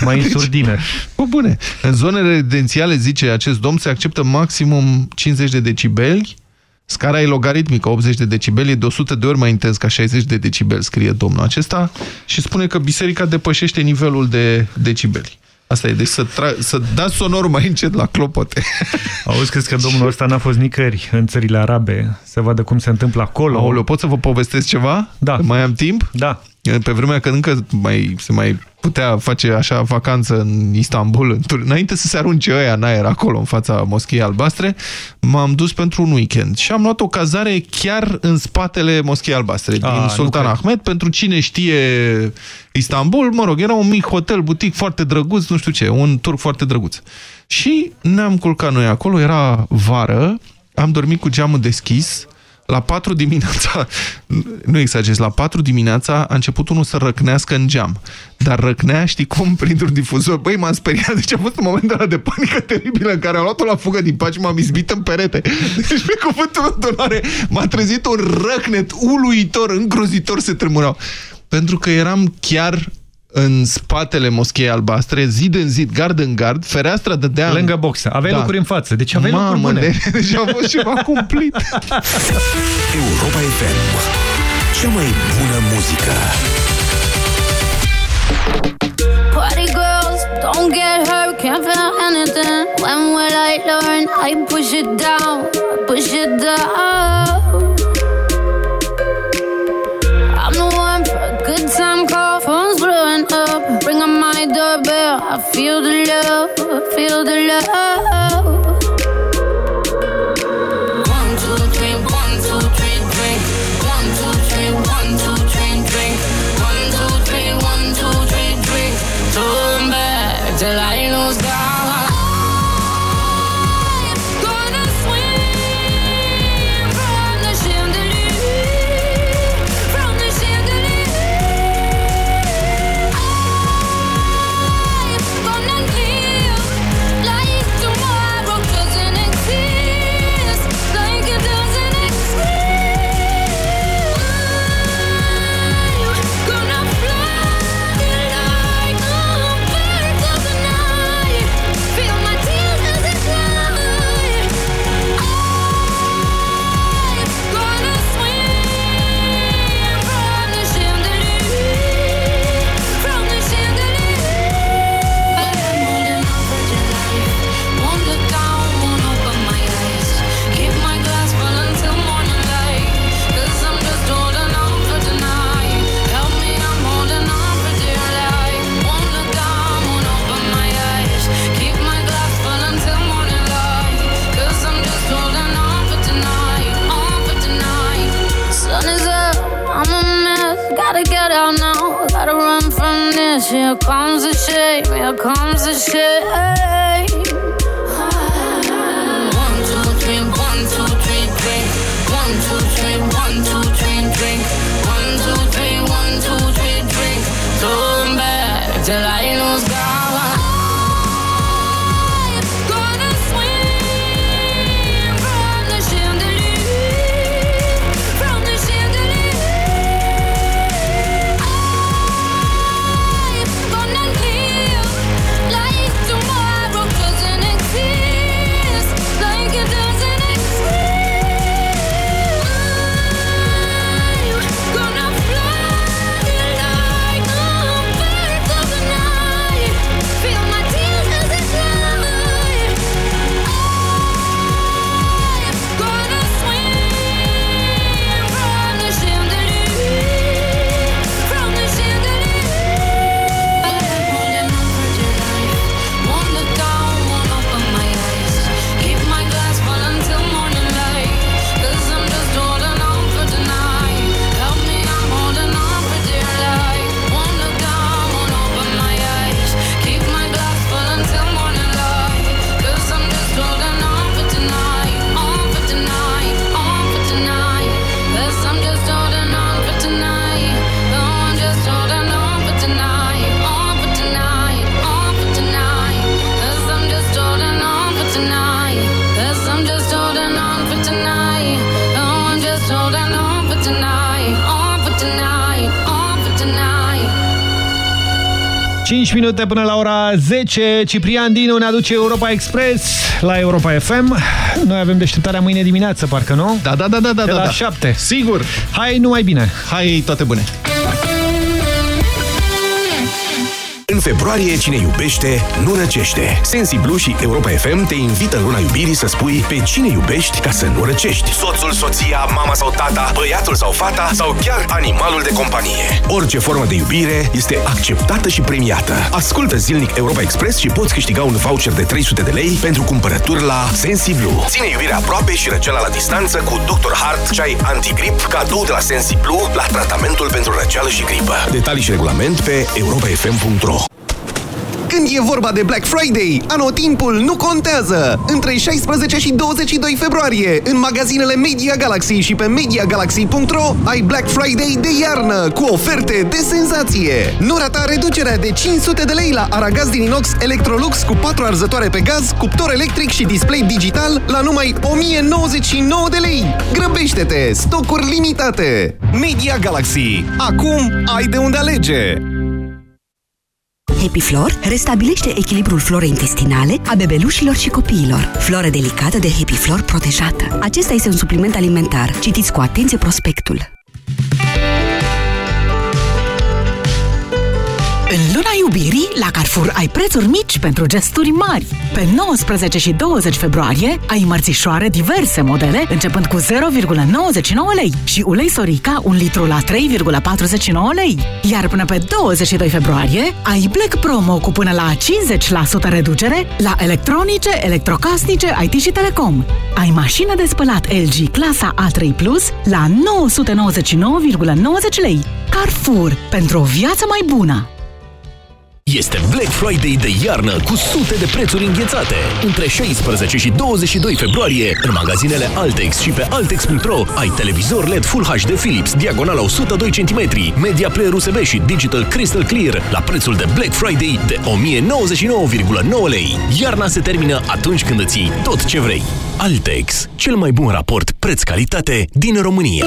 Mai în surdină. Bă, bune. În zonele rezidențiale, zice acest domn, se acceptă maximum 50 de decibeli. Scara e logaritmică, 80 de decibeli, e de 100 de ori mai intens ca 60 de decibeli, scrie domnul acesta, și spune că biserica depășește nivelul de decibeli. Asta e, deci să, tra să dați sonorul mai încet la clopote. Auzi, crezi că domnul ăsta n-a fost nicăieri în țările arabe să vadă cum se întâmplă acolo? Aoleu, pot să vă povestesc ceva? Da. Mai am timp? Da. Pe vremea când încă mai, se mai putea face așa vacanță în Istanbul, în Tur înainte să se arunce ăia în aer acolo, în fața Moscheei Albastre, m-am dus pentru un weekend și am luat o cazare chiar în spatele Moscheei Albastre, A, din nu Sultan cred. Ahmed. Pentru cine știe Istanbul, mă rog, era un mic hotel, butic foarte drăguț, nu știu ce, un turc foarte drăguț. Și ne-am culcat noi acolo, era vară, am dormit cu geamul deschis, la 4 dimineața, nu exagerez, la 4 dimineața a început unul să răcnească în geam. Dar răcnea, știi cum, printr-un difuzor. Băi, m-am speriat, deci a fost un moment ăla de panică teribilă în care am luat-o la fugă din pace și m-am izbit în perete. Deci, pe cuvântul meu de onoare, m-a trezit un răcnet uluitor, îngrozitor, se tremurau. Pentru că eram chiar în spatele Moscheei Albastre, zid în zid, gard în gard, fereastra dădea... Lângă boxe. Aveai locuri în față, deci aveai Mamă, locuri bune. ne- Deci a fost ceva cumplit. Europa FM. Cea mai bună muzică. Party girls, don't get hurt, can't feel anything. When will I learn? I push it down, push it down. I feel the love, feel the love. Get out now. Gotta run from this. Here comes the shame. Here comes the shame. 5 minute până la ora 10. Ciprian Dinu ne aduce Europa Express la Europa FM. Noi avem deșteptarea mâine dimineață, parcă nu? Da, da, da, da, da. De la da. 7. Sigur. Hai, numai bine. Hai, toate bune. În În februarie, cine iubește, nu răcește. Sensiblu și Europa FM te invită în luna iubirii să spui pe cine iubești ca să nu răcești. Soțul, soția, mama sau tata, băiatul sau fata sau chiar animalul de companie. Orice formă de iubire este acceptată și premiată. Ascultă zilnic Europa Express și poți câștiga un voucher de 300 de lei pentru cumpărături la Sensiblu. Ține iubirea aproape și răceala la distanță cu Dr. Hart, ceai antigrip, cadou de la Sensiblu la tratamentul pentru răceală și gripă. Detalii și regulament pe europafm.ro Când e vorba de Black Friday, anotimpul nu contează! Între 16 și 22 februarie, în magazinele Media Galaxy și pe MediaGalaxy.ro ai Black Friday de iarnă cu oferte de senzație! Nu rata reducerea de 500 de lei la aragaz din inox Electrolux cu 4 arzătoare pe gaz, cuptor electric și display digital la numai 1099 de lei! Grăbește-te! Stocuri limitate! Media Galaxy. Acum ai de unde alege! Happy Flor restabilește echilibrul florei intestinale a bebelușilor și copiilor. Floră delicată de Happy Flor protejată. Acesta este un supliment alimentar. Citiți cu atenție prospectul. În luna iubirii, la Carrefour ai prețuri mici pentru gesturi mari. Pe 19 și 20 februarie ai mărțișoare diverse modele, începând cu 0,99 lei și ulei Sorica un litru la 3,49 lei. Iar până pe 22 februarie ai Black Promo cu până la 50% reducere la electronice, electrocasnice, IT și telecom. Ai mașină de spălat LG clasa A3 Plus la 999,90 lei. Carrefour, pentru o viață mai bună! Este Black Friday de iarnă cu sute de prețuri înghețate. Între 16 și 22 februarie, în magazinele Altex și pe Altex.ro ai televizor LED Full HD Philips, diagonala 102 cm, media player USB și digital crystal clear la prețul de Black Friday de 1099,9 lei. Iarna se termină atunci când îți iei tot ce vrei. Altex, cel mai bun raport preț-calitate din România.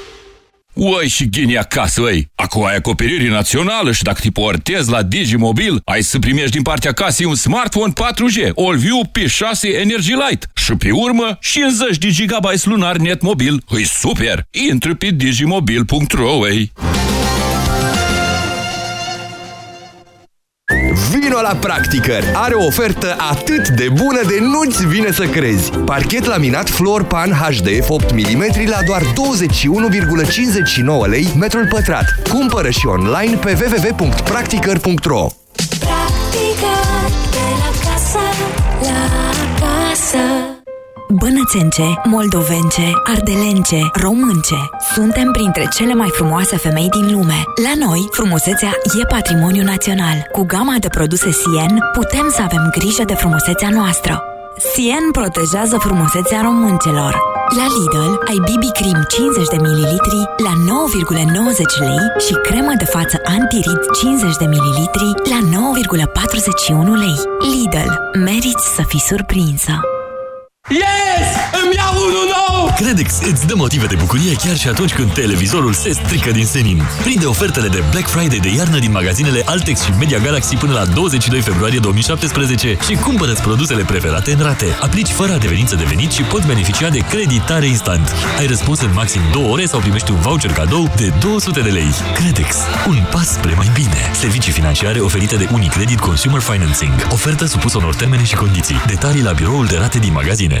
Oi și ghini acasă, oi! Acum ai acoperire națională și dacă te portezi la Digimobil, ai să primești din partea casei un smartphone 4G, AllView P6 Energy Light și pe urmă 50 de GB lunar net mobil. Îi super! Intră pe digimobil.ro, ei! Vino la Practicăr! Are o ofertă atât de bună de nu-ți vine să crezi! Parchet laminat Floor Pan HDF 8 mm la doar 21,59 lei metrul pătrat. Cumpără și online pe www.practicăr.ro Practică de la casă la casă Bănățence, moldovence, ardelence, românce. Suntem printre cele mai frumoase femei din lume. La noi, frumusețea e patrimoniu național. Cu gama de produse Sien, putem să avem grijă de frumusețea noastră. Sien protejează frumusețea româncelor. La Lidl ai BB Cream 50 de ml la 9,90 lei și cremă de față anti-rid 50 de ml la 9,41 lei. Lidl, meriți să fii surprinsă! Yes! Îmi iau unul nou! Credex îți dă motive de bucurie chiar și atunci când televizorul se strică din senin. Prinde ofertele de Black Friday de iarnă din magazinele Altex și Media Galaxy până la 22 februarie 2017 și cumpără produsele preferate în rate. Aplici fără adeverință de venit și poți beneficia de creditare instant. Ai răspuns în maxim 2 ore sau primești un voucher cadou de 200 de lei. Credex. Un pas spre mai bine. Servicii financiare oferite de Unicredit Consumer Financing. Ofertă supusă unor termene și condiții. Detalii la biroul de rate din magazine.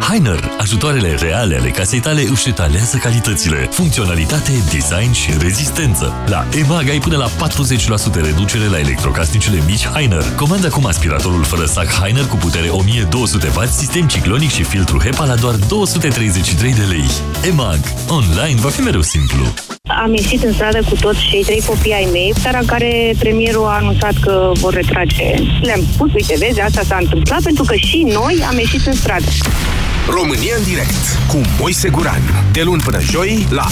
Heiner. Ajutoarele reale ale casei tale își etalează calitățile, funcționalitate, design și rezistență. La EMAG ai până la 40% reducere la electrocasnicele mici Heiner. Comanda acum aspiratorul fără sac Heiner cu putere 1200W, sistem ciclonic și filtru HEPA la doar 233 de lei. EMAG. Online va fi mereu simplu. Am ieșit în stradă cu toți cei trei copii ai mei, seara în care premierul a anunțat că vor retrage. Le-am spus, uite, vezi, asta s-a întâmplat pentru că și noi am ieșit în stradă. România în direct cu Moise Guran. De luni până joi la